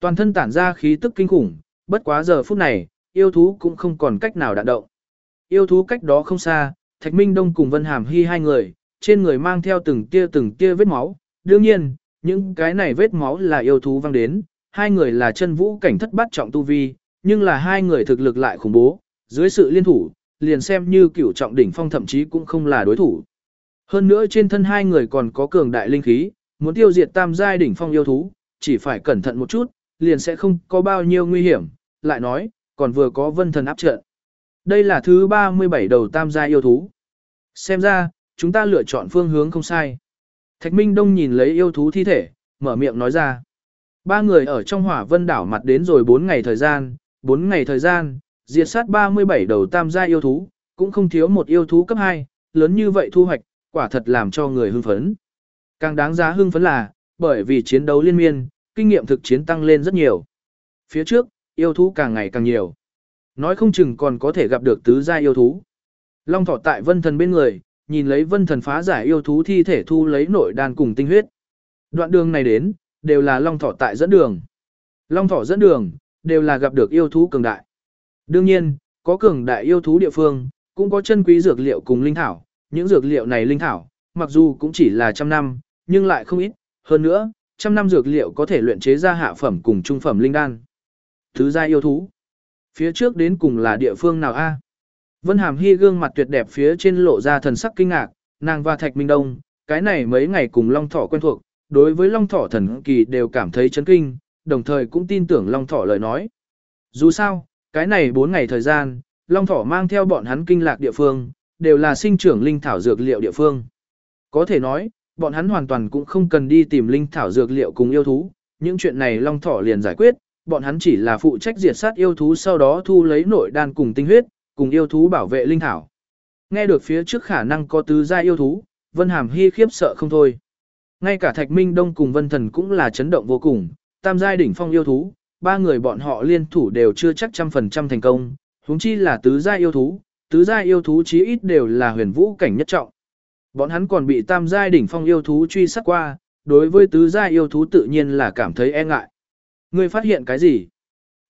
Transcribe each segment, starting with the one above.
Toàn thân tản ra khí tức kinh khủng, bất quá giờ phút này, yêu thú cũng không còn cách nào đạn động. Yêu thú cách đó không xa, Thạch Minh Đông cùng Vân Hàm Hy hai người, trên người mang theo từng tia từng tia vết máu. Đương nhiên, những cái này vết máu là yêu thú văng đến, hai người là chân vũ cảnh thất bát trọng tu vi, nhưng là hai người thực lực lại khủng bố, dưới sự liên thủ, liền xem như cửu trọng đỉnh phong thậm chí cũng không là đối thủ. Hơn nữa trên thân hai người còn có cường đại linh khí, muốn tiêu diệt tam giai đỉnh phong yêu thú, chỉ phải cẩn thận một chút, liền sẽ không có bao nhiêu nguy hiểm, lại nói, còn vừa có vân thần áp trận. Đây là thứ 37 đầu tam gia yêu thú. Xem ra, chúng ta lựa chọn phương hướng không sai. Thạch Minh Đông nhìn lấy yêu thú thi thể, mở miệng nói ra. Ba người ở trong hỏa vân đảo mặt đến rồi 4 ngày thời gian, 4 ngày thời gian, diệt sát 37 đầu tam gia yêu thú, cũng không thiếu một yêu thú cấp 2, lớn như vậy thu hoạch, quả thật làm cho người hưng phấn. Càng đáng giá hưng phấn là, bởi vì chiến đấu liên miên, kinh nghiệm thực chiến tăng lên rất nhiều. Phía trước, yêu thú càng ngày càng nhiều. Nói không chừng còn có thể gặp được tứ gia yêu thú. Long thọ tại vân thần bên người, nhìn lấy vân thần phá giải yêu thú thi thể thu lấy nội đan cùng tinh huyết. Đoạn đường này đến, đều là long thọ tại dẫn đường. Long thọ dẫn đường, đều là gặp được yêu thú cường đại. Đương nhiên, có cường đại yêu thú địa phương, cũng có chân quý dược liệu cùng linh thảo. Những dược liệu này linh thảo, mặc dù cũng chỉ là trăm năm, nhưng lại không ít. Hơn nữa, trăm năm dược liệu có thể luyện chế ra hạ phẩm cùng trung phẩm linh đan. Thứ gia yêu thú. Phía trước đến cùng là địa phương nào a? Vân Hàm hi gương mặt tuyệt đẹp phía trên lộ ra thần sắc kinh ngạc, nàng và Thạch Minh Đông, cái này mấy ngày cùng Long Thỏ quen thuộc, đối với Long Thỏ thần kỳ đều cảm thấy chấn kinh, đồng thời cũng tin tưởng Long Thỏ lời nói. Dù sao, cái này 4 ngày thời gian, Long Thỏ mang theo bọn hắn kinh lạc địa phương, đều là sinh trưởng linh thảo dược liệu địa phương. Có thể nói, bọn hắn hoàn toàn cũng không cần đi tìm linh thảo dược liệu cùng yêu thú, những chuyện này Long Thỏ liền giải quyết, bọn hắn chỉ là phụ trách diệt sát yêu thú sau đó thu lấy nội đan cùng tinh huyết, cùng yêu thú bảo vệ linh thảo. Nghe được phía trước khả năng có tứ gia yêu thú, Vân Hàm Hi khiếp sợ không thôi. Ngay cả Thạch Minh Đông cùng Vân Thần cũng là chấn động vô cùng, tam giai đỉnh phong yêu thú, ba người bọn họ liên thủ đều chưa chắc trăm phần trăm thành công, huống chi là tứ gia yêu thú, tứ gia yêu thú chí ít đều là huyền vũ cảnh nhất trọng. Bọn hắn còn bị tam giai đỉnh phong yêu thú truy sát qua, đối với tứ gia yêu thú tự nhiên là cảm thấy e ngại. Ngươi phát hiện cái gì?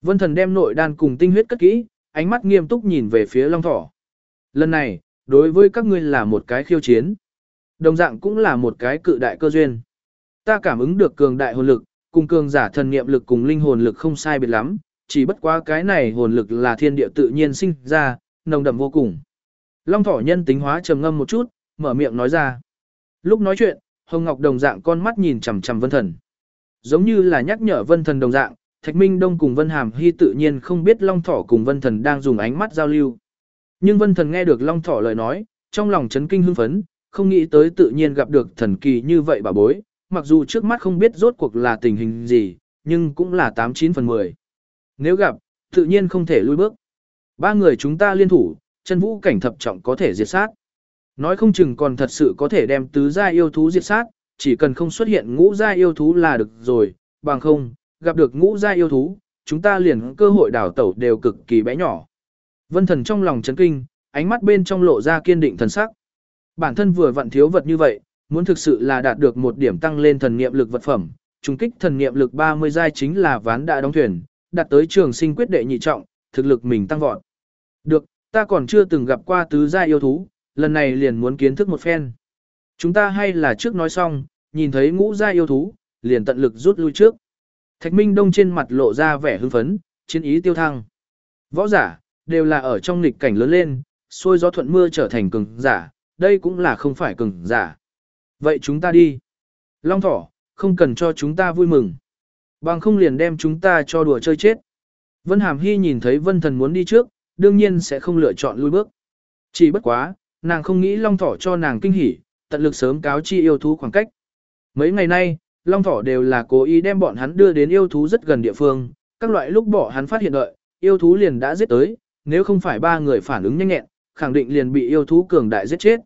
Vân thần đem nội đan cùng tinh huyết cất kỹ, ánh mắt nghiêm túc nhìn về phía long thỏ. Lần này, đối với các ngươi là một cái khiêu chiến. Đồng dạng cũng là một cái cự đại cơ duyên. Ta cảm ứng được cường đại hồn lực, cùng cường giả thần niệm lực cùng linh hồn lực không sai biệt lắm, chỉ bất quá cái này hồn lực là thiên địa tự nhiên sinh ra, nồng đậm vô cùng. Long thỏ nhân tính hóa trầm ngâm một chút, mở miệng nói ra. Lúc nói chuyện, Hồng Ngọc đồng dạng con mắt nhìn chằm chằm Vân Thần. Giống như là nhắc nhở Vân Thần đồng dạng, Thạch Minh Đông cùng Vân Hàm Hy tự nhiên không biết Long Thỏ cùng Vân Thần đang dùng ánh mắt giao lưu. Nhưng Vân Thần nghe được Long Thỏ lời nói, trong lòng chấn kinh hưng phấn, không nghĩ tới tự nhiên gặp được thần kỳ như vậy bà bối, mặc dù trước mắt không biết rốt cuộc là tình hình gì, nhưng cũng là 89 phần 10. Nếu gặp, tự nhiên không thể lui bước. Ba người chúng ta liên thủ, chân vũ cảnh thập trọng có thể diệt sát. Nói không chừng còn thật sự có thể đem tứ gia yêu thú diệt sát, chỉ cần không xuất hiện ngũ gia yêu thú là được rồi, bằng không, gặp được ngũ gia yêu thú, chúng ta liền cơ hội đảo tẩu đều cực kỳ bé nhỏ. Vân thần trong lòng chấn kinh, ánh mắt bên trong lộ ra kiên định thần sắc. Bản thân vừa vặn thiếu vật như vậy, muốn thực sự là đạt được một điểm tăng lên thần niệm lực vật phẩm, trùng kích thần niệm lực 30 giai chính là ván đã đóng thuyền, đạt tới trường sinh quyết đệ nhị trọng, thực lực mình tăng vọt. Được, ta còn chưa từng gặp qua tứ gia yêu thú, lần này liền muốn kiến thức một phen. Chúng ta hay là trước nói xong, nhìn thấy ngũ gia yêu thú, liền tận lực rút lui trước. Thạch Minh Đông trên mặt lộ ra vẻ hưng phấn, chiến ý tiêu thăng. Võ giả, đều là ở trong nghịch cảnh lớn lên, xôi gió thuận mưa trở thành cường giả, đây cũng là không phải cường giả. Vậy chúng ta đi. Long thỏ, không cần cho chúng ta vui mừng. Bằng không liền đem chúng ta cho đùa chơi chết. Vân Hàm Hy nhìn thấy Vân Thần muốn đi trước, đương nhiên sẽ không lựa chọn lui bước. Chỉ bất quá, nàng không nghĩ Long thỏ cho nàng kinh hỉ, tận lực sớm cáo chi yêu thú khoảng cách. Mấy ngày nay, Long thỏ đều là cố ý đem bọn hắn đưa đến yêu thú rất gần địa phương, các loại lúc bỏ hắn phát hiện đợi, yêu thú liền đã giết tới, nếu không phải ba người phản ứng nhanh nhẹn, khẳng định liền bị yêu thú cường đại giết chết.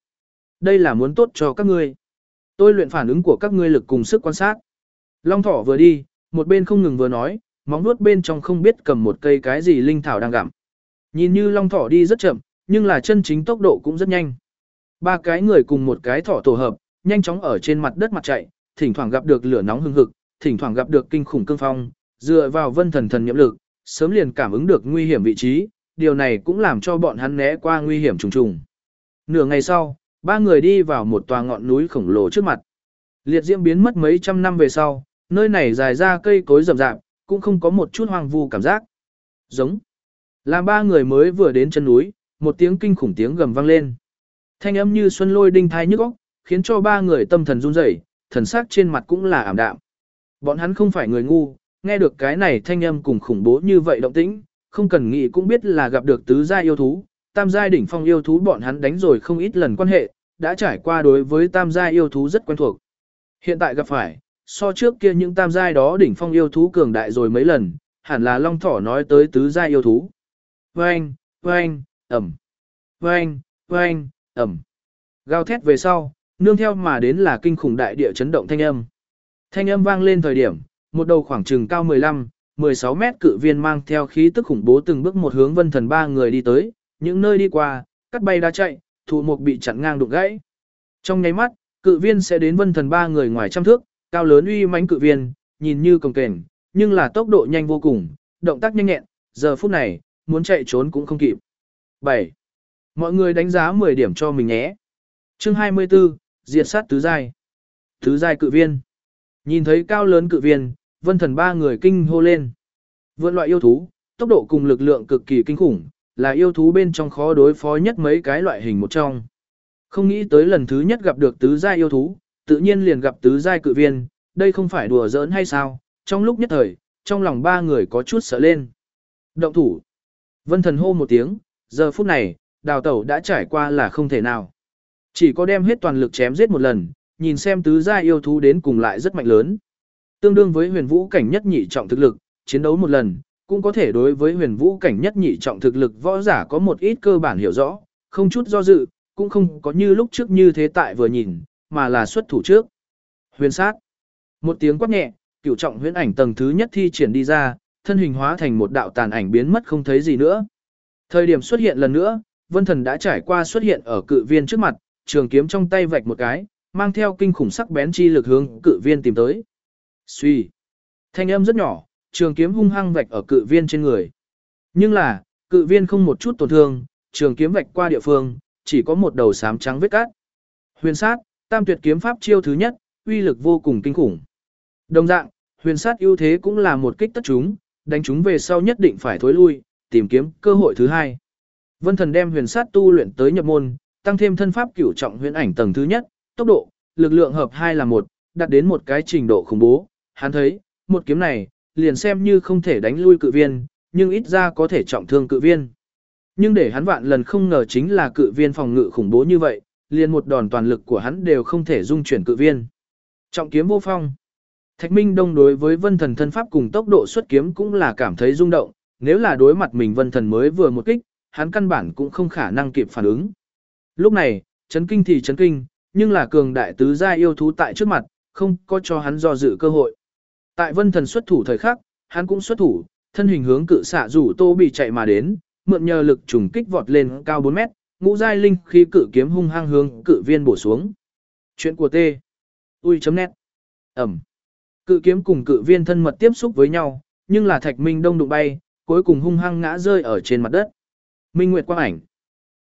Đây là muốn tốt cho các ngươi. Tôi luyện phản ứng của các ngươi lực cùng sức quan sát. Long thỏ vừa đi, một bên không ngừng vừa nói, móng nuốt bên trong không biết cầm một cây cái gì linh thảo đang gặm. Nhìn như long thỏ đi rất chậm, nhưng là chân chính tốc độ cũng rất nhanh. Ba cái người cùng một cái thỏ tổ hợp, nhanh chóng ở trên mặt đất mặt chạy, thỉnh thoảng gặp được lửa nóng hừng hực, thỉnh thoảng gặp được kinh khủng cương phong, Dựa vào vân thần thần nhiệm lực, sớm liền cảm ứng được nguy hiểm vị trí, điều này cũng làm cho bọn hắn né qua nguy hiểm trùng trùng. Nửa ngày sau, ba người đi vào một tòa ngọn núi khổng lồ trước mặt. Liệt diễm biến mất mấy trăm năm về sau, nơi này dài ra cây cối rậm rạp, cũng không có một chút hoang vu cảm giác. Giống. Làm ba người mới vừa đến chân núi, một tiếng kinh khủng tiếng gầm vang lên. Thanh âm như xuân lôi đinh thai nhức óc, khiến cho ba người tâm thần run rẩy, thần sắc trên mặt cũng là ảm đạm. Bọn hắn không phải người ngu, nghe được cái này thanh âm cùng khủng bố như vậy động tĩnh, không cần nghĩ cũng biết là gặp được tứ gia yêu thú, tam giai đỉnh phong yêu thú bọn hắn đánh rồi không ít lần quan hệ, đã trải qua đối với tam giai yêu thú rất quen thuộc. Hiện tại gặp phải, so trước kia những tam giai đó đỉnh phong yêu thú cường đại rồi mấy lần, hẳn là Long Thỏ nói tới tứ giai yêu thú. Vâng, vâng, ẩm, vâng, vâng, ẩm. Gào thét về sau, nương theo mà đến là kinh khủng đại địa chấn động thanh âm. Thanh âm vang lên thời điểm, một đầu khoảng chừng cao 15, 16 mét cự viên mang theo khí tức khủng bố từng bước một hướng vân thần ba người đi tới, những nơi đi qua, cắt bay đá chạy, thụ mục bị chặn ngang đụng gãy. Trong nháy mắt, cự viên sẽ đến vân thần ba người ngoài trăm thước, cao lớn uy mãnh cự viên, nhìn như cồng kềnh, nhưng là tốc độ nhanh vô cùng, động tác nhanh nhẹn, giờ phút này, muốn chạy trốn cũng không kịp. 7. Mọi người đánh giá 10 điểm cho mình nhé. Chương 24, diệt sát tứ giai. Tứ giai cự viên. Nhìn thấy cao lớn cự viên, vân thần ba người kinh hô lên. Vượn loại yêu thú, tốc độ cùng lực lượng cực kỳ kinh khủng, là yêu thú bên trong khó đối phó nhất mấy cái loại hình một trong. Không nghĩ tới lần thứ nhất gặp được tứ giai yêu thú, tự nhiên liền gặp tứ giai cự viên, đây không phải đùa giỡn hay sao? Trong lúc nhất thời, trong lòng ba người có chút sợ lên. Động thủ. Vân thần hô một tiếng, giờ phút này, đào tẩu đã trải qua là không thể nào. Chỉ có đem hết toàn lực chém giết một lần, nhìn xem tứ gia yêu thú đến cùng lại rất mạnh lớn. Tương đương với huyền vũ cảnh nhất nhị trọng thực lực, chiến đấu một lần, cũng có thể đối với huyền vũ cảnh nhất nhị trọng thực lực võ giả có một ít cơ bản hiểu rõ, không chút do dự, cũng không có như lúc trước như thế tại vừa nhìn, mà là xuất thủ trước. Huyền sát. Một tiếng quát nhẹ, cửu trọng huyễn ảnh tầng thứ nhất thi triển đi ra, thân hình hóa thành một đạo tàn ảnh biến mất không thấy gì nữa. Thời điểm xuất hiện lần nữa, Vân Thần đã trải qua xuất hiện ở cự viên trước mặt, trường kiếm trong tay vạch một cái, mang theo kinh khủng sắc bén chi lực hướng cự viên tìm tới. Suy. Thanh âm rất nhỏ, trường kiếm hung hăng vạch ở cự viên trên người. Nhưng là, cự viên không một chút tổn thương, trường kiếm vạch qua địa phương, chỉ có một đầu sám trắng vết cát. Huyền sát, tam tuyệt kiếm pháp chiêu thứ nhất, uy lực vô cùng kinh khủng. Đồng dạng, huyền sát ưu thế cũng là một kích tất chúng, đánh chúng về sau nhất định phải thối lui, tìm kiếm cơ hội thứ hai. Vân thần đem huyền sát tu luyện tới nhập môn, tăng thêm thân pháp cửu trọng huyền ảnh tầng thứ nhất, tốc độ, lực lượng hợp hai là một, đạt đến một cái trình độ khủng bố. Hắn thấy, một kiếm này, liền xem như không thể đánh lui cự viên, nhưng ít ra có thể trọng thương cự viên. Nhưng để hắn vạn lần không ngờ chính là cự viên phòng ngự khủng bố như vậy, liền một đòn toàn lực của hắn đều không thể dung chuyển cự viên. Trọng kiếm vô phong. Thạch Minh Đông đối với vân thần thân pháp cùng tốc độ xuất kiếm cũng là cảm thấy rung động, nếu là đối mặt mình vân thần mới vừa một kích, hắn căn bản cũng không khả năng kịp phản ứng. Lúc này, chấn kinh thì chấn kinh, nhưng là cường đại tứ gia yêu thú tại trước mặt, không có cho hắn do dự cơ hội. Tại vân thần xuất thủ thời khắc, hắn cũng xuất thủ, thân hình hướng cự xạ rủ tô bị chạy mà đến, mượn nhờ lực trùng kích vọt lên cao 4 mét, ngũ giai linh khi cự kiếm hung hăng hướng cự viên bổ xuống. Chuyện của T. Ui chấm nét. Ẩm. Cự kiếm cùng cự viên thân mật tiếp xúc với nhau, nhưng là thạch minh đông đụng bay, cuối cùng hung hăng ngã rơi ở trên mặt đất. Minh Nguyệt quang ảnh.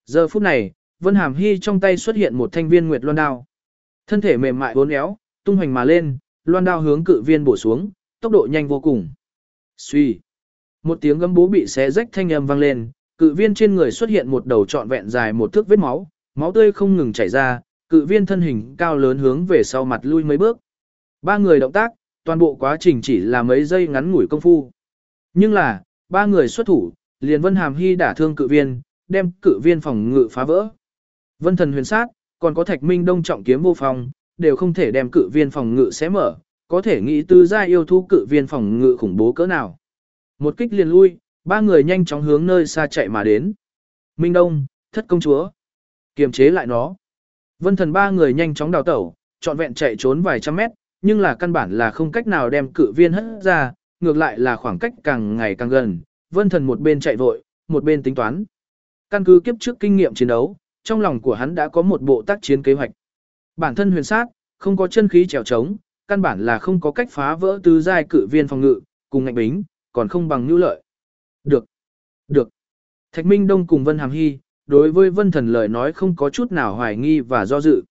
Giờ phút này, Vân Hàm Hy trong tay xuất hiện một thanh viên nguyệt loan đao. Thân thể mềm mại uốn éo, tung hoành mà lên, loan đao hướng cự viên bổ xuống, tốc độ nhanh vô cùng. Suy. Một tiếng gấm bố bị xé rách thanh âm vang lên, cự viên trên người xuất hiện một đầu trọn vẹn dài một thước vết máu, máu tươi không ngừng chảy ra, cự viên thân hình cao lớn hướng về sau mặt lui mấy bước. Ba người động tác, toàn bộ quá trình chỉ là mấy giây ngắn ngủi công phu. Nhưng là, ba người xuất thủ, liền Vân Hàm Hy đả thương cự viên, đem cự viên phòng ngự phá vỡ. Vân Thần huyền sát, còn có Thạch Minh Đông trọng kiếm vô phòng, đều không thể đem cự viên phòng ngự xé mở, có thể nghĩ tư gia yêu thú cự viên phòng ngự khủng bố cỡ nào. Một kích liền lui, ba người nhanh chóng hướng nơi xa chạy mà đến. Minh Đông, thất công chúa, kiềm chế lại nó. Vân Thần ba người nhanh chóng đào tẩu, trọn vẹn chạy trốn vài trăm mét, nhưng là căn bản là không cách nào đem cự viên hất ra, ngược lại là khoảng cách càng ngày càng gần, vân thần một bên chạy vội, một bên tính toán. Căn cứ kiếp trước kinh nghiệm chiến đấu, trong lòng của hắn đã có một bộ tác chiến kế hoạch. Bản thân huyền sát, không có chân khí trèo trống, căn bản là không có cách phá vỡ tứ giai cự viên phòng ngự, cùng ngạnh bính, còn không bằng nhu lợi. Được. Được. Thạch Minh Đông cùng Vân Hàm Hy, đối với Vân Thần lời nói không có chút nào hoài nghi và do dự.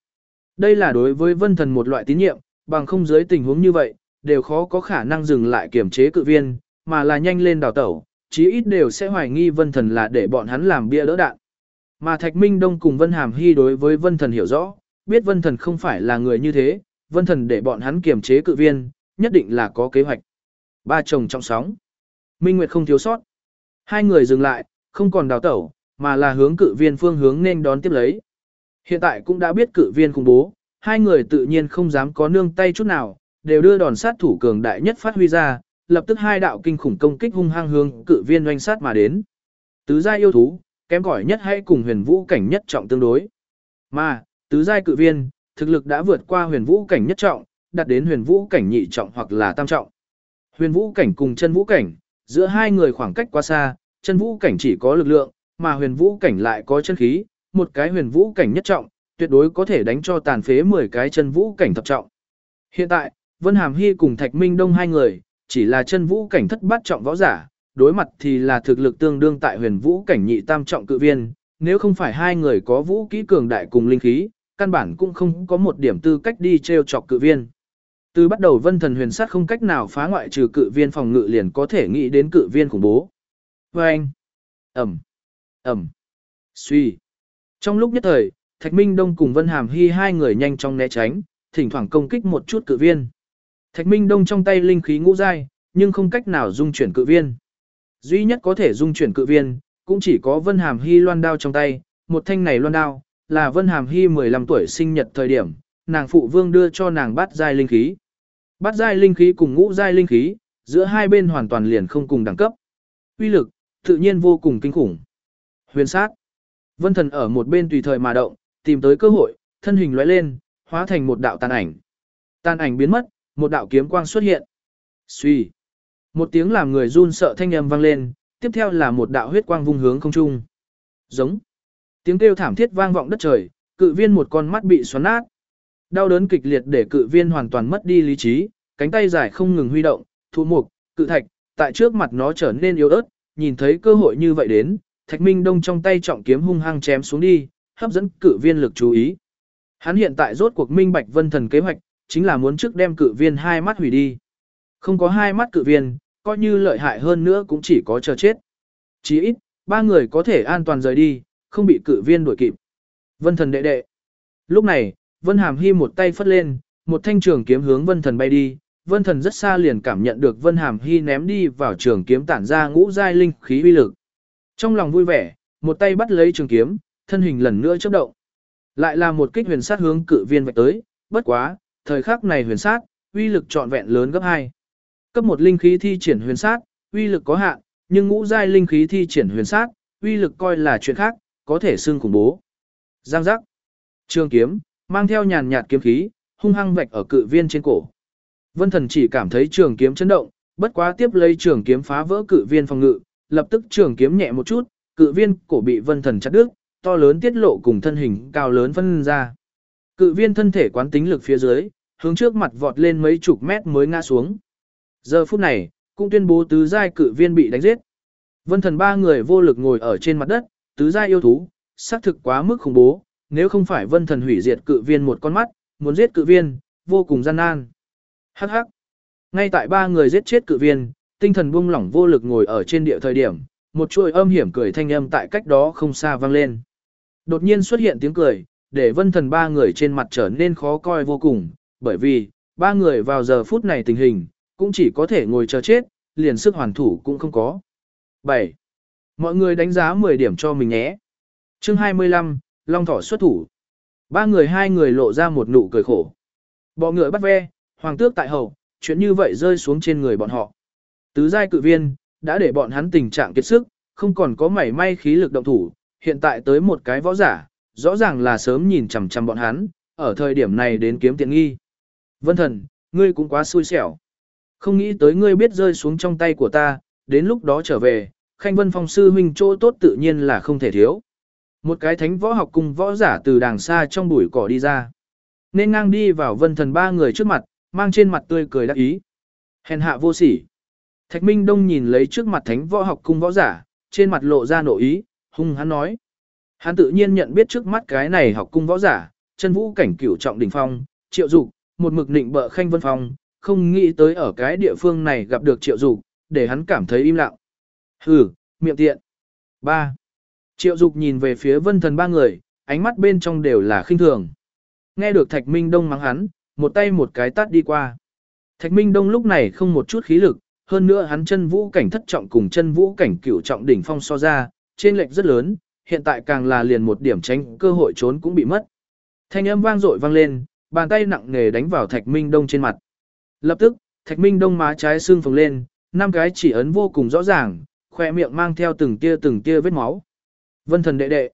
Đây là đối với Vân Thần một loại tín nhiệm, bằng không dưới tình huống như vậy, đều khó có khả năng dừng lại kiểm chế cự viên, mà là nhanh lên đào tẩu, chí ít đều sẽ hoài nghi Vân Thần là để bọn hắn làm bia đỡ đạn. Mà Thạch Minh Đông cùng Vân Hàm Hy đối với Vân Thần hiểu rõ, biết Vân Thần không phải là người như thế, Vân Thần để bọn hắn kiềm chế cự viên, nhất định là có kế hoạch. Ba chồng trong sóng. Minh Nguyệt không thiếu sót. Hai người dừng lại, không còn đào tẩu, mà là hướng cự viên phương hướng nên đón tiếp lấy. Hiện tại cũng đã biết cự viên khủng bố, hai người tự nhiên không dám có nương tay chút nào, đều đưa đòn sát thủ cường đại nhất phát huy ra, lập tức hai đạo kinh khủng công kích hung hăng hướng cự viên doanh sát mà đến. Tứ giai yêu thú, kém cỏi nhất hay cùng huyền vũ cảnh nhất trọng tương đối. Mà, tứ giai cự viên, thực lực đã vượt qua huyền vũ cảnh nhất trọng, đạt đến huyền vũ cảnh nhị trọng hoặc là tam trọng. Huyền vũ cảnh cùng chân vũ cảnh, giữa hai người khoảng cách quá xa, chân vũ cảnh chỉ có lực lượng, mà huyền vũ cảnh lại có chân khí, một cái huyền vũ cảnh nhất trọng, tuyệt đối có thể đánh cho tàn phế 10 cái chân vũ cảnh thập trọng. Hiện tại, Vân Hàm Hy cùng Thạch Minh Đông hai người, chỉ là chân vũ cảnh thất bát trọng võ giả, đối mặt thì là thực lực tương đương tại huyền vũ cảnh nhị tam trọng cự viên, nếu không phải hai người có vũ kỹ cường đại cùng linh khí, căn bản cũng không có một điểm tư cách đi treo chọc cự viên. Từ bắt đầu vân thần huyền sát không cách nào phá ngoại trừ cự viên phòng ngự liền có thể nghĩ đến cự viên khủng bố. Vâng! anh, ẩm, ẩm, suy. Trong lúc nhất thời, Thạch Minh Đông cùng Vân Hàm Hy hai người nhanh chóng né tránh, thỉnh thoảng công kích một chút cự viên. Thạch Minh Đông trong tay linh khí ngũ giai, nhưng không cách nào dung chuyển cự viên. Duy nhất có thể dung chuyển cự viên, cũng chỉ có Vân Hàm Hy loan đao trong tay, một thanh này loan đao, là Vân Hàm Hy 15 tuổi sinh nhật thời điểm, nàng phụ vương đưa cho nàng bát giai linh khí. Bát giai linh khí cùng ngũ giai linh khí, giữa hai bên hoàn toàn liền không cùng đẳng cấp. Uy lực, tự nhiên vô cùng kinh khủng. Huyền sát. Vân thần ở một bên tùy thời mà động, tìm tới cơ hội, thân hình lóe lên, hóa thành một đạo tàn ảnh. Tàn ảnh biến mất, một đạo kiếm quang xuất hiện. Suy. Một tiếng làm người run sợ thanh âm vang lên, tiếp theo là một đạo huyết quang vung hướng không trung. Giống. Tiếng kêu thảm thiết vang vọng đất trời, cự viên một con mắt bị xoắn nát. Đau đớn kịch liệt để cự viên hoàn toàn mất đi lý trí, cánh tay dài không ngừng huy động, thu mục, cự thạch, tại trước mặt nó trở nên yếu ớt, nhìn thấy cơ hội như vậy đến, Thạch Minh Đông trong tay trọng kiếm hung hăng chém xuống đi, hấp dẫn cự viên lực chú ý. Hắn hiện tại rốt cuộc minh bạch vân thần kế hoạch, chính là muốn trước đem cự viên hai mắt hủy đi. Không có hai mắt cự viên, coi như lợi hại hơn nữa cũng chỉ có chờ chết. Chỉ ít, ba người có thể an toàn rời đi, không bị cự viên đuổi kịp. Vân thần đệ đệ. Lúc này, Vân Hàm Hy một tay phất lên, một thanh trường kiếm hướng Vân thần bay đi. Vân thần rất xa liền cảm nhận được Vân Hàm Hy ném đi vào trường kiếm tản ra ngũ giai linh khí uy lực. Trong lòng vui vẻ, một tay bắt lấy trường kiếm, thân hình lần nữa chớp động. Lại là một kích huyền sát hướng cự viên vạch tới, bất quá, thời khắc này huyền sát, uy lực trọn vẹn lớn gấp 2. Cấp một linh khí thi triển huyền sát, uy lực có hạn, nhưng ngũ giai linh khí thi triển huyền sát, uy lực coi là chuyện khác, có thể xưng khủng bố. Giang giác. Trường kiếm, mang theo nhàn nhạt kiếm khí, hung hăng vạch ở cự viên trên cổ. Vân Thần chỉ cảm thấy trường kiếm chấn động, bất quá tiếp lấy trường kiếm phá vỡ cự viên phòng ngự, lập tức trường kiếm nhẹ một chút, cự viên cổ bị Vân Thần chặt đứt, to lớn tiết lộ cùng thân hình cao lớn phân ra. Cự viên thân thể quán tính lực phía dưới, hướng trước mặt vọt lên mấy chục mét mới ngã xuống. Giờ phút này, cũng tuyên bố tứ giai cự viên bị đánh giết. Vân thần ba người vô lực ngồi ở trên mặt đất, tứ giai yêu thú, xác thực quá mức khủng bố, nếu không phải vân thần hủy diệt cự viên một con mắt, muốn giết cự viên, vô cùng gian nan. Hắc hắc. Ngay tại ba người giết chết cự viên, tinh thần buông lỏng vô lực ngồi ở trên địa thời điểm, một chuỗi âm hiểm cười thanh âm tại cách đó không xa vang lên. Đột nhiên xuất hiện tiếng cười, để vân thần ba người trên mặt trở nên khó coi vô cùng, bởi vì, ba người vào giờ phút này tình hình, cũng chỉ có thể ngồi chờ chết, liền sức hoàn thủ cũng không có. 7. Mọi người đánh giá 10 điểm cho mình nhé. Chương 25, Long Thỏ xuất thủ. Ba người hai người lộ ra một nụ cười khổ. Bọ ngựa bắt ve, hoàng tước tại hậu, chuyện như vậy rơi xuống trên người bọn họ. Tứ giai cự viên, đã để bọn hắn tình trạng kiệt sức, không còn có mảy may khí lực động thủ, hiện tại tới một cái võ giả, rõ ràng là sớm nhìn chằm chằm bọn hắn, ở thời điểm này đến kiếm tiện nghi. Vân thần, ngươi cũng quá xui xẻo. Không nghĩ tới ngươi biết rơi xuống trong tay của ta, đến lúc đó trở về, Khanh Vân Phong sư huynh chỗ tốt tự nhiên là không thể thiếu. Một cái thánh võ học cùng võ giả từ đàng xa trong bụi cỏ đi ra. Nên ngang đi vào vân thần ba người trước mặt, mang trên mặt tươi cười đắc ý. Hèn hạ vô sỉ. Thạch Minh Đông nhìn lấy trước mặt thánh võ học cung võ giả, trên mặt lộ ra nội ý, hung hắn nói. Hắn tự nhiên nhận biết trước mắt cái này học cung võ giả, chân vũ cảnh cửu trọng đỉnh phong, triệu dục, một mực nịnh bợ khanh vân phong, không nghĩ tới ở cái địa phương này gặp được triệu dục, để hắn cảm thấy im lặng. Hừ, miệng tiện. 3. Triệu dục nhìn về phía vân thần ba người, ánh mắt bên trong đều là khinh thường. Nghe được Thạch Minh Đông mắng hắn, một tay một cái tát đi qua. Thạch Minh Đông lúc này không một chút khí lực, hơn nữa hắn chân vũ cảnh thất trọng cùng chân vũ cảnh cửu trọng đỉnh phong so ra, trên lệch rất lớn, hiện tại càng là liền một điểm tránh cơ hội trốn cũng bị mất. Thanh âm vang dội vang lên, bàn tay nặng nề đánh vào Thạch Minh Đông trên mặt. Lập tức, Thạch Minh Đông má trái xương phồng lên, năm cái chỉ ấn vô cùng rõ ràng, khoe miệng mang theo từng tia từng tia vết máu. Vân thần đệ đệ.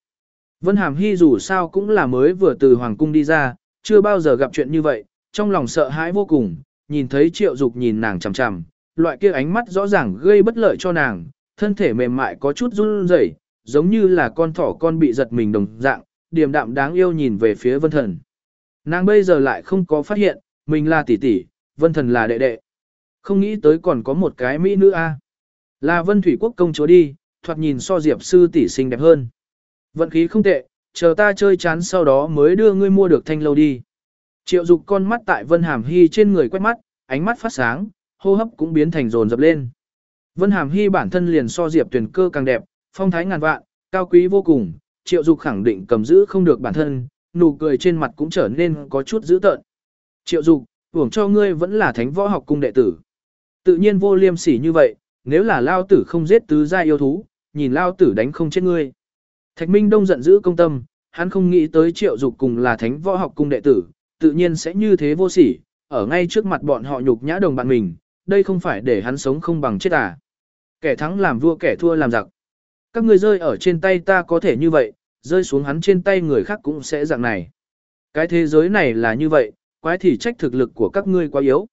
Vân Hàm Hy dù sao cũng là mới vừa từ Hoàng Cung đi ra, chưa bao giờ gặp chuyện như vậy, trong lòng sợ hãi vô cùng, nhìn thấy triệu dục nhìn nàng chằm chằm, loại kia ánh mắt rõ ràng gây bất lợi cho nàng, thân thể mềm mại có chút run rẩy, giống như là con thỏ con bị giật mình đồng dạng, điềm đạm đáng yêu nhìn về phía vân thần. Nàng bây giờ lại không có phát hiện, mình là tỷ tỷ, vân thần là đệ đệ. Không nghĩ tới còn có một cái mỹ nữ a à. Là vân thủy quốc công chúa đi, thoạt nhìn so diệp sư tỷ xinh đẹp hơn. Vận khí không tệ, chờ ta chơi chán sau đó mới đưa ngươi mua được thanh lâu đi. Triệu dục con mắt tại Vân Hàm Hy trên người quét mắt, ánh mắt phát sáng, hô hấp cũng biến thành rồn dập lên. Vân Hàm Hy bản thân liền so Diệp tuyển cơ càng đẹp, phong thái ngàn vạn, cao quý vô cùng, Triệu Dục khẳng định cầm giữ không được bản thân, nụ cười trên mặt cũng trở nên có chút dữ tợn. Triệu Dục, hưởng cho ngươi vẫn là thánh võ học cung đệ tử. Tự nhiên vô liêm sỉ như vậy, nếu là lao tử không giết tứ gia yêu thú, nhìn lao tử đánh không chết ngươi. Thạch Minh Đông giận dữ công tâm, hắn không nghĩ tới Triệu Dục cùng là thánh võ học cung đệ tử, tự nhiên sẽ như thế vô sỉ, ở ngay trước mặt bọn họ nhục nhã đồng bạn mình, đây không phải để hắn sống không bằng chết à. Kẻ thắng làm vua kẻ thua làm giặc. Các ngươi rơi ở trên tay ta có thể như vậy, rơi xuống hắn trên tay người khác cũng sẽ dạng này. Cái thế giới này là như vậy, quái thì trách thực lực của các ngươi quá yếu.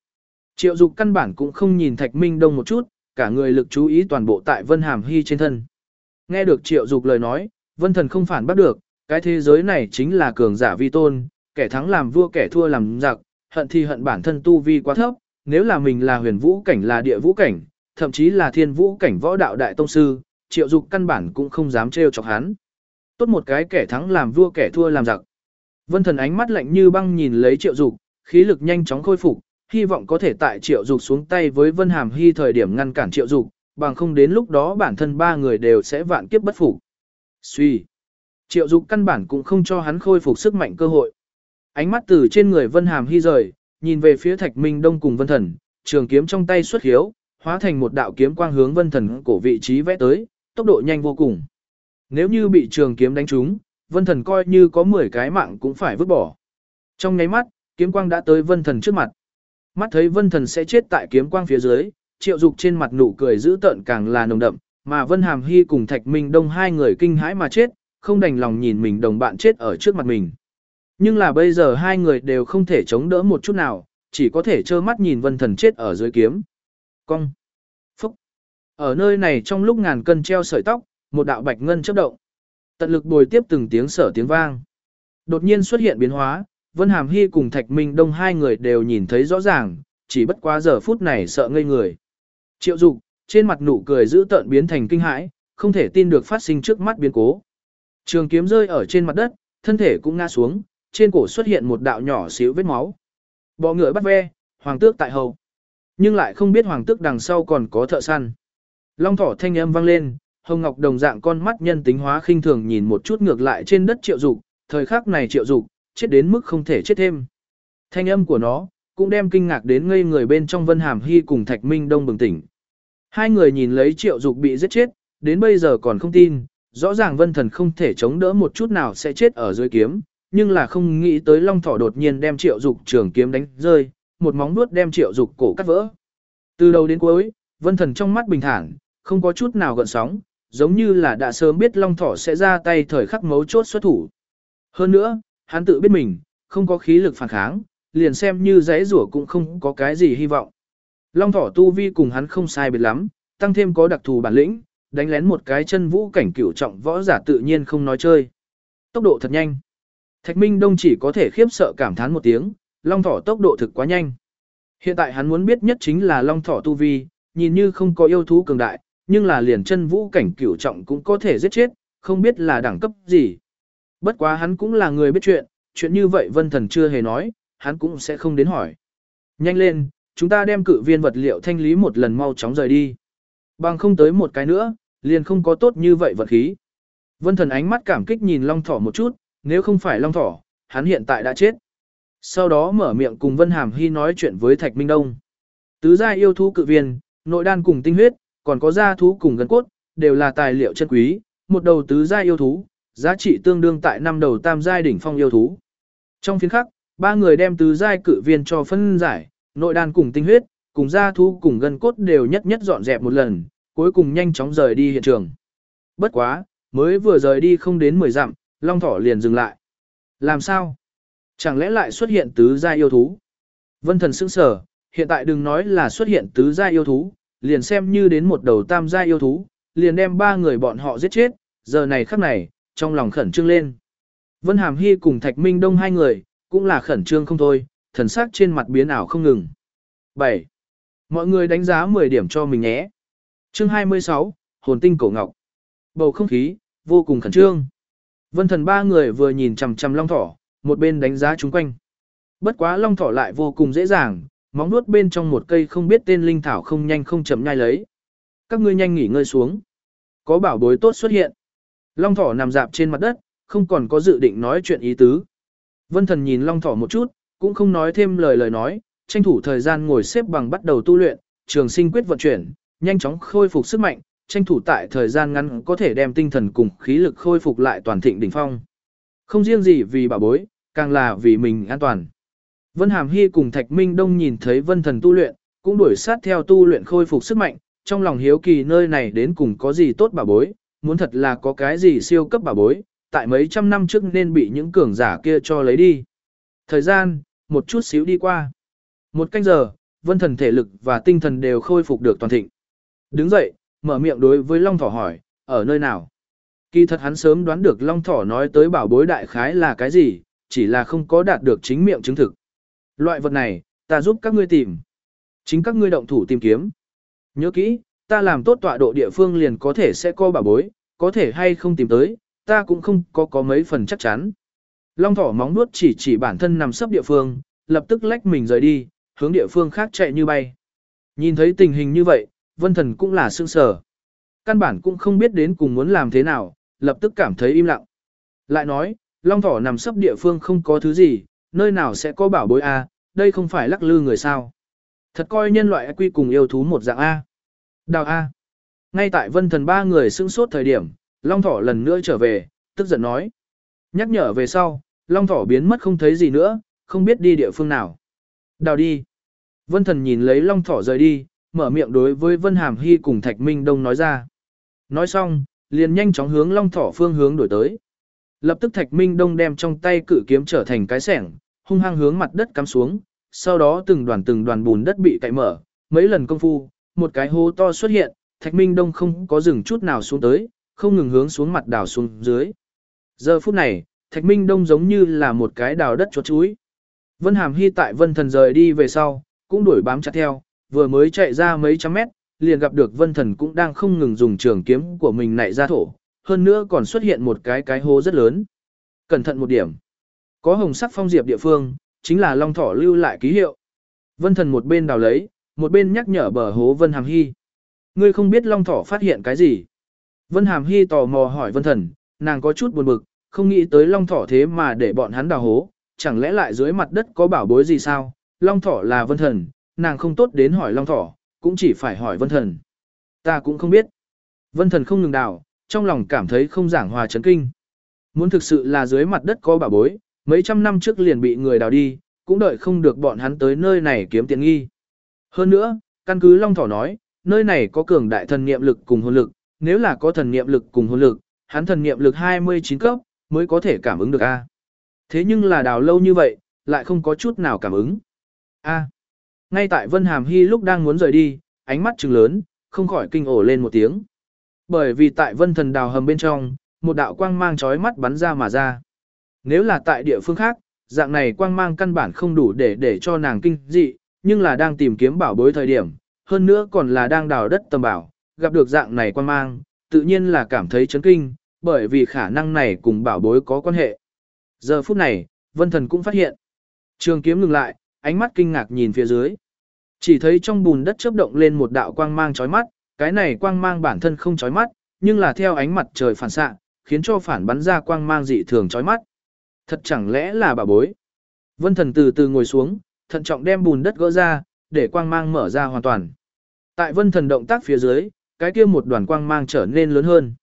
Triệu dục căn bản cũng không nhìn Thạch Minh Đông một chút, cả người lực chú ý toàn bộ tại Vân Hàm Hy trên thân. Nghe được triệu dục lời nói, Vân Thần không phản bắt được, cái thế giới này chính là cường giả vi tôn, kẻ thắng làm vua kẻ thua làm giặc, hận thì hận bản thân tu vi quá thấp, nếu là mình là huyền vũ cảnh là địa vũ cảnh, thậm chí là thiên vũ cảnh võ đạo đại tông sư, triệu dục căn bản cũng không dám trêu chọc hắn. Tốt một cái kẻ thắng làm vua kẻ thua làm giặc. Vân thần ánh mắt lạnh như băng nhìn lấy triệu dục, khí lực nhanh chóng khôi phục, hy vọng có thể tại triệu dục xuống tay với Vân Hàm Hy thời điểm ngăn cản triệu dục, bằng không đến lúc đó bản thân ba người đều sẽ vạn kiếp bất phục. Suy. Triệu dục căn bản cũng không cho hắn khôi phục sức mạnh cơ hội. Ánh mắt từ trên người Vân Hàm Hy rời, nhìn về phía Thạch Minh Đông cùng Vân Thần, trường kiếm trong tay xuất hiếu, hóa thành một đạo kiếm quang hướng Vân Thần cổ vị trí vẽ tới, tốc độ nhanh vô cùng. Nếu như bị trường kiếm đánh trúng, Vân Thần coi như có 10 cái mạng cũng phải vứt bỏ. Trong nháy mắt, kiếm quang đã tới Vân Thần trước mặt. Mắt thấy Vân Thần sẽ chết tại kiếm quang phía dưới, Triệu Dục trên mặt nụ cười dữ tợn càng là nồng đậm, mà Vân Hàm Hy cùng Thạch Minh Đông hai người kinh hãi mà chết, không đành lòng nhìn mình đồng bạn chết ở trước mặt mình. Nhưng là bây giờ hai người đều không thể chống đỡ một chút nào, chỉ có thể trơ mắt nhìn vân thần chết ở dưới kiếm. Cong. Phúc. Ở nơi này trong lúc ngàn cân treo sợi tóc, một đạo bạch ngân chấp động. Tận lực bồi tiếp từng tiếng sở tiếng vang. Đột nhiên xuất hiện biến hóa, Vân Hàm Hy cùng Thạch Minh Đông hai người đều nhìn thấy rõ ràng, chỉ bất quá giờ phút này sợ ngây người. Triệu Dục, trên mặt nụ cười giữ tợn biến thành kinh hãi, không thể tin được phát sinh trước mắt biến cố. Trường kiếm rơi ở trên mặt đất, thân thể cũng ngã xuống, trên cổ xuất hiện một đạo nhỏ xíu vết máu. Bọ ngựa bắt ve, hoàng tước tại hầu. Nhưng lại không biết hoàng tước đằng sau còn có thợ săn. Long thỏ thanh âm vang lên, hồng ngọc đồng dạng con mắt nhân tính hóa khinh thường nhìn một chút ngược lại trên đất triệu dục, thời khắc này triệu dục, chết đến mức không thể chết thêm. Thanh âm của nó, cũng đem kinh ngạc đến ngây người bên trong Vân Hàm Hy cùng Thạch Minh Đông bừng tỉnh. Hai người nhìn lấy triệu dục bị giết chết, đến bây giờ còn không tin, rõ ràng Vân Thần không thể chống đỡ một chút nào sẽ chết ở dưới kiếm, nhưng là không nghĩ tới long thỏ đột nhiên đem triệu dục trường kiếm đánh rơi, một móng vuốt đem triệu dục cổ cắt vỡ. Từ đầu đến cuối, vân thần trong mắt bình thản, không có chút nào gợn sóng, giống như là đã sớm biết long thỏ sẽ ra tay thời khắc mấu chốt xuất thủ. Hơn nữa, hắn tự biết mình, không có khí lực phản kháng, liền xem như giấy rủa cũng không có cái gì hy vọng. Long thỏ tu vi cùng hắn không sai biệt lắm, tăng thêm có đặc thù bản lĩnh, đánh lén một cái chân vũ cảnh cửu trọng võ giả tự nhiên không nói chơi. Tốc độ thật nhanh. Thạch Minh Đông chỉ có thể khiếp sợ cảm thán một tiếng, long thỏ tốc độ thực quá nhanh. Hiện tại hắn muốn biết nhất chính là long thỏ tu vi, nhìn như không có yêu thú cường đại, nhưng là liền chân vũ cảnh cửu trọng cũng có thể giết chết, không biết là đẳng cấp gì. Bất quá hắn cũng là người biết chuyện, chuyện như vậy vân thần chưa hề nói, hắn cũng sẽ không đến hỏi. Nhanh lên, chúng ta đem cự viên vật liệu thanh lý một lần mau chóng rời đi. Bằng không tới một cái nữa, liền không có tốt như vậy vật khí. Vân thần ánh mắt cảm kích nhìn long thỏ một chút, nếu không phải long thỏ, hắn hiện tại đã chết. Sau đó mở miệng cùng Vân Hàm Hy nói chuyện với Thạch Minh Đông. Tứ gia yêu thú cự viên, nội đan cùng tinh huyết, còn có gia thú cùng gân cốt, đều là tài liệu chân quý, một đầu tứ gia yêu thú, giá trị tương đương tại năm đầu tam giai đỉnh phong yêu thú. Trong phiên khắc, ba người đem tứ giai cự viên cho phân giải, nội đan cùng tinh huyết, cùng gia thú cùng gân cốt đều nhất nhất dọn dẹp một lần, cuối cùng nhanh chóng rời đi hiện trường. Bất quá, mới vừa rời đi không đến 10 dặm, Long Thỏ liền dừng lại. Làm sao? Chẳng lẽ lại xuất hiện tứ gia yêu thú? Vân thần sững sờ hiện tại đừng nói là xuất hiện tứ gia yêu thú, liền xem như đến một đầu tam gia yêu thú, liền đem ba người bọn họ giết chết, giờ này khắc này, trong lòng khẩn trương lên. Vân Hàm Hy cùng Thạch Minh Đông hai người, cũng là khẩn trương không thôi, thần sắc trên mặt biến ảo không ngừng. 7. Mọi người đánh giá 10 điểm cho mình nhé. Chương 26, Hồn tinh cổ ngọc. Bầu không khí, vô cùng khẩn trương. Vân thần ba người vừa nhìn chằm chằm long thỏ, một bên đánh giá chúng quanh. Bất quá long thỏ lại vô cùng dễ dàng, móng nuốt bên trong một cây không biết tên linh thảo không nhanh không chậm nhai lấy. Các ngươi nhanh nghỉ ngơi xuống. Có bảo bối tốt xuất hiện. Long thỏ nằm dạp trên mặt đất, không còn có dự định nói chuyện ý tứ. Vân thần nhìn long thỏ một chút, cũng không nói thêm lời lời nói, tranh thủ thời gian ngồi xếp bằng bắt đầu tu luyện, trường sinh quyết vận chuyển, nhanh chóng khôi phục sức mạnh, tranh thủ tại thời gian ngắn có thể đem tinh thần cùng khí lực khôi phục lại toàn thịnh đỉnh phong. Không riêng gì vì bảo bối, càng là vì mình an toàn. Vân Hàm Hy cùng Thạch Minh Đông nhìn thấy Vân Thần tu luyện, cũng đuổi sát theo tu luyện khôi phục sức mạnh, trong lòng hiếu kỳ nơi này đến cùng có gì tốt bảo bối, muốn thật là có cái gì siêu cấp bảo bối, tại mấy trăm năm trước nên bị những cường giả kia cho lấy đi. Thời gian, một chút xíu đi qua. Một canh giờ, Vân Thần thể lực và tinh thần đều khôi phục được toàn thịnh. Đứng dậy, mở miệng đối với Long Thỏ hỏi, ở nơi nào? Kỳ thật hắn sớm đoán được Long Thỏ nói tới bảo bối đại khái là cái gì, chỉ là không có đạt được chính miệng chứng thực. Loại vật này, ta giúp các ngươi tìm. Chính các ngươi động thủ tìm kiếm. Nhớ kỹ, ta làm tốt tọa độ địa phương liền có thể sẽ có bảo bối, có thể hay không tìm tới, ta cũng không có có mấy phần chắc chắn. Long thỏ móng nuốt chỉ chỉ bản thân nằm sấp địa phương, lập tức lách mình rời đi, hướng địa phương khác chạy như bay. Nhìn thấy tình hình như vậy, vân thần cũng là sương sở. Căn bản cũng không biết đến cùng muốn làm thế nào, lập tức cảm thấy im lặng. Lại nói, long thỏ nằm sấp địa phương không có thứ gì, nơi nào sẽ có bảo bối A, đây không phải lắc lư người sao. Thật coi nhân loại quy cùng yêu thú một dạng A. Đào A. Ngay tại vân thần ba người sững sốt thời điểm, long thỏ lần nữa trở về, tức giận nói. Nhắc nhở về sau, long thỏ biến mất không thấy gì nữa, không biết đi địa phương nào. Đào đi. Vân thần nhìn lấy long thỏ rời đi, mở miệng đối với Vân Hàm Hy cùng Thạch Minh Đông nói ra. Nói xong, liền nhanh chóng hướng long thỏ phương hướng đổi tới. Lập tức Thạch Minh Đông đem trong tay cự kiếm trở thành cái sẻng, hung hăng hướng mặt đất cắm xuống, sau đó từng đoàn từng đoàn bùn đất bị cạy mở, mấy lần công phu, một cái hố to xuất hiện, Thạch Minh Đông không có dừng chút nào xuống tới, không ngừng hướng xuống mặt đào xuống dưới. Giờ phút này, Thạch Minh Đông giống như là một cái đào đất chuột chuối. Vân Hàm Hy tại Vân Thần rời đi về sau, cũng đuổi bám chặt theo, vừa mới chạy ra mấy trăm mét, liền gặp được Vân Thần cũng đang không ngừng dùng trường kiếm của mình nạy ra thổ, hơn nữa còn xuất hiện một cái cái hố rất lớn. Cẩn thận một điểm. Có hồng sắc phong diệp địa phương, chính là long thỏ lưu lại ký hiệu. Vân thần một bên đào lấy, một bên nhắc nhở bờ hố Vân Hàm Hy. Ngươi không biết long thỏ phát hiện cái gì. Vân Hàm Hy tò mò hỏi Vân thần, nàng có chút buồn bực, không nghĩ tới long thỏ thế mà để bọn hắn đào hố, chẳng lẽ lại dưới mặt đất có bảo bối gì sao? Long thỏ là Vân thần, nàng không tốt đến hỏi long thỏ, cũng chỉ phải hỏi Vân thần. Ta cũng không biết. Vân thần không ngừng đào, trong lòng cảm thấy không giảng hòa chấn kinh. Muốn thực sự là dưới mặt đất có bảo bối, mấy trăm năm trước liền bị người đào đi, cũng đợi không được bọn hắn tới nơi này kiếm tiền nghi. Hơn nữa, căn cứ Long Thỏ nói, nơi này có cường đại thần niệm lực cùng hồn lực, nếu là có thần niệm lực cùng hồn lực, hắn thần niệm lực 29 cấp, mới có thể cảm ứng được A. Thế nhưng là đào lâu như vậy, lại không có chút nào cảm ứng. A. Ngay tại Vân Hàm Hy lúc đang muốn rời đi, ánh mắt trừng lớn, không khỏi kinh ổ lên một tiếng. Bởi vì tại vân thần đào hầm bên trong, một đạo quang mang chói mắt bắn ra mà ra. Nếu là tại địa phương khác, dạng này quang mang căn bản không đủ để để cho nàng kinh dị, nhưng là đang tìm kiếm bảo bối thời điểm, hơn nữa còn là đang đào đất tầm bảo, gặp được dạng này quang mang, tự nhiên là cảm thấy chấn kinh, bởi vì khả năng này cùng bảo bối có quan hệ. Giờ phút này, vân thần cũng phát hiện. Trường kiếm ngừng lại, ánh mắt kinh ngạc nhìn phía dưới. Chỉ thấy trong bùn đất chớp động lên một đạo quang mang chói mắt, cái này quang mang bản thân không chói mắt, nhưng là theo ánh mặt trời phản xạ, khiến cho phản bắn ra quang mang dị thường chói mắt. Thật chẳng lẽ là bà bối? Vân thần từ từ ngồi xuống, thận trọng đem bùn đất gỡ ra, để quang mang mở ra hoàn toàn. Tại vân thần động tác phía dưới, cái kia một đoàn quang mang trở nên lớn hơn.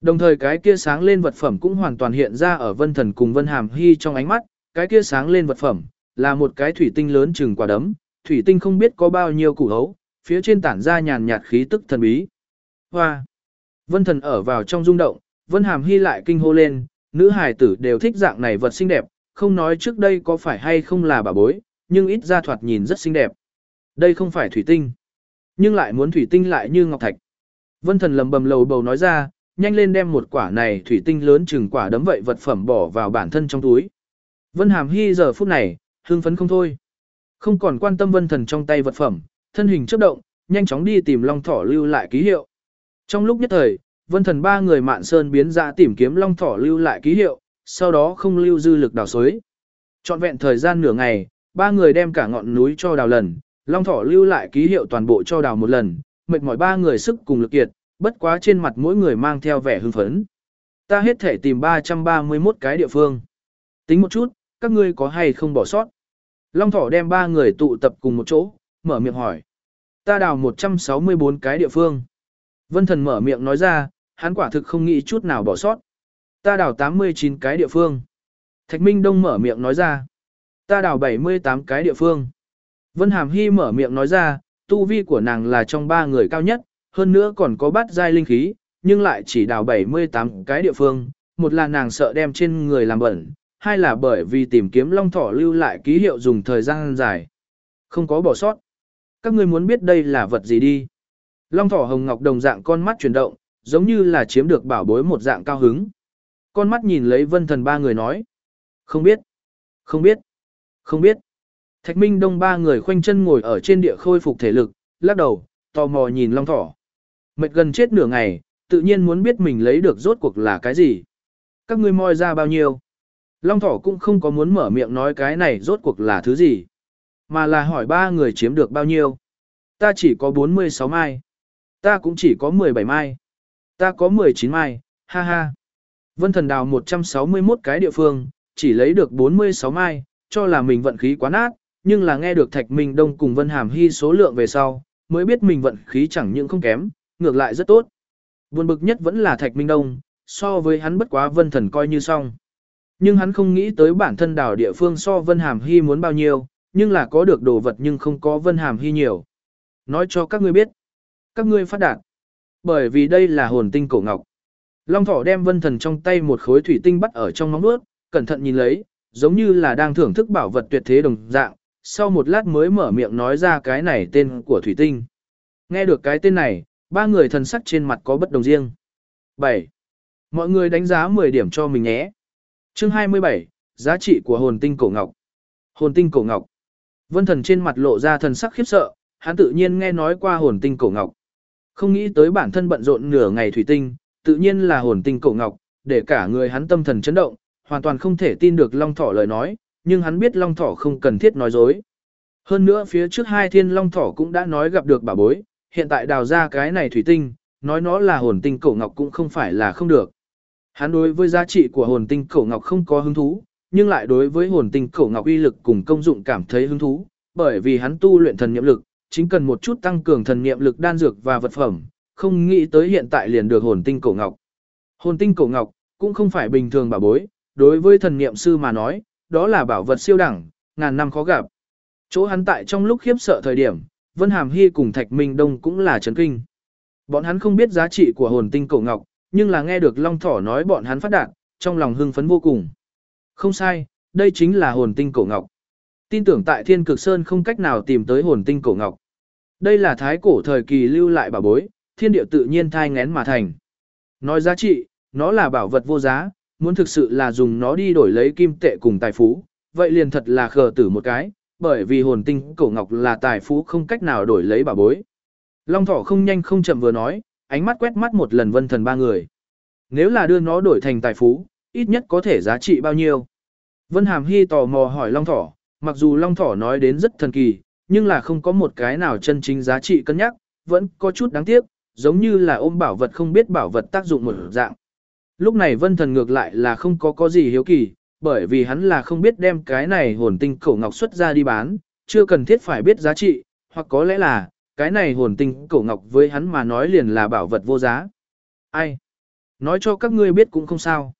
Đồng thời cái kia sáng lên vật phẩm cũng hoàn toàn hiện ra ở vân thần cùng vân hàm hy trong ánh mắt, cái kia sáng lên vật phẩm, là một cái thủy tinh lớn chừng quả đấm, thủy tinh không biết có bao nhiêu củ hấu, phía trên tản ra nhàn nhạt khí tức thần bí. Hoa! Vân thần ở vào trong rung động, vân hàm hy lại kinh hô lên, nữ hài tử đều thích dạng này vật xinh đẹp, không nói trước đây có phải hay không là bà bối, nhưng ít ra thoạt nhìn rất xinh đẹp. Đây không phải thủy tinh, nhưng lại muốn thủy tinh lại như ngọc thạch. Vân thần lầm bầm lầu bầu nói ra, nhanh lên đem một quả này thủy tinh lớn chừng quả đấm vậy vật phẩm bỏ vào bản thân trong túi. Vân hàm hy giờ phút này, hưng phấn không thôi. Không còn quan tâm vân thần trong tay vật phẩm, thân hình chớp động, nhanh chóng đi tìm long thỏ lưu lại ký hiệu. Trong lúc nhất thời, vân thần ba người mạn sơn biến ra tìm kiếm long thỏ lưu lại ký hiệu, sau đó không lưu dư lực đào xới. Trọn vẹn thời gian nửa ngày, ba người đem cả ngọn núi cho đào lần, long thỏ lưu lại ký hiệu toàn bộ cho đào một lần, mệt mỏi ba người sức cùng lực kiệt, bất quá trên mặt mỗi người mang theo vẻ hưng phấn. Ta hết thể tìm 331 cái địa phương. Tính một chút, các ngươi có hay không bỏ sót? Long thỏ đem ba người tụ tập cùng một chỗ, mở miệng hỏi. Ta đào 164 cái địa phương. Vân thần mở miệng nói ra, hắn quả thực không nghĩ chút nào bỏ sót. Ta đào 89 cái địa phương. Thạch Minh Đông mở miệng nói ra. Ta đào 78 cái địa phương. Vân Hàm Hy mở miệng nói ra, tu vi của nàng là trong ba người cao nhất, hơn nữa còn có bát giai linh khí, nhưng lại chỉ đào 78 cái địa phương. Một là nàng sợ đem trên người làm bẩn, hai là bởi vì tìm kiếm long thỏ lưu lại ký hiệu dùng thời gian dài. Không có bỏ sót. Các ngươi muốn biết đây là vật gì đi. Long thỏ hồng ngọc đồng dạng con mắt chuyển động, giống như là chiếm được bảo bối một dạng cao hứng. Con mắt nhìn lấy vân thần ba người nói. Không biết. Không biết. Không biết. Thạch Minh Đông ba người khoanh chân ngồi ở trên địa khôi phục thể lực, lắc đầu, tò mò nhìn long thỏ. Mệt gần chết nửa ngày, tự nhiên muốn biết mình lấy được rốt cuộc là cái gì. Các ngươi moi ra bao nhiêu? Long thỏ cũng không có muốn mở miệng nói cái này rốt cuộc là thứ gì. Mà là hỏi ba người chiếm được bao nhiêu. Ta chỉ có 46 mai. Ta cũng chỉ có 17 mai. Ta có 19 mai, ha ha. Vân thần đào 161 cái địa phương, chỉ lấy được 46 mai, cho là mình vận khí quá nát, nhưng là nghe được Thạch Minh Đông cùng Vân Hàm Hy số lượng về sau, mới biết mình vận khí chẳng những không kém, ngược lại rất tốt. Buồn bực nhất vẫn là Thạch Minh Đông, so với hắn bất quá Vân Thần coi như xong. Nhưng hắn không nghĩ tới bản thân đảo địa phương so Vân Hàm Hy muốn bao nhiêu, nhưng là có được đồ vật nhưng không có Vân Hàm Hy nhiều. Nói cho các ngươi biết, các ngươi phát đạt. Bởi vì đây là hồn tinh cổ ngọc. Long thỏ đem Vân Thần trong tay một khối thủy tinh bắt ở trong móng nuốt, cẩn thận nhìn lấy, giống như là đang thưởng thức bảo vật tuyệt thế đồng dạng, sau một lát mới mở miệng nói ra cái này tên của thủy tinh. Nghe được cái tên này, ba người thần sắc trên mặt có bất đồng riêng. 7. Mọi người đánh giá 10 điểm cho mình nhé. Chương 27, giá trị của hồn tinh cổ ngọc. Hồn tinh cổ ngọc. Vân thần trên mặt lộ ra thần sắc khiếp sợ, hắn tự nhiên nghe nói qua hồn tinh cổ ngọc. Không nghĩ tới bản thân bận rộn nửa ngày thủy tinh, tự nhiên là hồn tinh cổ ngọc, để cả người hắn tâm thần chấn động, hoàn toàn không thể tin được Long Thỏ lời nói, nhưng hắn biết Long Thỏ không cần thiết nói dối. Hơn nữa phía trước hai thiên Long Thỏ cũng đã nói gặp được bà bối, hiện tại đào ra cái này thủy tinh, nói nó là hồn tinh cổ ngọc cũng không phải là không được. Hắn đối với giá trị của hồn tinh cổ ngọc không có hứng thú, nhưng lại đối với hồn tinh cổ ngọc uy lực cùng công dụng cảm thấy hứng thú, bởi vì hắn tu luyện thần nhiệm lực, chính cần một chút tăng cường thần niệm lực đan dược và vật phẩm, không nghĩ tới hiện tại liền được hồn tinh cổ ngọc. Hồn tinh cổ ngọc cũng không phải bình thường bảo bối, đối với thần niệm sư mà nói, đó là bảo vật siêu đẳng, ngàn năm khó gặp. Chỗ hắn tại trong lúc khiếp sợ thời điểm, Vân Hàm Hy cùng Thạch Minh Đông cũng là chấn kinh. Bọn hắn không biết giá trị của hồn tinh cổ ngọc, nhưng là nghe được Long Thỏ nói bọn hắn phát đạt, trong lòng hưng phấn vô cùng. Không sai, đây chính là hồn tinh cổ ngọc. Tin tưởng tại Thiên Cực Sơn không cách nào tìm tới hồn tinh cổ ngọc. Đây là thái cổ thời kỳ lưu lại bảo bối, thiên địa tự nhiên thai ngén mà thành. Nói giá trị, nó là bảo vật vô giá, muốn thực sự là dùng nó đi đổi lấy kim tệ cùng tài phú, vậy liền thật là khờ tử một cái, bởi vì hồn tinh cổ ngọc là tài phú không cách nào đổi lấy bảo bối. Long thỏ không nhanh không chậm vừa nói, ánh mắt quét mắt một lần vân thần ba người. Nếu là đưa nó đổi thành tài phú, ít nhất có thể giá trị bao nhiêu. Vân Hàm Hy tò mò hỏi Long thỏ, mặc dù Long thỏ nói đến rất thần kỳ, nhưng là không có một cái nào chân chính giá trị cân nhắc, vẫn có chút đáng tiếc, giống như là ôm bảo vật không biết bảo vật tác dụng một dạng. Lúc này vân thần ngược lại là không có có gì hiếu kỳ, bởi vì hắn là không biết đem cái này hồn tinh cổ ngọc xuất ra đi bán, chưa cần thiết phải biết giá trị, hoặc có lẽ là, cái này hồn tinh cổ ngọc với hắn mà nói liền là bảo vật vô giá. Ai? Nói cho các ngươi biết cũng không sao.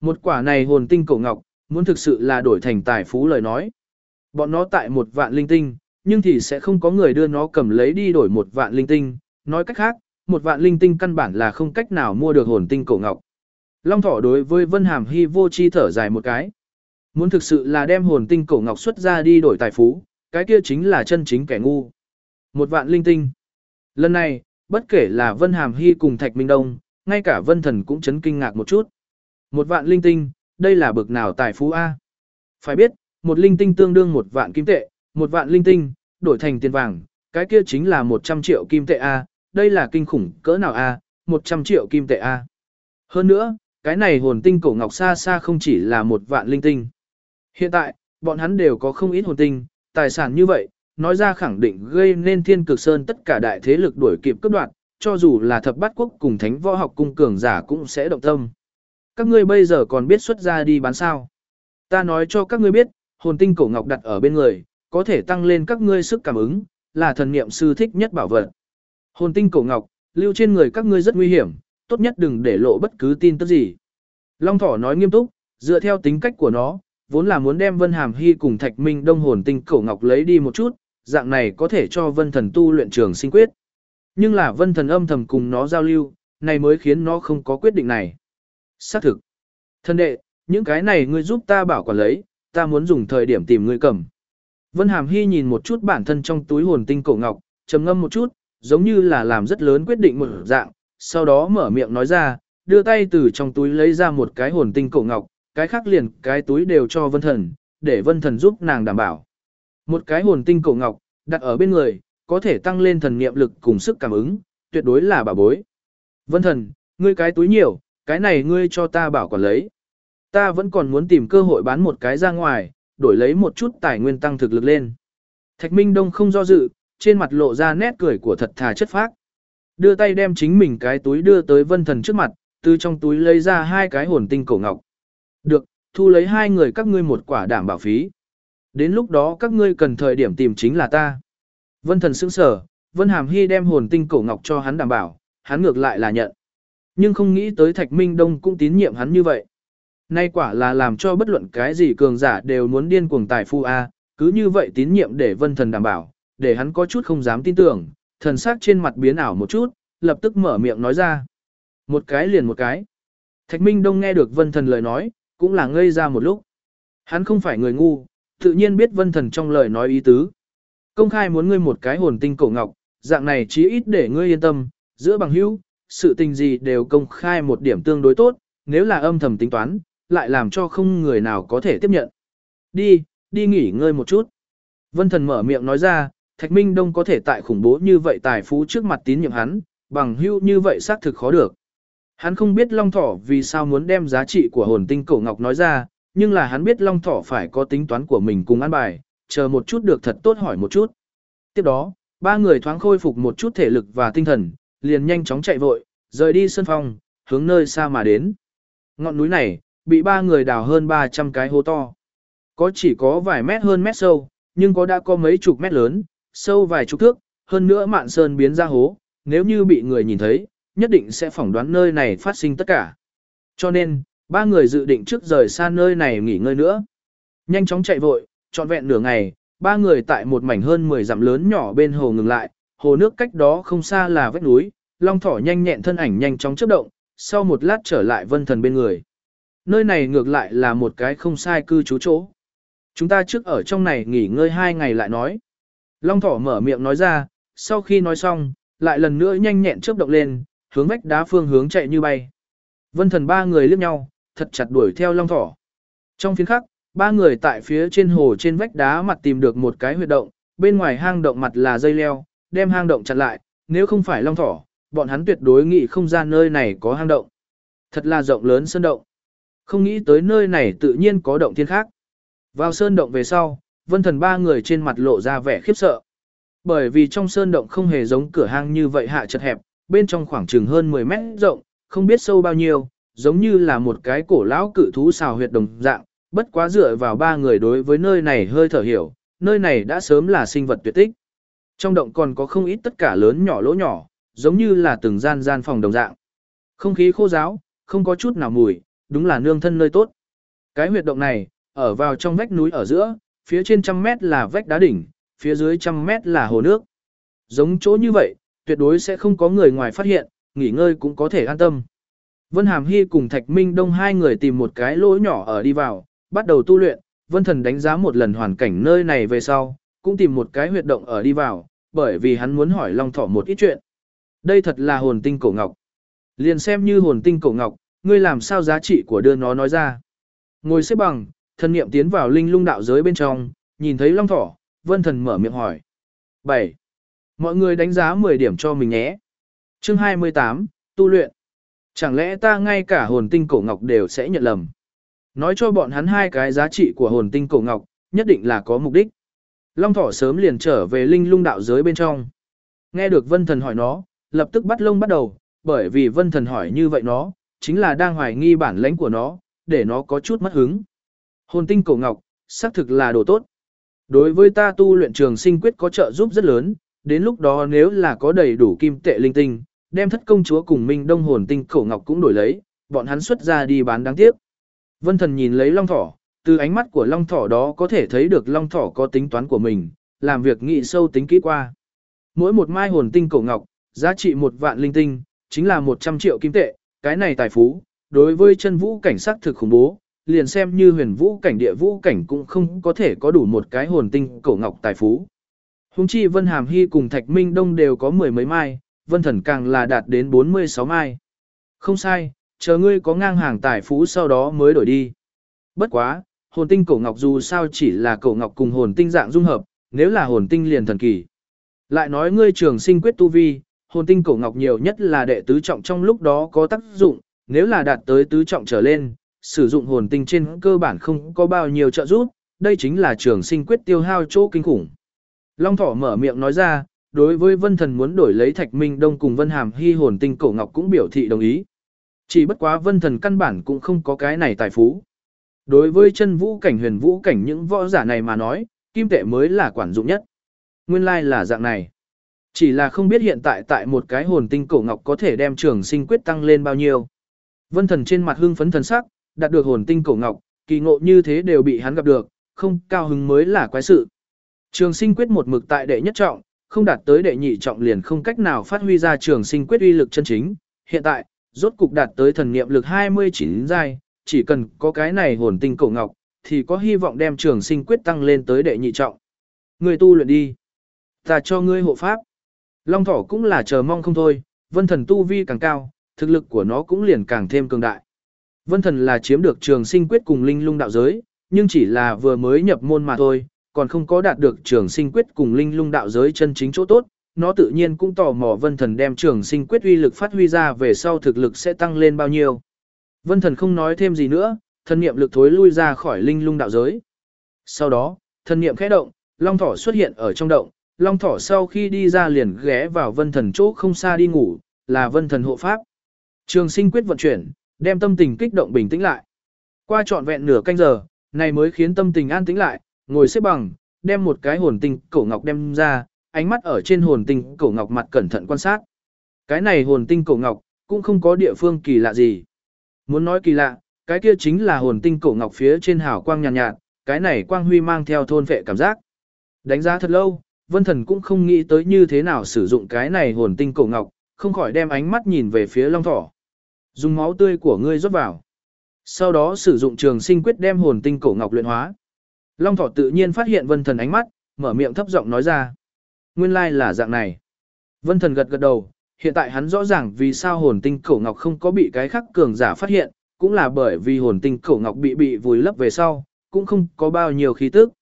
Một quả này hồn tinh cổ ngọc, muốn thực sự là đổi thành tài phú lời nói. Bọn nó tại một vạn linh tinh, nhưng thì sẽ không có người đưa nó cầm lấy đi đổi một vạn linh tinh. Nói cách khác, một vạn linh tinh căn bản là không cách nào mua được hồn tinh cổ ngọc. Long thỏ đối với Vân Hàm Hy vô chi thở dài một cái. Muốn thực sự là đem hồn tinh cổ ngọc xuất ra đi đổi tài phú, cái kia chính là chân chính kẻ ngu. Một vạn linh tinh. Lần này, bất kể là Vân Hàm Hy cùng Thạch Minh Đông, ngay cả Vân Thần cũng chấn kinh ngạc một chút. Một vạn linh tinh, đây là bực nào tài phú A? Phải biết, một linh tinh tương đương một vạn kim tệ, một vạn linh tinh, đổi thành tiền vàng, cái kia chính là 100 triệu kim tệ A, đây là kinh khủng cỡ nào A, 100 triệu kim tệ A. Hơn nữa, cái này hồn tinh cổ ngọc xa xa không chỉ là một vạn linh tinh. Hiện tại, bọn hắn đều có không ít hồn tinh, tài sản như vậy, nói ra khẳng định gây nên thiên cực sơn tất cả đại thế lực đuổi kịp cấp đoạn, cho dù là thập bát quốc cùng thánh võ học cung cường giả cũng sẽ động tâm. Các ngươi bây giờ còn biết xuất ra đi bán sao. Ta nói cho các ngươi biết, hồn tinh cổ ngọc đặt ở bên người, có thể tăng lên các ngươi sức cảm ứng, là thần niệm sư thích nhất bảo vật. Hồn tinh cổ ngọc, lưu trên người các ngươi rất nguy hiểm, tốt nhất đừng để lộ bất cứ tin tức gì. Long thỏ nói nghiêm túc, dựa theo tính cách của nó, vốn là muốn đem Vân Hàm Hy cùng Thạch Minh Đông hồn tinh cổ ngọc lấy đi một chút, dạng này có thể cho Vân Thần tu luyện trường sinh quyết. Nhưng là Vân Thần âm thầm cùng nó giao lưu, này mới khiến nó không có quyết định này. Xác thực. Thân đệ, những cái này ngươi giúp ta bảo quản lấy, ta muốn dùng thời điểm tìm ngươi cầm. Vân Hàm Hy nhìn một chút bản thân trong túi hồn tinh cổ ngọc, trầm ngâm một chút, giống như là làm rất lớn quyết định một dạng, sau đó mở miệng nói ra, đưa tay từ trong túi lấy ra một cái hồn tinh cổ ngọc, cái khác liền cái túi đều cho vân thần, để vân thần giúp nàng đảm bảo. Một cái hồn tinh cổ ngọc, đặt ở bên người, có thể tăng lên thần niệm lực cùng sức cảm ứng, tuyệt đối là bảo bối. Vân thần, ngươi cái túi nhiều, cái này ngươi cho ta bảo quản lấy. Ta vẫn còn muốn tìm cơ hội bán một cái ra ngoài, đổi lấy một chút tài nguyên tăng thực lực lên. Thạch Minh Đông không do dự, trên mặt lộ ra nét cười của thật thà chất phác. Đưa tay đem chính mình cái túi đưa tới vân thần trước mặt, từ trong túi lấy ra hai cái hồn tinh cổ ngọc. Được, thu lấy hai người các ngươi một quả đảm bảo phí. Đến lúc đó các ngươi cần thời điểm tìm chính là ta. Vân thần sững sờ, Vân Hàm Hy đem hồn tinh cổ ngọc cho hắn đảm bảo, hắn ngược lại là nhận. Nhưng không nghĩ tới Thạch Minh Đông cũng tín nhiệm hắn như vậy. Nay quả là làm cho bất luận cái gì cường giả đều muốn điên cuồng tài phu A, cứ như vậy tín nhiệm để vân thần đảm bảo, để hắn có chút không dám tin tưởng, thần sắc trên mặt biến ảo một chút, lập tức mở miệng nói ra. Một cái liền một cái. Thạch Minh Đông nghe được vân thần lời nói, cũng là ngây ra một lúc. Hắn không phải người ngu, tự nhiên biết vân thần trong lời nói ý tứ. Công khai muốn ngươi một cái hồn tinh cổ ngọc, dạng này chí ít để ngươi yên tâm, giữa bằng hữu, sự tình gì đều công khai một điểm tương đối tốt, nếu là âm thầm tính toán, lại làm cho không người nào có thể tiếp nhận. Đi, đi nghỉ ngơi một chút. Vân thần mở miệng nói ra, Thạch Minh Đông có thể tại khủng bố như vậy tài phú trước mặt tín nhiệm hắn, bằng hữu như vậy xác thực khó được. Hắn không biết Long Thỏ vì sao muốn đem giá trị của hồn tinh cổ ngọc nói ra, nhưng là hắn biết Long Thỏ phải có tính toán của mình cùng ăn bài, chờ một chút được thật tốt hỏi một chút. Tiếp đó, ba người thoáng khôi phục một chút thể lực và tinh thần, liền nhanh chóng chạy vội, rời đi sân phòng, hướng nơi xa mà đến. Ngọn núi này, bị ba người đào hơn 300 cái hố to. Có chỉ có vài mét hơn mét sâu, nhưng có đã có mấy chục mét lớn, sâu vài chục thước, hơn nữa mạn sơn biến ra hố, nếu như bị người nhìn thấy, nhất định sẽ phỏng đoán nơi này phát sinh tất cả. Cho nên, ba người dự định trước rời xa nơi này nghỉ ngơi nữa. Nhanh chóng chạy vội, trọn vẹn nửa ngày, ba người tại một mảnh hơn 10 dặm lớn nhỏ bên hồ ngừng lại, hồ nước cách đó không xa là vách núi, long thỏ nhanh nhẹn thân ảnh nhanh chóng chớp động, sau một lát trở lại vân thần bên người. Nơi này ngược lại là một cái không sai cư trú chỗ. Chúng ta trước ở trong này nghỉ ngơi hai ngày lại nói. Long thỏ mở miệng nói ra, sau khi nói xong, lại lần nữa nhanh nhẹn chớp động lên, hướng vách đá phương hướng chạy như bay. Vân thần ba người liếc nhau, thật chặt đuổi theo long thỏ. Trong phiến khắc, ba người tại phía trên hồ trên vách đá mặt tìm được một cái huyệt động, bên ngoài hang động mặt là dây leo, đem hang động chặt lại, nếu không phải long thỏ, bọn hắn tuyệt đối nghĩ không ra nơi này có hang động. Thật là rộng lớn sơn động. Không nghĩ tới nơi này tự nhiên có động thiên khác. Vào sơn động về sau, vân thần ba người trên mặt lộ ra vẻ khiếp sợ. Bởi vì trong sơn động không hề giống cửa hang như vậy hạ chật hẹp, bên trong khoảng chừng hơn 10 mét rộng, không biết sâu bao nhiêu, giống như là một cái cổ lão cự thú xào huyệt đồng dạng, bất quá dựa vào ba người đối với nơi này hơi thở hiểu, nơi này đã sớm là sinh vật tuyệt tích. Trong động còn có không ít tất cả lớn nhỏ lỗ nhỏ, giống như là từng gian gian phòng đồng dạng. Không khí khô giáo, không có chút nào mùi, đúng là nương thân nơi tốt. Cái huyệt động này, ở vào trong vách núi ở giữa, phía trên trăm mét là vách đá đỉnh, phía dưới trăm mét là hồ nước. Giống chỗ như vậy, tuyệt đối sẽ không có người ngoài phát hiện, nghỉ ngơi cũng có thể an tâm. Vân Hàm Hy cùng Thạch Minh Đông hai người tìm một cái lỗ nhỏ ở đi vào, bắt đầu tu luyện, Vân Thần đánh giá một lần hoàn cảnh nơi này về sau, cũng tìm một cái huyệt động ở đi vào, bởi vì hắn muốn hỏi Long Thỏ một ít chuyện. Đây thật là hồn tinh cổ ngọc. Liền xem như hồn tinh cổ ngọc, ngươi làm sao giá trị của đưa nó nói ra. Ngồi xếp bằng, thần niệm tiến vào linh lung đạo giới bên trong, nhìn thấy Long Thỏ, Vân Thần mở miệng hỏi. 7. Mọi người đánh giá 10 điểm cho mình nhé. Chương 28, tu luyện. Chẳng lẽ ta ngay cả hồn tinh cổ ngọc đều sẽ nhận lầm? Nói cho bọn hắn hai cái giá trị của hồn tinh cổ ngọc, nhất định là có mục đích. Long thỏ sớm liền trở về linh lung đạo giới bên trong. Nghe được vân thần hỏi nó, lập tức bắt lông bắt đầu, bởi vì vân thần hỏi như vậy nó, chính là đang hoài nghi bản lãnh của nó, để nó có chút mất hứng. Hồn tinh cổ ngọc, xác thực là đồ tốt. Đối với ta tu luyện trường sinh quyết có trợ giúp rất lớn, đến lúc đó nếu là có đầy đủ kim tệ linh tinh, đem thất công chúa cùng Minh Đông hồn tinh cổ ngọc cũng đổi lấy, bọn hắn xuất ra đi bán đáng tiếc. Vân Thần nhìn lấy Long Thỏ, từ ánh mắt của Long Thỏ đó có thể thấy được Long Thỏ có tính toán của mình, làm việc nghị sâu tính kỹ qua. Mỗi một mai hồn tinh cổ ngọc, giá trị một vạn linh tinh, chính là 100 triệu kim tệ, cái này tài phú, đối với chân vũ cảnh sắc thực khủng bố, liền xem như huyền vũ cảnh địa vũ cảnh cũng không có thể có đủ một cái hồn tinh cổ ngọc tài phú. Hùng chi Vân Hàm Hy cùng Thạch Minh Đông đều có mười mấy mai, Vân Thần càng là đạt đến 46 mai. Không sai, chờ ngươi có ngang hàng tài phú sau đó mới đổi đi. Bất quá, hồn tinh cổ ngọc dù sao chỉ là cổ ngọc cùng hồn tinh dạng dung hợp, nếu là hồn tinh liền thần kỳ. Lại nói ngươi trường sinh quyết tu vi, hồn tinh cổ ngọc nhiều nhất là đệ tứ trọng trong lúc đó có tác dụng, nếu là đạt tới tứ trọng trở lên, sử dụng hồn tinh trên cơ bản không có bao nhiêu trợ giúp, đây chính là trường sinh quyết tiêu hao chỗ kinh khủng. Long thỏ mở miệng nói ra, đối với vân thần muốn đổi lấy thạch minh đông cùng vân hàm hy hồn tinh cổ ngọc cũng biểu thị đồng ý. Chỉ bất quá vân thần căn bản cũng không có cái này tài phú. Đối với chân vũ cảnh huyền vũ cảnh những võ giả này mà nói, kim tệ mới là quản dụng nhất. Nguyên lai like là dạng này. Chỉ là không biết hiện tại tại một cái hồn tinh cổ ngọc có thể đem trường sinh quyết tăng lên bao nhiêu. Vân thần trên mặt hưng phấn thần sắc, đạt được hồn tinh cổ ngọc, kỳ ngộ như thế đều bị hắn gặp được, không cao hứng mới là quái sự. Trường sinh quyết một mực tại đệ nhất trọng, không đạt tới đệ nhị trọng liền không cách nào phát huy ra trường sinh quyết uy lực chân chính. Hiện tại, rốt cục đạt tới thần niệm lực 29 giai, chỉ cần có cái này hồn tinh cổ ngọc, thì có hy vọng đem trường sinh quyết tăng lên tới đệ nhị trọng. Người tu luyện đi. Ta cho ngươi hộ pháp. Long thỏ cũng là chờ mong không thôi, vân thần tu vi càng cao, thực lực của nó cũng liền càng thêm cường đại. Vân thần là chiếm được trường sinh quyết cùng linh lung đạo giới, nhưng chỉ là vừa mới nhập môn mà thôi, còn không có đạt được trường sinh quyết cùng linh lung đạo giới chân chính chỗ tốt, nó tự nhiên cũng tò mò vân thần đem trường sinh quyết uy lực phát huy ra về sau thực lực sẽ tăng lên bao nhiêu. Vân thần không nói thêm gì nữa, thần niệm lực thối lui ra khỏi linh lung đạo giới. Sau đó, thần niệm khẽ động, long thỏ xuất hiện ở trong động, long thỏ sau khi đi ra liền ghé vào vân thần chỗ không xa đi ngủ, là vân thần hộ pháp. Trường sinh quyết vận chuyển, đem tâm tình kích động bình tĩnh lại. Qua trọn vẹn nửa canh giờ, này mới khiến tâm tình an tĩnh lại, ngồi xếp bằng, đem một cái hồn tinh cổ ngọc đem ra, ánh mắt ở trên hồn tinh cổ ngọc mặt cẩn thận quan sát. Cái này hồn tinh cổ ngọc, cũng không có địa phương kỳ lạ gì. Muốn nói kỳ lạ, cái kia chính là hồn tinh cổ ngọc phía trên hào quang nhàn nhạt, nhạt, cái này quang huy mang theo thôn vệ cảm giác. Đánh giá thật lâu, vân thần cũng không nghĩ tới như thế nào sử dụng cái này hồn tinh cổ ngọc, không khỏi đem ánh mắt nhìn về phía long thỏ. Dùng máu tươi của ngươi rót vào. Sau đó sử dụng trường sinh quyết đem hồn tinh cổ ngọc luyện hóa. Long thỏ tự nhiên phát hiện vân thần ánh mắt, mở miệng thấp giọng nói ra. Nguyên lai là dạng này. Vân thần gật gật đầu, hiện tại hắn rõ ràng vì sao hồn tinh cổ ngọc không có bị cái khắc cường giả phát hiện, cũng là bởi vì hồn tinh cổ ngọc bị bị vùi lấp về sau, cũng không có bao nhiêu khí tức.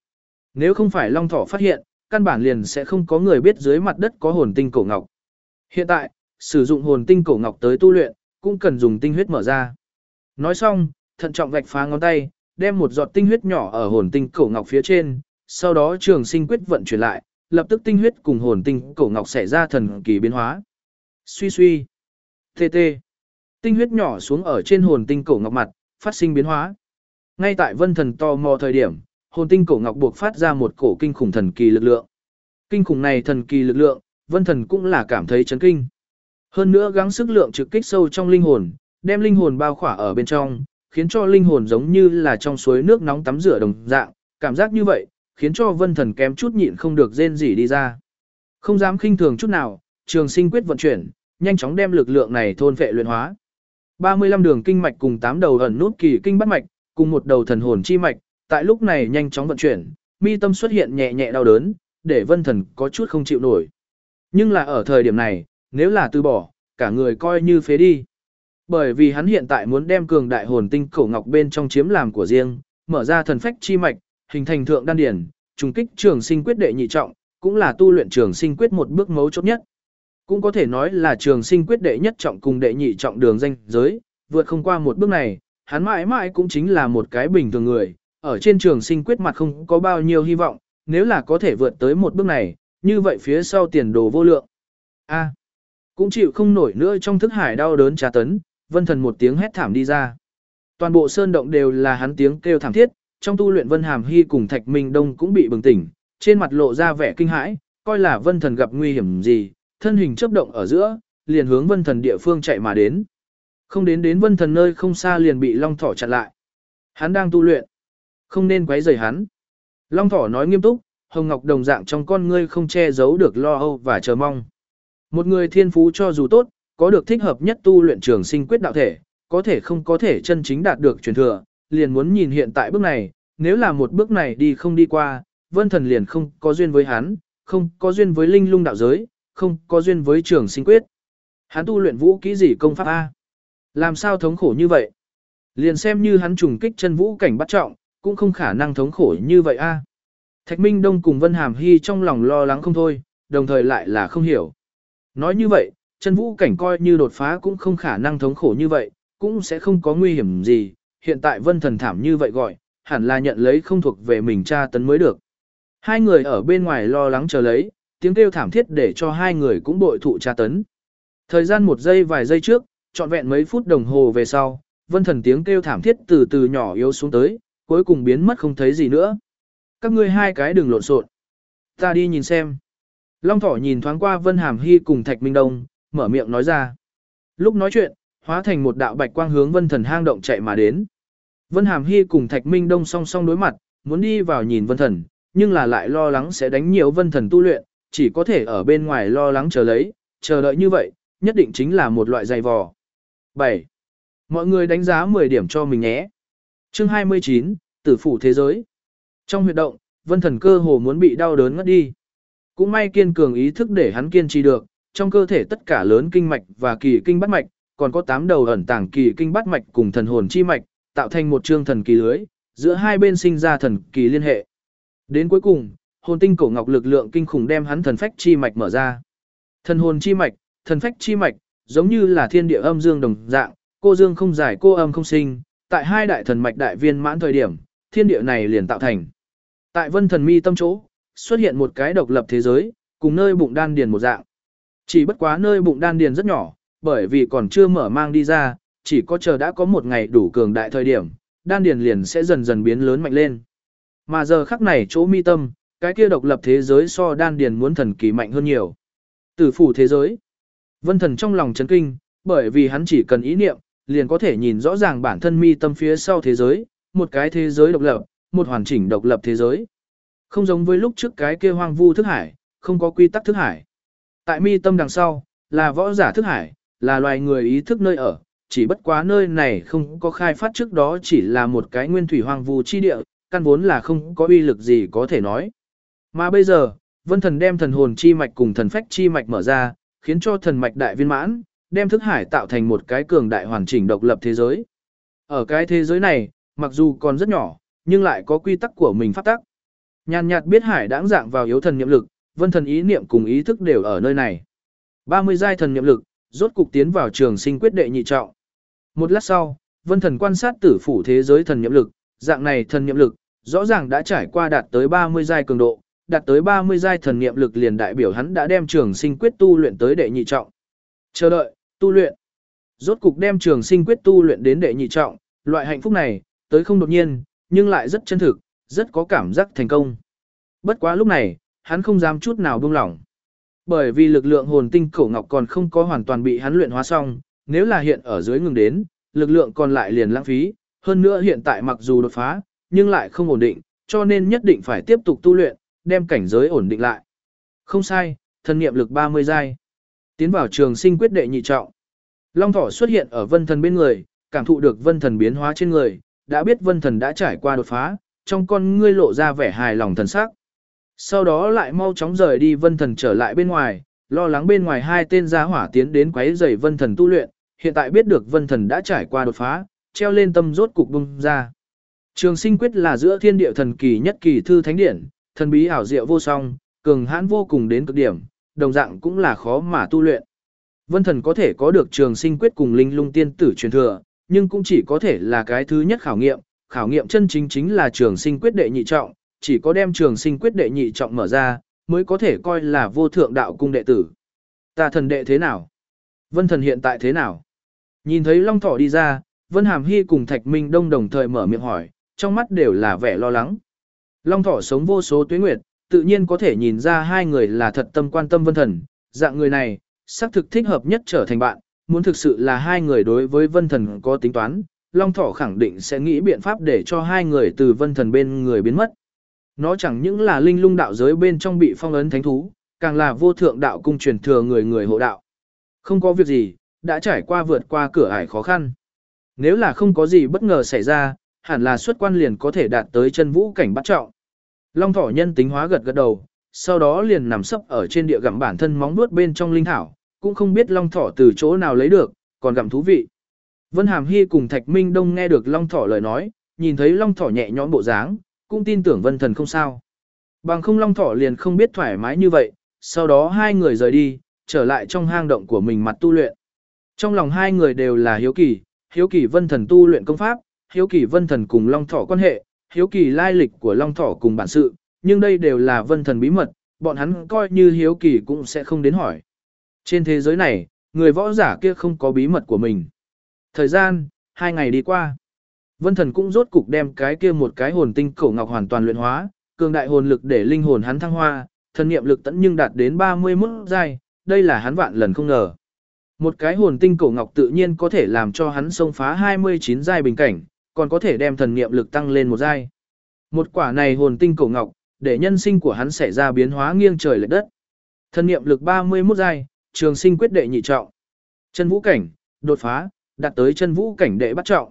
Nếu không phải long thỏ phát hiện, căn bản liền sẽ không có người biết dưới mặt đất có hồn tinh cổ ngọc. Hiện tại, sử dụng hồn tinh cổ ngọc tới tu luyện, cũng cần dùng tinh huyết mở ra. Nói xong, thận trọng vạch phá ngón tay, đem một giọt tinh huyết nhỏ ở hồn tinh cổ ngọc phía trên, sau đó trường sinh quyết vận chuyển lại, lập tức tinh huyết cùng hồn tinh cổ ngọc xảy ra thần kỳ biến hóa. Suy suy. Tê tê. Tinh huyết nhỏ xuống ở trên hồn tinh cổ ngọc mặt, phát sinh biến hóa. Ngay tại vân thần to mò thời điểm, hồn tinh cổ ngọc buộc phát ra một cổ kinh khủng thần kỳ lực lượng. Kinh khủng này thần kỳ lực lượng, vân thần cũng là cảm thấy chấn kinh. Hơn nữa gắng sức lượng trực kích sâu trong linh hồn, đem linh hồn bao khỏa ở bên trong, khiến cho linh hồn giống như là trong suối nước nóng tắm rửa đồng dạng, cảm giác như vậy, khiến cho vân thần kém chút nhịn không được rên rỉ đi ra. Không dám khinh thường chút nào, trường sinh quyết vận chuyển, nhanh chóng đem lực lượng này thôn phệ luyện hóa. 35 đường kinh mạch cùng 8 đầu ẩn nút kỳ kinh bắt mạch, cùng một đầu thần hồn chi mạch, tại lúc này nhanh chóng vận chuyển, mi tâm xuất hiện nhẹ nhẹ đau đớn, để vân thần có chút không chịu nổi. Nhưng là ở thời điểm này, nếu là từ bỏ, cả người coi như phế đi. Bởi vì hắn hiện tại muốn đem cường đại hồn tinh cổ ngọc bên trong chiếm làm của riêng, mở ra thần phách chi mạch, hình thành thượng đan điển, trùng kích trường sinh quyết đệ nhị trọng, cũng là tu luyện trường sinh quyết một bước mấu chốt nhất. Cũng có thể nói là trường sinh quyết đệ nhất trọng cùng đệ nhị trọng đường danh giới, vượt không qua một bước này, hắn mãi mãi cũng chính là một cái bình thường người, ở trên trường sinh quyết mặt không có bao nhiêu hy vọng, nếu là có thể vượt tới một bước này, như vậy phía sau tiền đồ vô lượng. A, cũng chịu không nổi nữa trong thức hải đau đớn trà tấn, vân thần một tiếng hét thảm đi ra. Toàn bộ sơn động đều là hắn tiếng kêu thảm thiết, trong tu luyện vân hàm hy cùng thạch minh đông cũng bị bừng tỉnh, trên mặt lộ ra vẻ kinh hãi, coi là vân thần gặp nguy hiểm gì, thân hình chớp động ở giữa, liền hướng vân thần địa phương chạy mà đến. Không đến đến vân thần nơi không xa liền bị long thỏ chặn lại. Hắn đang tu luyện, không nên quấy rầy hắn. Long thỏ nói nghiêm túc, hồng ngọc đồng dạng trong con ngươi không che giấu được lo âu và chờ mong. Một người thiên phú cho dù tốt, có được thích hợp nhất tu luyện trường sinh quyết đạo thể, có thể không có thể chân chính đạt được truyền thừa, liền muốn nhìn hiện tại bước này, nếu là một bước này đi không đi qua, vân thần liền không có duyên với hắn, không có duyên với linh lung đạo giới, không có duyên với trường sinh quyết. Hắn tu luyện vũ kỹ gì công pháp A? Làm sao thống khổ như vậy? Liền xem như hắn trùng kích chân vũ cảnh bắt trọng, cũng không khả năng thống khổ như vậy A. Thạch Minh Đông cùng Vân Hàm Hy trong lòng lo lắng không thôi, đồng thời lại là không hiểu. Nói như vậy, chân vũ cảnh coi như đột phá cũng không khả năng thống khổ như vậy, cũng sẽ không có nguy hiểm gì. Hiện tại Vân Thần thảm như vậy gọi, hẳn là nhận lấy không thuộc về mình tra tấn mới được. Hai người ở bên ngoài lo lắng chờ lấy, tiếng kêu thảm thiết để cho hai người cũng bội thụ tra tấn. Thời gian một giây vài giây trước, trọn vẹn mấy phút đồng hồ về sau, vân thần tiếng kêu thảm thiết từ từ nhỏ yếu xuống tới, cuối cùng biến mất không thấy gì nữa. Các ngươi hai cái đừng lộn xộn. Ta đi nhìn xem. Long thỏ nhìn thoáng qua Vân Hàm Hy cùng Thạch Minh Đông, mở miệng nói ra. Lúc nói chuyện, hóa thành một đạo bạch quang hướng Vân Thần hang động chạy mà đến. Vân Hàm Hy cùng Thạch Minh Đông song song đối mặt, muốn đi vào nhìn Vân Thần, nhưng là lại lo lắng sẽ đánh nhiều Vân Thần tu luyện, chỉ có thể ở bên ngoài lo lắng chờ lấy, chờ đợi như vậy, nhất định chính là một loại dày vò. 7. Mọi người đánh giá 10 điểm cho mình nhé. Chương 29, Tử phủ thế giới. Trong huyệt động, Vân Thần cơ hồ muốn bị đau đớn ngất đi. Cũng may kiên cường ý thức để hắn kiên trì được, trong cơ thể tất cả lớn kinh mạch và kỳ kinh bát mạch, còn có 8 đầu ẩn tàng kỳ kinh bát mạch cùng thần hồn chi mạch, tạo thành một chương thần kỳ lưới, giữa hai bên sinh ra thần kỳ liên hệ. Đến cuối cùng, hồn tinh cổ ngọc lực lượng kinh khủng đem hắn thần phách chi mạch mở ra. Thần hồn chi mạch, thần phách chi mạch, giống như là thiên địa âm dương đồng dạng, cô dương không giải cô âm không sinh, tại hai đại thần mạch đại viên mãn thời điểm, thiên địa này liền tạo thành. Tại vân thần mi tâm chỗ, xuất hiện một cái độc lập thế giới, cùng nơi bụng đan điền một dạng. Chỉ bất quá nơi bụng đan điền rất nhỏ, bởi vì còn chưa mở mang đi ra, chỉ có chờ đã có một ngày đủ cường đại thời điểm, đan điền liền sẽ dần dần biến lớn mạnh lên. Mà giờ khắc này chỗ mi tâm, cái kia độc lập thế giới so đan điền muốn thần kỳ mạnh hơn nhiều. Tử phủ thế giới. Vân thần trong lòng chấn kinh, bởi vì hắn chỉ cần ý niệm, liền có thể nhìn rõ ràng bản thân mi tâm phía sau thế giới, một cái thế giới độc lập, một hoàn chỉnh độc lập thế giới. Không giống với lúc trước cái kia hoang vu thức hải, không có quy tắc thức hải. Tại mi tâm đằng sau, là võ giả thức hải, là loài người ý thức nơi ở, chỉ bất quá nơi này không có khai phát trước đó chỉ là một cái nguyên thủy hoang vu chi địa, căn vốn là không có uy lực gì có thể nói. Mà bây giờ, vân thần đem thần hồn chi mạch cùng thần phách chi mạch mở ra, khiến cho thần mạch đại viên mãn, đem thức hải tạo thành một cái cường đại hoàn chỉnh độc lập thế giới. Ở cái thế giới này, mặc dù còn rất nhỏ, nhưng lại có quy tắc của mình phát tắc. Nhàn nhạt biết hải đãng dạng vào yếu thần niệm lực, vân thần ý niệm cùng ý thức đều ở nơi này. 30 giai thần niệm lực, rốt cục tiến vào trường sinh quyết đệ nhị trọng. Một lát sau, Vân Thần quan sát tử phủ thế giới thần niệm lực, dạng này thần niệm lực, rõ ràng đã trải qua đạt tới 30 giai cường độ, đạt tới 30 giai thần niệm lực liền đại biểu hắn đã đem trường sinh quyết tu luyện tới đệ nhị trọng. Chờ đợi, tu luyện. Rốt cục đem trường sinh quyết tu luyện đến đệ nhị trọng, loại hạnh phúc này, tới không đột nhiên, nhưng lại rất chân thực, rất có cảm giác thành công. Bất quá lúc này, hắn không dám chút nào buông lỏng. Bởi vì lực lượng hồn tinh cổ ngọc còn không có hoàn toàn bị hắn luyện hóa xong, nếu là hiện ở dưới ngừng đến, lực lượng còn lại liền lãng phí, hơn nữa hiện tại mặc dù đột phá, nhưng lại không ổn định, cho nên nhất định phải tiếp tục tu luyện, đem cảnh giới ổn định lại. Không sai, thần niệm lực 30 giai. Tiến vào trường sinh quyết đệ nhị trọng. Long thỏ xuất hiện ở vân thần bên người, cảm thụ được vân thần biến hóa trên người, đã biết vân thần đã trải qua đột phá, trong con ngươi lộ ra vẻ hài lòng thần sắc. Sau đó lại mau chóng rời đi vân thần trở lại bên ngoài, lo lắng bên ngoài hai tên gia hỏa tiến đến quấy rầy vân thần tu luyện, hiện tại biết được vân thần đã trải qua đột phá, treo lên tâm rốt cục bung ra. Trường sinh quyết là giữa thiên địa thần kỳ nhất kỳ thư thánh điển, thần bí ảo diệu vô song, cường hãn vô cùng đến cực điểm, đồng dạng cũng là khó mà tu luyện. Vân thần có thể có được trường sinh quyết cùng linh lung tiên tử truyền thừa, nhưng cũng chỉ có thể là cái thứ nhất khảo nghiệm, khảo nghiệm chân chính chính là trường sinh quyết đệ nhị trọng, chỉ có đem trường sinh quyết đệ nhị trọng mở ra, mới có thể coi là vô thượng đạo cung đệ tử. Ta thần đệ thế nào? Vân thần hiện tại thế nào? Nhìn thấy Long Thỏ đi ra, Vân Hàm Hy cùng Thạch Minh Đông đồng thời mở miệng hỏi, trong mắt đều là vẻ lo lắng. Long Thỏ sống vô số tuyến nguyệt, tự nhiên có thể nhìn ra hai người là thật tâm quan tâm Vân Thần, dạng người này, xác thực thích hợp nhất trở thành bạn, muốn thực sự là hai người đối với Vân Thần có tính toán, Long Thỏ khẳng định sẽ nghĩ biện pháp để cho hai người từ Vân Thần bên người biến mất. Nó chẳng những là linh lung đạo giới bên trong bị phong ấn thánh thú, càng là vô thượng đạo cung truyền thừa người người hộ đạo. Không có việc gì, đã trải qua vượt qua cửa ải khó khăn. Nếu là không có gì bất ngờ xảy ra, hẳn là xuất quan liền có thể đạt tới chân vũ cảnh bắt trọng. Long thỏ nhân tính hóa gật gật đầu, sau đó liền nằm sấp ở trên địa gặm bản thân móng nuốt bên trong linh thảo, cũng không biết long thỏ từ chỗ nào lấy được, còn gặm thú vị. Vân Hàm Hy cùng Thạch Minh Đông nghe được long thỏ lời nói, nhìn thấy long thỏ nhẹ nhõm bộ dáng, cũng tin tưởng vân thần không sao. Bằng không long thỏ liền không biết thoải mái như vậy, sau đó hai người rời đi, trở lại trong hang động của mình mặt tu luyện. Trong lòng hai người đều là hiếu kỳ, hiếu kỳ vân thần tu luyện công pháp, hiếu kỳ vân thần cùng long thỏ quan hệ, hiếu kỳ lai lịch của long thỏ cùng bản sự, nhưng đây đều là vân thần bí mật, bọn hắn coi như hiếu kỳ cũng sẽ không đến hỏi. Trên thế giới này, người võ giả kia không có bí mật của mình. Thời gian, hai ngày đi qua. Vân thần cũng rốt cục đem cái kia một cái hồn tinh cổ ngọc hoàn toàn luyện hóa, cường đại hồn lực để linh hồn hắn thăng hoa, thần niệm lực tận nhưng đạt đến 31 giai, đây là hắn vạn lần không ngờ. Một cái hồn tinh cổ ngọc tự nhiên có thể làm cho hắn xông phá 29 giai bình cảnh, còn có thể đem thần niệm lực tăng lên một giai. Một quả này hồn tinh cổ ngọc, để nhân sinh của hắn xảy ra biến hóa nghiêng trời lệch đất. Thần niệm lực 31 giai, trường sinh quyết đệ nhị trọng. Chân vũ cảnh, đột phá, đạt tới chân vũ cảnh đệ bắt trọng.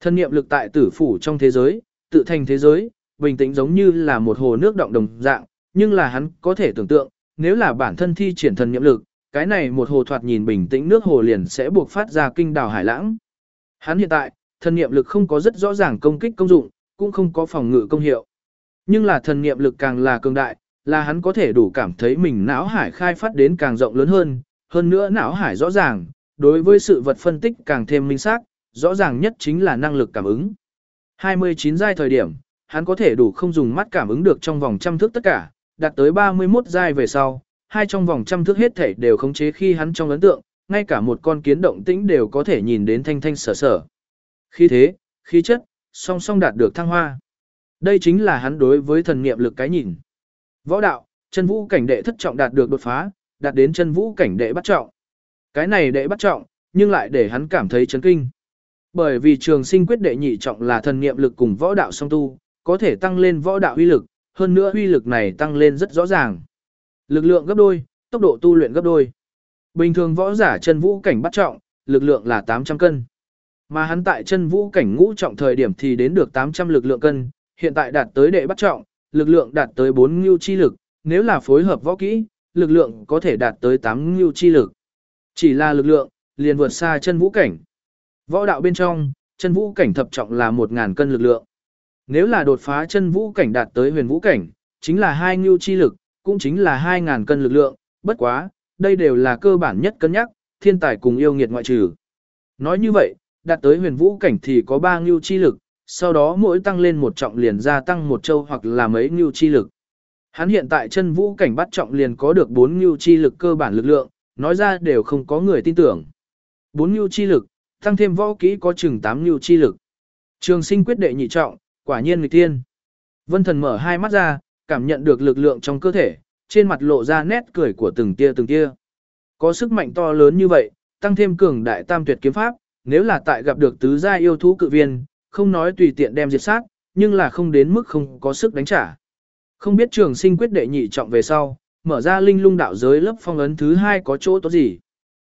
Thần niệm lực tại tử phủ trong thế giới, tự thành thế giới, bình tĩnh giống như là một hồ nước động đồng dạng, nhưng là hắn có thể tưởng tượng, nếu là bản thân thi triển thần niệm lực, cái này một hồ thoạt nhìn bình tĩnh nước hồ liền sẽ buộc phát ra kinh đảo hải lãng. Hắn hiện tại, thần niệm lực không có rất rõ ràng công kích công dụng, cũng không có phòng ngự công hiệu. Nhưng là thần niệm lực càng là cường đại, là hắn có thể đủ cảm thấy mình não hải khai phát đến càng rộng lớn hơn, hơn nữa não hải rõ ràng, đối với sự vật phân tích càng thêm minh xác, rõ ràng nhất chính là năng lực cảm ứng. 29 giai thời điểm, hắn có thể đủ không dùng mắt cảm ứng được trong vòng trăm thước tất cả, đạt tới 31 giai về sau, hai trong vòng trăm thước hết thể đều khống chế khi hắn trong ấn tượng, ngay cả một con kiến động tĩnh đều có thể nhìn đến thanh thanh sở sở khí thế, khí chất, song song đạt được thăng hoa. Đây chính là hắn đối với thần niệm lực cái nhìn. Võ đạo, chân vũ cảnh đệ thất trọng đạt được đột phá, đạt đến chân vũ cảnh đệ bắt trọng. Cái này đệ bắt trọng, nhưng lại để hắn cảm thấy chấn kinh. Bởi vì trường sinh quyết đệ nhị trọng là thần niệm lực cùng võ đạo song tu, có thể tăng lên võ đạo uy lực, hơn nữa uy lực này tăng lên rất rõ ràng. Lực lượng gấp đôi, tốc độ tu luyện gấp đôi. Bình thường võ giả chân vũ cảnh bắt trọng, lực lượng là 800 cân. Mà hắn tại chân vũ cảnh ngũ trọng thời điểm thì đến được 800 lực lượng cân, hiện tại đạt tới đệ bắt trọng, lực lượng đạt tới 4 ngưu chi lực, nếu là phối hợp võ kỹ, lực lượng có thể đạt tới 8 ngưu chi lực. Chỉ là lực lượng, liền vượt xa chân vũ cảnh. Võ đạo bên trong, chân vũ cảnh thập trọng là 1000 cân lực lượng. Nếu là đột phá chân vũ cảnh đạt tới huyền vũ cảnh, chính là hai ngưu chi lực, cũng chính là 2000 cân lực lượng, bất quá, đây đều là cơ bản nhất cân nhắc, thiên tài cùng yêu nghiệt ngoại trừ. Nói như vậy, đạt tới huyền vũ cảnh thì có 3 ngưu chi lực, sau đó mỗi tăng lên một trọng liền gia tăng một châu hoặc là mấy ngưu chi lực. Hắn hiện tại chân vũ cảnh bắt trọng liền có được 4 ngưu chi lực cơ bản lực lượng, nói ra đều không có người tin tưởng. 4 ngưu chi lực, tăng thêm võ kỹ có chừng 8 ngưu chi lực. Trường sinh quyết đệ nhị trọng, quả nhiên người tiên. Vân thần mở hai mắt ra, cảm nhận được lực lượng trong cơ thể, trên mặt lộ ra nét cười của từng tia từng tia. Có sức mạnh to lớn như vậy, tăng thêm cường đại tam tuyệt kiếm pháp, nếu là tại gặp được tứ gia yêu thú cự viên, không nói tùy tiện đem diệt sát, nhưng là không đến mức không có sức đánh trả. Không biết trường sinh quyết đệ nhị trọng về sau, mở ra linh lung đạo giới lớp phong ấn thứ hai có chỗ tốt gì.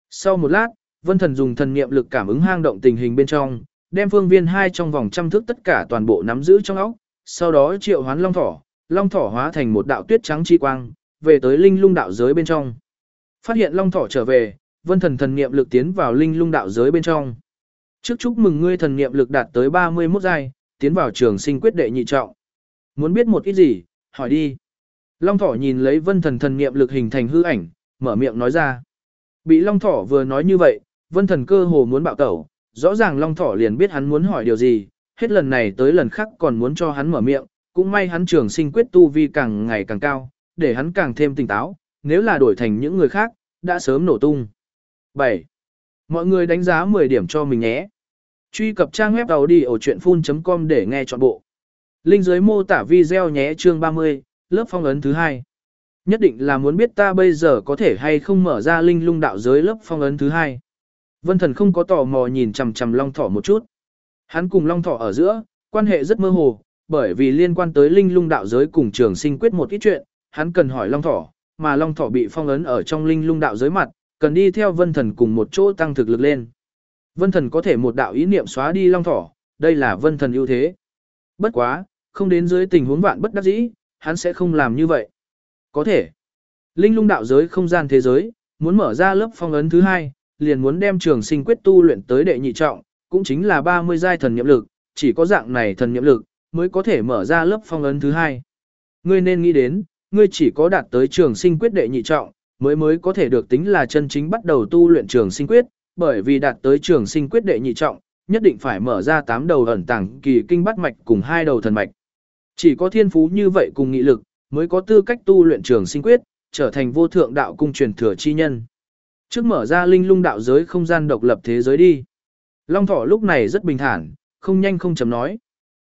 Sau một lát, vân thần dùng thần niệm lực cảm ứng hang động tình hình bên trong, đem phương viên hai trong vòng trăm thước tất cả toàn bộ nắm giữ trong óc, sau đó triệu hoán long thỏ, long thỏ hóa thành một đạo tuyết trắng chi quang, về tới linh lung đạo giới bên trong. Phát hiện long thỏ trở về, vân thần thần niệm lực tiến vào linh lung đạo giới bên trong. Trước chúc mừng ngươi thần niệm lực đạt tới 31 giai, tiến vào trường sinh quyết đệ nhị trọng. Muốn biết một ít gì, hỏi đi. Long thỏ nhìn lấy vân thần thần niệm lực hình thành hư ảnh, mở miệng nói ra. Bị long thỏ vừa nói như vậy, vân thần cơ hồ muốn bạo tẩu, rõ ràng long thỏ liền biết hắn muốn hỏi điều gì, hết lần này tới lần khác còn muốn cho hắn mở miệng, cũng may hắn trường sinh quyết tu vi càng ngày càng cao, để hắn càng thêm tỉnh táo, nếu là đổi thành những người khác, đã sớm nổ tung. 7. Mọi người đánh giá 10 điểm cho mình nhé. Truy cập trang web đầu đi ở chuyện full.com để nghe trọn bộ. Linh dưới mô tả video nhé chương 30, lớp phong ấn thứ hai. Nhất định là muốn biết ta bây giờ có thể hay không mở ra linh lung đạo giới lớp phong ấn thứ hai. Vân thần không có tò mò nhìn chằm chằm long thỏ một chút. Hắn cùng long thỏ ở giữa, quan hệ rất mơ hồ, bởi vì liên quan tới linh lung đạo giới cùng trường sinh quyết một ít chuyện, hắn cần hỏi long thỏ, mà long thỏ bị phong ấn ở trong linh lung đạo giới mặt, cần đi theo vân thần cùng một chỗ tăng thực lực lên. Vân thần có thể một đạo ý niệm xóa đi long thỏ, đây là vân thần ưu thế. Bất quá, không đến dưới tình huống vạn bất đắc dĩ, hắn sẽ không làm như vậy. Có thể. Linh lung đạo giới không gian thế giới, muốn mở ra lớp phong ấn thứ hai, liền muốn đem trường sinh quyết tu luyện tới đệ nhị trọng, cũng chính là 30 giai thần nhiệm lực, chỉ có dạng này thần nhiệm lực, mới có thể mở ra lớp phong ấn thứ hai. Ngươi nên nghĩ đến, ngươi chỉ có đạt tới trường sinh quyết đệ nhị trọng, mới mới có thể được tính là chân chính bắt đầu tu luyện trường sinh quyết, bởi vì đạt tới trường sinh quyết đệ nhị trọng, nhất định phải mở ra tám đầu ẩn tàng kỳ kinh bát mạch cùng hai đầu thần mạch. Chỉ có thiên phú như vậy cùng nghị lực, mới có tư cách tu luyện trường sinh quyết, trở thành vô thượng đạo cung truyền thừa chi nhân. Trước mở ra linh lung đạo giới không gian độc lập thế giới đi. Long thỏ lúc này rất bình thản, không nhanh không chấm nói.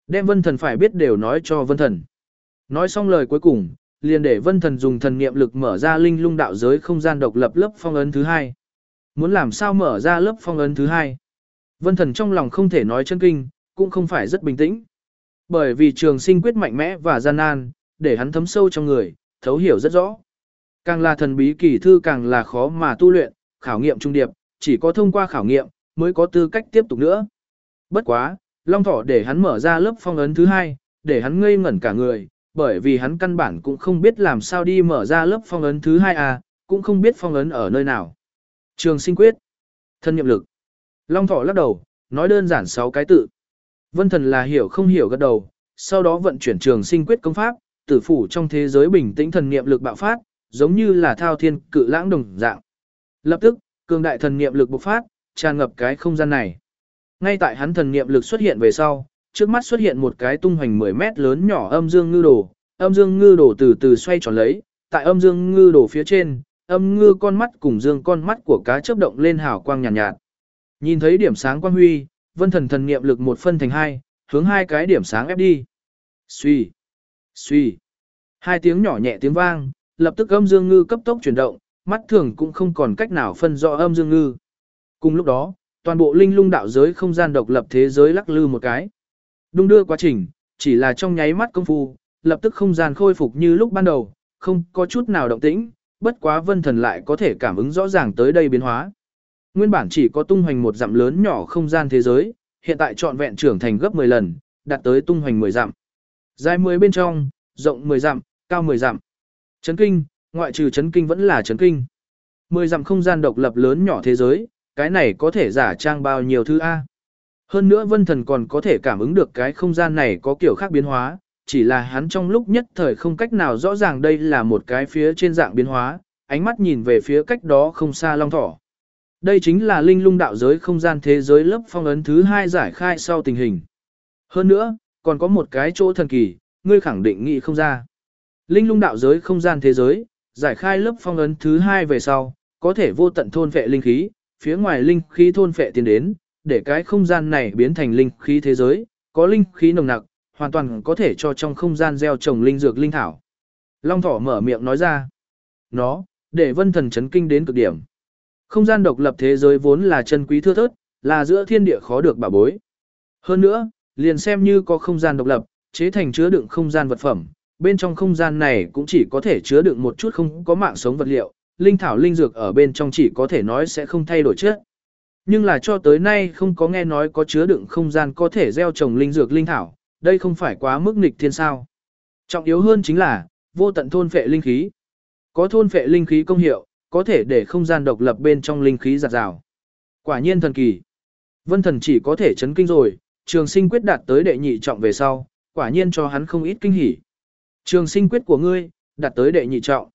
Đem vân thần phải biết đều nói cho vân thần. Nói xong lời cuối cùng, liền để vân thần dùng thần niệm lực mở ra linh lung đạo giới không gian độc lập lớp phong ấn thứ hai. Muốn làm sao mở ra lớp phong ấn thứ hai? Vân thần trong lòng không thể nói chân kinh, cũng không phải rất bình tĩnh. Bởi vì trường sinh quyết mạnh mẽ và gian nan, để hắn thấm sâu trong người, thấu hiểu rất rõ. Càng là thần bí kỳ thư càng là khó mà tu luyện, khảo nghiệm trung điệp, chỉ có thông qua khảo nghiệm, mới có tư cách tiếp tục nữa. Bất quá, Long Thỏ để hắn mở ra lớp phong ấn thứ hai, để hắn ngây ngẩn cả người, bởi vì hắn căn bản cũng không biết làm sao đi mở ra lớp phong ấn thứ hai à, cũng không biết phong ấn ở nơi nào. Trường sinh quyết. Thân nhiệm lực. Long thỏ lắc đầu, nói đơn giản 6 cái tự. Vân thần là hiểu không hiểu gật đầu, sau đó vận chuyển trường sinh quyết công pháp, tử phủ trong thế giới bình tĩnh thần niệm lực bạo phát, giống như là thao thiên cự lãng đồng dạng. Lập tức, cường đại thần niệm lực bộc phát, tràn ngập cái không gian này. Ngay tại hắn thần niệm lực xuất hiện về sau, trước mắt xuất hiện một cái tung hoành 10 mét lớn nhỏ âm dương ngư đồ, âm dương ngư đồ từ từ xoay tròn lấy, tại âm dương ngư đồ phía trên, âm ngư con mắt cùng dương con mắt của cá chớp động lên hào quang nhàn nhạt, nhạt. Nhìn thấy điểm sáng quang huy, vân thần thần niệm lực một phân thành hai, hướng hai cái điểm sáng ép đi. Suy, suy. Hai tiếng nhỏ nhẹ tiếng vang, lập tức âm dương ngư cấp tốc chuyển động, mắt thường cũng không còn cách nào phân rõ âm dương ngư. Cùng lúc đó, toàn bộ linh lung đạo giới không gian độc lập thế giới lắc lư một cái. Đung đưa quá trình, chỉ là trong nháy mắt công phu, lập tức không gian khôi phục như lúc ban đầu, không có chút nào động tĩnh, bất quá vân thần lại có thể cảm ứng rõ ràng tới đây biến hóa. Nguyên bản chỉ có tung hoành một dặm lớn nhỏ không gian thế giới, hiện tại trọn vẹn trưởng thành gấp 10 lần, đạt tới tung hoành 10 dặm. Dài 10 bên trong, rộng 10 dặm, cao 10 dặm. Chấn kinh, ngoại trừ chấn kinh vẫn là chấn kinh. 10 dặm không gian độc lập lớn nhỏ thế giới, cái này có thể giả trang bao nhiêu thứ A. Hơn nữa vân thần còn có thể cảm ứng được cái không gian này có kiểu khác biến hóa, chỉ là hắn trong lúc nhất thời không cách nào rõ ràng đây là một cái phía trên dạng biến hóa, ánh mắt nhìn về phía cách đó không xa long thỏ. Đây chính là linh lung đạo giới không gian thế giới lớp phong ấn thứ hai giải khai sau tình hình. Hơn nữa, còn có một cái chỗ thần kỳ, ngươi khẳng định nghĩ không ra. Linh lung đạo giới không gian thế giới, giải khai lớp phong ấn thứ hai về sau, có thể vô tận thôn vệ linh khí, phía ngoài linh khí thôn vệ tiến đến, để cái không gian này biến thành linh khí thế giới, có linh khí nồng nặc, hoàn toàn có thể cho trong không gian gieo trồng linh dược linh thảo. Long thỏ mở miệng nói ra. Nó, để vân thần chấn kinh đến cực điểm. Không gian độc lập thế giới vốn là chân quý thưa thớt, là giữa thiên địa khó được bảo bối. Hơn nữa, liền xem như có không gian độc lập, chế thành chứa đựng không gian vật phẩm, bên trong không gian này cũng chỉ có thể chứa đựng một chút không có mạng sống vật liệu, linh thảo linh dược ở bên trong chỉ có thể nói sẽ không thay đổi chất. Nhưng là cho tới nay không có nghe nói có chứa đựng không gian có thể gieo trồng linh dược linh thảo, đây không phải quá mức nghịch thiên sao. Trọng yếu hơn chính là, vô tận thôn phệ linh khí. Có thôn phệ linh khí công hiệu, có thể để không gian độc lập bên trong linh khí giặt rào. Quả nhiên thần kỳ. Vân thần chỉ có thể chấn kinh rồi, trường sinh quyết đạt tới đệ nhị trọng về sau, quả nhiên cho hắn không ít kinh hỉ. Trường sinh quyết của ngươi, đạt tới đệ nhị trọng.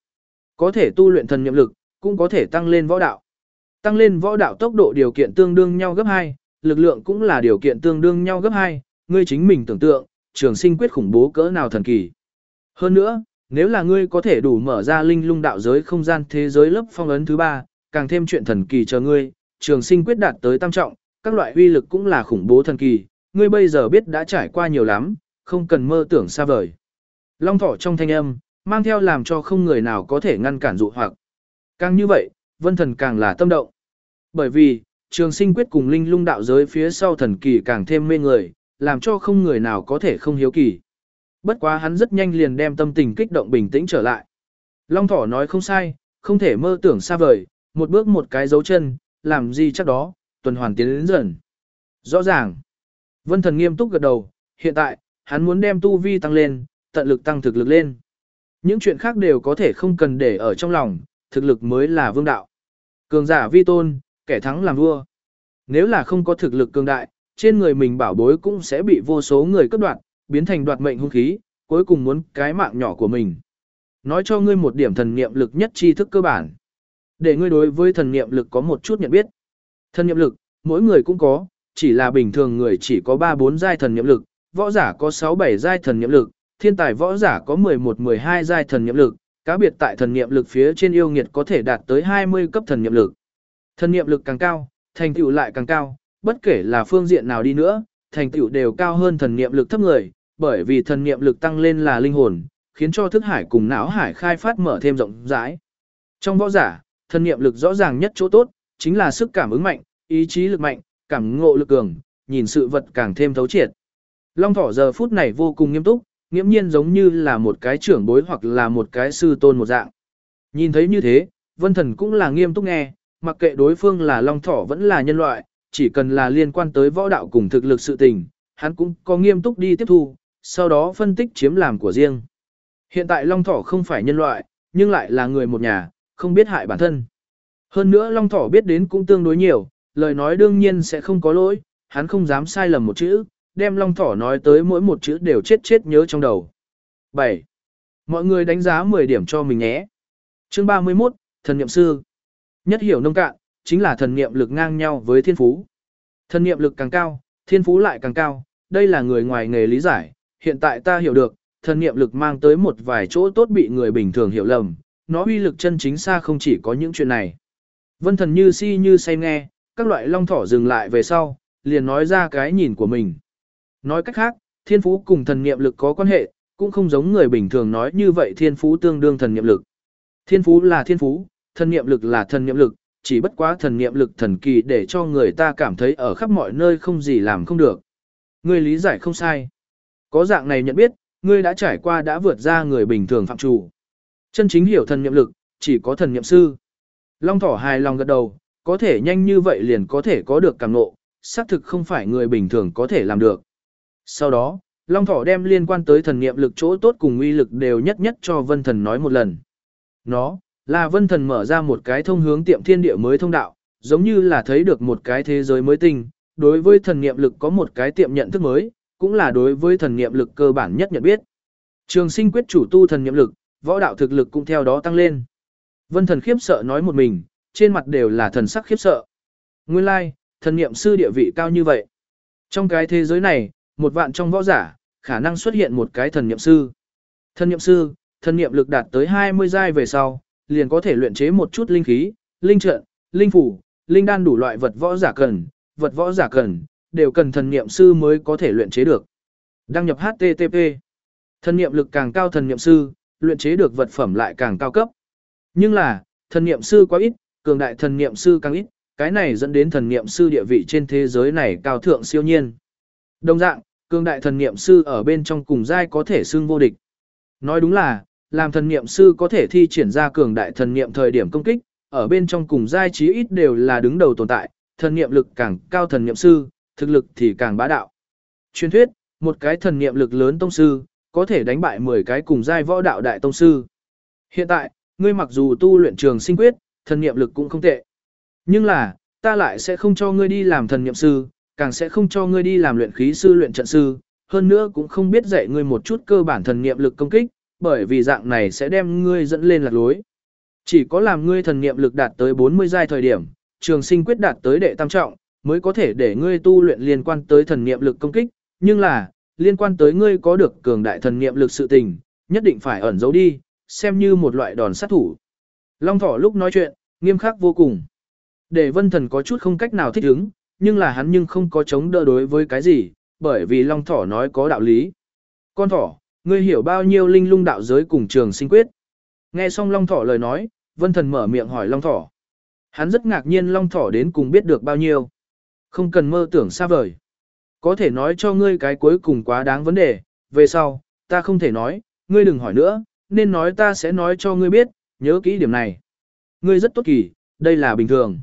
Có thể tu luyện thần nhiệm lực, cũng có thể tăng lên võ đạo. Tăng lên võ đạo tốc độ điều kiện tương đương nhau gấp 2, lực lượng cũng là điều kiện tương đương nhau gấp 2, ngươi chính mình tưởng tượng, trường sinh quyết khủng bố cỡ nào thần kỳ. Hơn nữa, nếu là ngươi có thể đủ mở ra linh lung đạo giới không gian thế giới lớp phong ấn thứ ba, càng thêm chuyện thần kỳ chờ ngươi, trường sinh quyết đạt tới tam trọng, các loại uy lực cũng là khủng bố thần kỳ, ngươi bây giờ biết đã trải qua nhiều lắm, không cần mơ tưởng xa vời. Long thỏ trong thanh âm, mang theo làm cho không người nào có thể ngăn cản dụ hoặc. Càng như vậy, vân thần càng là tâm động. Bởi vì, trường sinh quyết cùng linh lung đạo giới phía sau thần kỳ càng thêm mê người, làm cho không người nào có thể không hiếu kỳ. Bất quá hắn rất nhanh liền đem tâm tình kích động bình tĩnh trở lại. Long thỏ nói không sai, không thể mơ tưởng xa vời, một bước một cái dấu chân, làm gì chắc đó, tuần hoàn tiến đến dần. Rõ ràng, vân thần nghiêm túc gật đầu, hiện tại, hắn muốn đem tu vi tăng lên, tận lực tăng thực lực lên. Những chuyện khác đều có thể không cần để ở trong lòng, thực lực mới là vương đạo. Cường giả vi tôn, kẻ thắng làm vua. Nếu là không có thực lực cường đại, trên người mình bảo bối cũng sẽ bị vô số người cướp đoạt, biến thành đoạt mệnh hung khí, cuối cùng muốn cái mạng nhỏ của mình. Nói cho ngươi một điểm thần niệm lực nhất tri thức cơ bản. Để ngươi đối với thần niệm lực có một chút nhận biết. Thần niệm lực, mỗi người cũng có, chỉ là bình thường người chỉ có 3-4 giai thần niệm lực, võ giả có 6-7 giai thần niệm lực, thiên tài võ giả có 11-12 giai thần niệm lực, cá biệt tại thần niệm lực phía trên yêu nghiệt có thể đạt tới 20 cấp thần niệm lực. Thần niệm lực càng cao, thành tựu lại càng cao, bất kể là phương diện nào đi nữa, thành tựu đều cao hơn thần niệm lực thấp người, bởi vì thần niệm lực tăng lên là linh hồn, khiến cho thức hải cùng não hải khai phát mở thêm rộng rãi. Trong võ giả, thần niệm lực rõ ràng nhất chỗ tốt, chính là sức cảm ứng mạnh, ý chí lực mạnh, cảm ngộ lực cường, nhìn sự vật càng thêm thấu triệt. Long thỏ giờ phút này vô cùng nghiêm túc, nghiễm nhiên giống như là một cái trưởng bối hoặc là một cái sư tôn một dạng. Nhìn thấy như thế, vân thần cũng là nghiêm túc nghe, mặc kệ đối phương là long thỏ vẫn là nhân loại, chỉ cần là liên quan tới võ đạo cùng thực lực sự tình, hắn cũng có nghiêm túc đi tiếp thu, sau đó phân tích chiếm làm của riêng. Hiện tại long thỏ không phải nhân loại, nhưng lại là người một nhà, không biết hại bản thân. Hơn nữa long thỏ biết đến cũng tương đối nhiều, lời nói đương nhiên sẽ không có lỗi, hắn không dám sai lầm một chữ, đem long thỏ nói tới mỗi một chữ đều chết chết nhớ trong đầu. 7. Mọi người đánh giá 10 điểm cho mình nhé. Chương 31, Thần Niệm Sư. Nhất hiểu nông cạn, chính là thần niệm lực ngang nhau với thiên phú. Thần niệm lực càng cao, thiên phú lại càng cao, đây là người ngoài nghề lý giải, hiện tại ta hiểu được, thần niệm lực mang tới một vài chỗ tốt bị người bình thường hiểu lầm, nó uy lực chân chính xa không chỉ có những chuyện này. Vân thần như si như say nghe, các loại long thỏ dừng lại về sau, liền nói ra cái nhìn của mình. Nói cách khác, thiên phú cùng thần niệm lực có quan hệ, cũng không giống người bình thường nói như vậy thiên phú tương đương thần niệm lực. Thiên phú là thiên phú, thần niệm lực là thần niệm lực, chỉ bất quá thần niệm lực thần kỳ để cho người ta cảm thấy ở khắp mọi nơi không gì làm không được. Ngươi lý giải không sai. Có dạng này nhận biết, ngươi đã trải qua đã vượt ra người bình thường phạm chủ. Chân chính hiểu thần niệm lực, chỉ có thần niệm sư. Long thỏ hài lòng gật đầu, có thể nhanh như vậy liền có thể có được cảm ngộ, xác thực không phải người bình thường có thể làm được. Sau đó, Long thỏ đem liên quan tới thần niệm lực chỗ tốt cùng uy lực đều nhất nhất cho vân thần nói một lần. Nó, là vân thần mở ra một cái thông hướng tiệm thiên địa mới thông đạo, giống như là thấy được một cái thế giới mới tinh, đối với thần niệm lực có một cái tiệm nhận thức mới, cũng là đối với thần niệm lực cơ bản nhất nhận biết. Trường sinh quyết chủ tu thần niệm lực, võ đạo thực lực cũng theo đó tăng lên. Vân thần khiếp sợ nói một mình, trên mặt đều là thần sắc khiếp sợ. Nguyên lai, like, thần niệm sư địa vị cao như vậy. Trong cái thế giới này, một vạn trong võ giả, khả năng xuất hiện một cái thần niệm sư. Thần niệm sư, thần niệm lực đạt tới 20 giai về sau, liền có thể luyện chế một chút linh khí, linh trận, linh phủ, linh đan đủ loại vật võ giả cần, vật võ giả cần, đều cần thần niệm sư mới có thể luyện chế được. Đăng nhập HTTP. Thần niệm lực càng cao thần niệm sư, luyện chế được vật phẩm lại càng cao cấp. Nhưng là, thần niệm sư quá ít, cường đại thần niệm sư càng ít, cái này dẫn đến thần niệm sư địa vị trên thế giới này cao thượng siêu nhiên. Đồng dạng, cường đại thần niệm sư ở bên trong cùng giai có thể xưng vô địch. Nói đúng là, làm thần niệm sư có thể thi triển ra cường đại thần niệm thời điểm công kích, ở bên trong cùng giai chí ít đều là đứng đầu tồn tại, thần niệm lực càng cao thần niệm sư, thực lực thì càng bá đạo. Truyền thuyết, một cái thần niệm lực lớn tông sư, có thể đánh bại 10 cái cùng giai võ đạo đại tông sư. Hiện tại, ngươi mặc dù tu luyện trường sinh quyết, thần niệm lực cũng không tệ. Nhưng là, ta lại sẽ không cho ngươi đi làm thần niệm sư, càng sẽ không cho ngươi đi làm luyện khí sư luyện trận sư, hơn nữa cũng không biết dạy ngươi một chút cơ bản thần niệm lực công kích, bởi vì dạng này sẽ đem ngươi dẫn lên lạc lối. Chỉ có làm ngươi thần niệm lực đạt tới 40 giai thời điểm, trường sinh quyết đạt tới đệ tam trọng, mới có thể để ngươi tu luyện liên quan tới thần niệm lực công kích, nhưng là, liên quan tới ngươi có được cường đại thần niệm lực sự tình, nhất định phải ẩn giấu đi, xem như một loại đòn sát thủ. Long thỏ lúc nói chuyện, nghiêm khắc vô cùng. Để vân thần có chút không cách nào thích ứng, nhưng là hắn nhưng không có chống đỡ đối với cái gì, bởi vì long thỏ nói có đạo lý. Con thỏ, ngươi hiểu bao nhiêu linh lung đạo giới cùng trường sinh quyết. Nghe xong long thỏ lời nói, vân thần mở miệng hỏi long thỏ. Hắn rất ngạc nhiên long thỏ đến cùng biết được bao nhiêu. Không cần mơ tưởng xa vời. Có thể nói cho ngươi cái cuối cùng quá đáng vấn đề, về sau, ta không thể nói, ngươi đừng hỏi nữa, nên nói ta sẽ nói cho ngươi biết, nhớ kỹ điểm này. Ngươi rất tốt kỳ, đây là bình thường.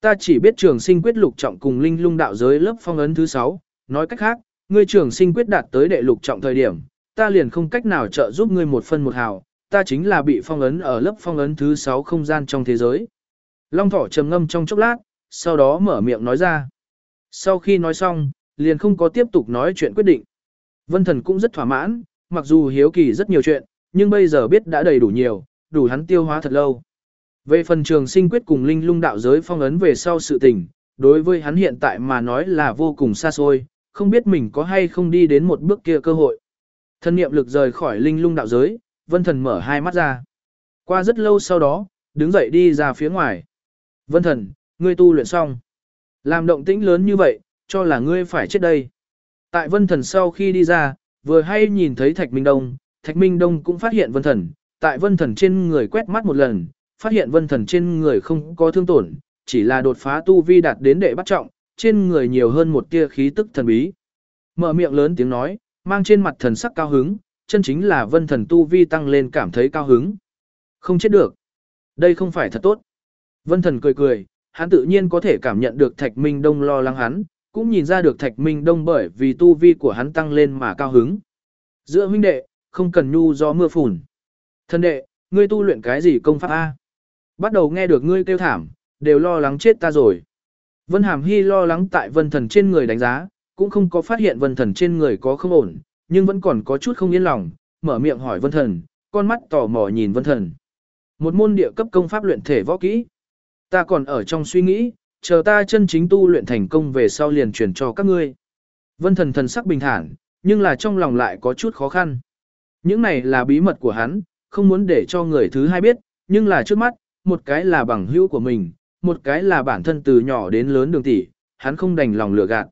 Ta chỉ biết trường sinh quyết lục trọng cùng linh lung đạo giới lớp phong ấn thứ 6, nói cách khác, ngươi trường sinh quyết đạt tới đệ lục trọng thời điểm, ta liền không cách nào trợ giúp ngươi một phân một hào, ta chính là bị phong ấn ở lớp phong ấn thứ 6 không gian trong thế giới. Long thỏ trầm ngâm trong chốc lát, sau đó mở miệng nói ra. Sau khi nói xong, liền không có tiếp tục nói chuyện quyết định. Vân thần cũng rất thỏa mãn, mặc dù hiếu kỳ rất nhiều chuyện, nhưng bây giờ biết đã đầy đủ nhiều, đủ hắn tiêu hóa thật lâu. Về phần trường sinh quyết cùng linh lung đạo giới phong ấn về sau sự tình, đối với hắn hiện tại mà nói là vô cùng xa xôi, không biết mình có hay không đi đến một bước kia cơ hội. Thân niệm lực rời khỏi linh lung đạo giới, vân thần mở hai mắt ra. Qua rất lâu sau đó, đứng dậy đi ra phía ngoài. Vân thần, ngươi tu luyện xong. Làm động tĩnh lớn như vậy, cho là ngươi phải chết đây. Tại vân thần sau khi đi ra, vừa hay nhìn thấy Thạch Minh Đông, Thạch Minh Đông cũng phát hiện vân thần, tại vân thần trên người quét mắt một lần, phát hiện vân thần trên người không có thương tổn, chỉ là đột phá tu vi đạt đến đệ bắt trọng, trên người nhiều hơn một tia khí tức thần bí. Mở miệng lớn tiếng nói, mang trên mặt thần sắc cao hứng, chân chính là vân thần tu vi tăng lên cảm thấy cao hứng. Không chết được. Đây không phải thật tốt. Vân thần cười cười, hắn tự nhiên có thể cảm nhận được Thạch Minh Đông lo lắng hắn, cũng nhìn ra được Thạch Minh Đông bởi vì tu vi của hắn tăng lên mà cao hứng. Giữa huynh đệ, không cần nhu do mưa phùn. Thân đệ, ngươi tu luyện cái gì công pháp A? Bắt đầu nghe được ngươi kêu thảm, đều lo lắng chết ta rồi. Vân Hàm Hy lo lắng tại vân thần trên người đánh giá, cũng không có phát hiện vân thần trên người có không ổn, nhưng vẫn còn có chút không yên lòng, mở miệng hỏi vân thần, con mắt tò mò nhìn vân thần. Một môn địa cấp công pháp luyện thể võ kỹ. Ta còn ở trong suy nghĩ, chờ ta chân chính tu luyện thành công về sau liền truyền cho các ngươi. Vân thần thần sắc bình thản, nhưng là trong lòng lại có chút khó khăn. Những này là bí mật của hắn, không muốn để cho người thứ hai biết, nhưng là trước mắt, một cái là bằng hữu của mình, một cái là bản thân từ nhỏ đến lớn đường tỷ, hắn không đành lòng lừa gạt.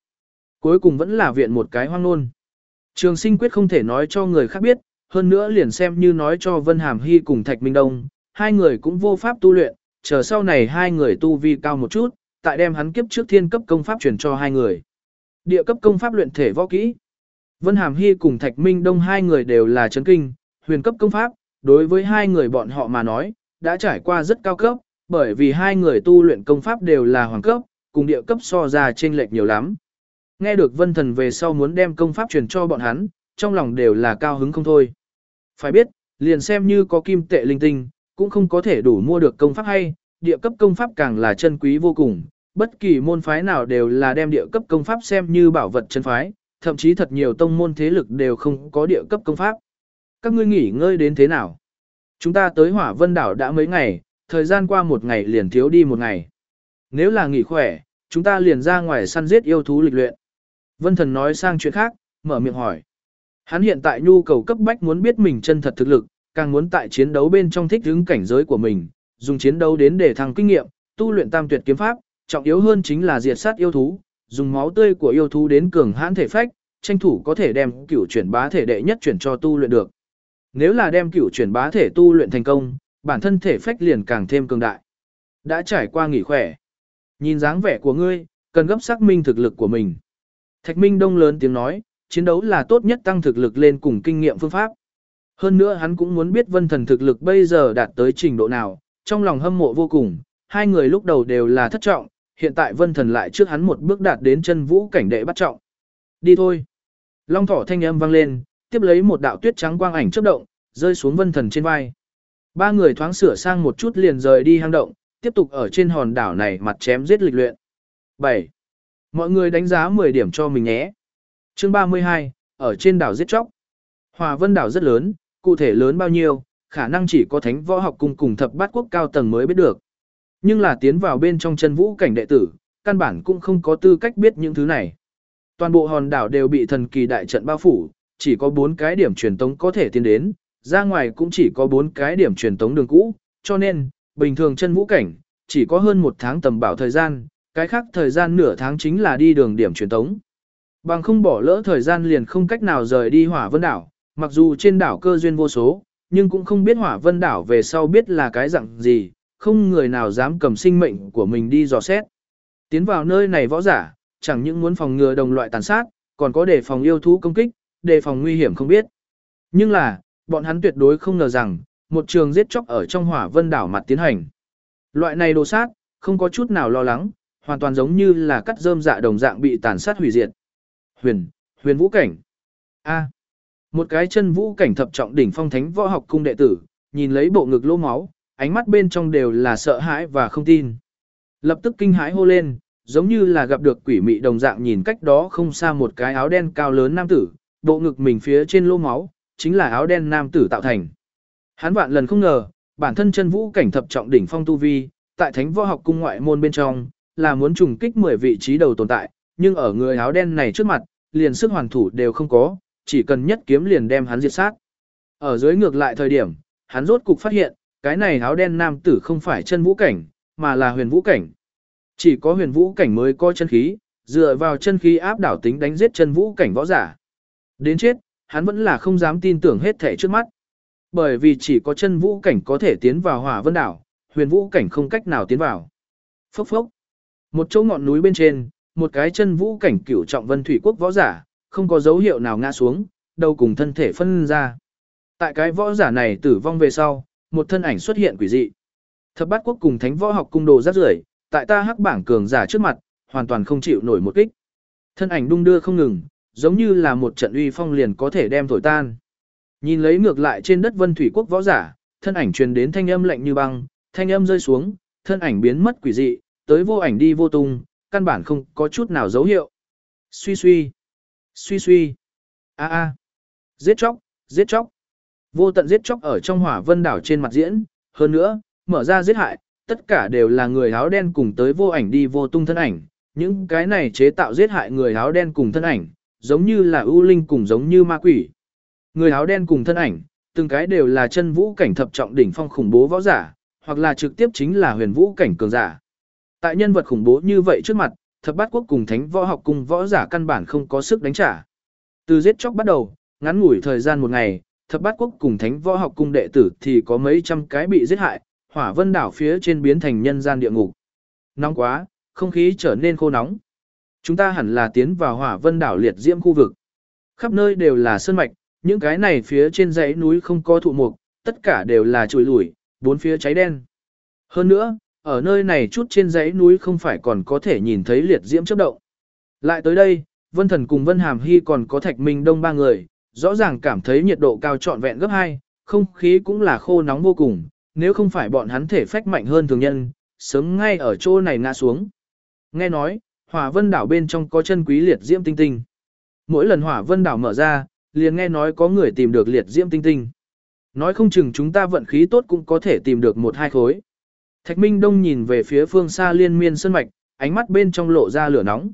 Cuối cùng vẫn là viện một cái hoang nôn. Trường sinh quyết không thể nói cho người khác biết, hơn nữa liền xem như nói cho Vân Hàm Hy cùng Thạch Minh Đông, hai người cũng vô pháp tu luyện, chờ sau này hai người tu vi cao một chút, tại đem hắn kiếp trước thiên cấp công pháp truyền cho hai người. Địa cấp công pháp luyện thể võ kỹ. Vân Hàm Hy cùng Thạch Minh Đông hai người đều là chấn kinh, huyền cấp công pháp, đối với hai người bọn họ mà nói, đã trải qua rất cao cấp, bởi vì hai người tu luyện công pháp đều là hoàng cấp, cùng địa cấp so ra chênh lệch nhiều lắm. Nghe được Vân Thần về sau muốn đem công pháp truyền cho bọn hắn, trong lòng đều là cao hứng không thôi. Phải biết, liền xem như có kim tệ linh tinh, cũng không có thể đủ mua được công pháp hay, địa cấp công pháp càng là chân quý vô cùng, bất kỳ môn phái nào đều là đem địa cấp công pháp xem như bảo vật chân phái, thậm chí thật nhiều tông môn thế lực đều không có địa cấp công pháp. Các ngươi nghỉ ngơi đến thế nào? Chúng ta tới hỏa vân đảo đã mấy ngày, thời gian qua một ngày liền thiếu đi một ngày. Nếu là nghỉ khỏe, chúng ta liền ra ngoài săn giết yêu thú lịch luyện. Vân thần nói sang chuyện khác, mở miệng hỏi. Hắn hiện tại nhu cầu cấp bách muốn biết mình chân thật thực lực, càng muốn tại chiến đấu bên trong thích ứng cảnh giới của mình, dùng chiến đấu đến để thăng kinh nghiệm, tu luyện tam tuyệt kiếm pháp, trọng yếu hơn chính là diệt sát yêu thú, dùng máu tươi của yêu thú đến cường hãn thể phách, tranh thủ có thể đem cửu chuyển bá thể đệ nhất chuyển cho tu luyện được. Nếu là đem cửu chuyển bá thể tu luyện thành công, bản thân thể phách liền càng thêm cường đại. Đã trải qua nghỉ khỏe. Nhìn dáng vẻ của ngươi, cần gấp xác minh thực lực của mình. Thạch Minh Đông lớn tiếng nói, chiến đấu là tốt nhất tăng thực lực lên cùng kinh nghiệm phương pháp. Hơn nữa hắn cũng muốn biết vân thần thực lực bây giờ đạt tới trình độ nào, trong lòng hâm mộ vô cùng, hai người lúc đầu đều là thất trọng, hiện tại vân thần lại trước hắn một bước đạt đến chân vũ cảnh đệ bắt trọng. Đi thôi. Long thỏ thanh âm vang lên, tiếp lấy một đạo tuyết trắng quang ảnh chớp động, rơi xuống vân thần trên vai. Ba người thoáng sửa sang một chút liền rời đi hang động, tiếp tục ở trên hòn đảo này mặt chém giết lịch luyện. 7. Mọi người đánh giá 10 điểm cho mình nhé. Chương 32, ở trên đảo giết chóc. Hòa vân đảo rất lớn, cụ thể lớn bao nhiêu, khả năng chỉ có thánh võ học cung cùng thập bát quốc cao tầng mới biết được. Nhưng là tiến vào bên trong chân vũ cảnh đệ tử, căn bản cũng không có tư cách biết những thứ này. Toàn bộ hòn đảo đều bị thần kỳ đại trận bao phủ, chỉ có 4 cái điểm truyền tống có thể tiến đến, ra ngoài cũng chỉ có 4 cái điểm truyền tống đường cũ, cho nên, bình thường chân vũ cảnh, chỉ có hơn một tháng tầm bảo thời gian, cái khác thời gian nửa tháng chính là đi đường điểm truyền tống. Bằng không bỏ lỡ thời gian liền không cách nào rời đi hỏa vân đảo, mặc dù trên đảo cơ duyên vô số, nhưng cũng không biết hỏa vân đảo về sau biết là cái dạng gì, không người nào dám cầm sinh mệnh của mình đi dò xét. Tiến vào nơi này võ giả, chẳng những muốn phòng ngừa đồng loại tàn sát, còn có để phòng yêu thú công kích, đề phòng nguy hiểm không biết. Nhưng là, bọn hắn tuyệt đối không ngờ rằng, một trường giết chóc ở trong hỏa vân đảo mặt tiến hành. Loại này đồ sát, không có chút nào lo lắng, hoàn toàn giống như là cắt rơm dạ đồng dạng bị tàn sát hủy diệt. Huyền, huyền vũ cảnh. A. một cái chân vũ cảnh thập trọng đỉnh phong thánh võ học cung đệ tử, nhìn lấy bộ ngực lỗ máu, ánh mắt bên trong đều là sợ hãi và không tin. Lập tức kinh hãi hô lên, giống như là gặp được quỷ mị đồng dạng nhìn cách đó không xa một cái áo đen cao lớn nam tử, bộ ngực mình phía trên lô máu, chính là áo đen nam tử tạo thành. Hắn vạn lần không ngờ, bản thân chân vũ cảnh thập trọng đỉnh phong tu vi, tại thánh võ học cung ngoại môn bên trong, là muốn trùng kích 10 vị trí đầu tồn tại, nhưng ở người áo đen này trước mặt, liền sức hoàn thủ đều không có, chỉ cần nhất kiếm liền đem hắn diệt sát. Ở dưới ngược lại thời điểm, hắn rốt cục phát hiện, cái này áo đen nam tử không phải chân vũ cảnh, mà là huyền vũ cảnh. Chỉ có huyền vũ cảnh mới có chân khí, dựa vào chân khí áp đảo tính đánh giết chân vũ cảnh võ giả. Đến chết, hắn vẫn là không dám tin tưởng hết thể trước mắt. Bởi vì chỉ có chân vũ cảnh có thể tiến vào hỏa vân đảo, huyền vũ cảnh không cách nào tiến vào. Phốc phốc. Một chỗ ngọn núi bên trên, một cái chân vũ cảnh cửu trọng vân thủy quốc võ giả, không có dấu hiệu nào ngã xuống, đầu cùng thân thể phân ra. Tại cái võ giả này tử vong về sau, một thân ảnh xuất hiện quỷ dị. Thập bát quốc cùng thánh võ học cung đồ rất rưởi, tại ta hắc bảng cường giả trước mặt, hoàn toàn không chịu nổi một kích. Thân ảnh đung đưa không ngừng, giống như là một trận uy phong liền có thể đem thổi tan. Nhìn lấy ngược lại trên đất vân thủy quốc võ giả, thân ảnh truyền đến thanh âm lạnh như băng, thanh âm rơi xuống, thân ảnh biến mất quỷ dị, tới vô ảnh đi vô tung, căn bản không có chút nào dấu hiệu. Suy suy, suy suy, a a, giết chóc, giết chóc. Vô tận giết chóc ở trong hỏa vân đảo trên mặt diễn, hơn nữa, mở ra giết hại, tất cả đều là người áo đen cùng tới vô ảnh đi vô tung thân ảnh. Những cái này chế tạo giết hại người áo đen cùng thân ảnh, giống như là ưu linh cùng giống như ma quỷ. Người áo đen cùng thân ảnh, từng cái đều là chân vũ cảnh thập trọng đỉnh phong khủng bố võ giả, hoặc là trực tiếp chính là huyền vũ cảnh cường giả. Tại nhân vật khủng bố như vậy trước mặt, thập bát quốc cùng thánh võ học cùng võ giả căn bản không có sức đánh trả. Từ giết chóc bắt đầu, ngắn ngủi thời gian một ngày, thập bát quốc cùng thánh võ học cung đệ tử thì có mấy trăm cái bị giết hại, hỏa vân đảo phía trên biến thành nhân gian địa ngục. Nóng quá, không khí trở nên khô nóng. Chúng ta hẳn là tiến vào hỏa vân đảo liệt diễm khu vực. Khắp nơi đều là sơn mạch, những cái này phía trên dãy núi không có thụ mục, tất cả đều là trùi lủi, bốn phía cháy đen. Hơn nữa, ở nơi này chút trên dãy núi không phải còn có thể nhìn thấy liệt diễm chớp động. Lại tới đây, Vân Thần cùng Vân Hàm Hy còn có Thạch Minh Đông ba người, rõ ràng cảm thấy nhiệt độ cao trọn vẹn gấp 2, không khí cũng là khô nóng vô cùng, nếu không phải bọn hắn thể phách mạnh hơn thường nhân, sớm ngay ở chỗ này ngã xuống. Nghe nói, hỏa vân đảo bên trong có chân quý liệt diễm tinh tinh. Mỗi lần hỏa vân đảo mở ra, liền nghe nói có người tìm được liệt diễm tinh tinh. Nói không chừng chúng ta vận khí tốt cũng có thể tìm được một hai khối. Thạch Minh Đông nhìn về phía phương xa liên miên sơn mạch, ánh mắt bên trong lộ ra lửa nóng.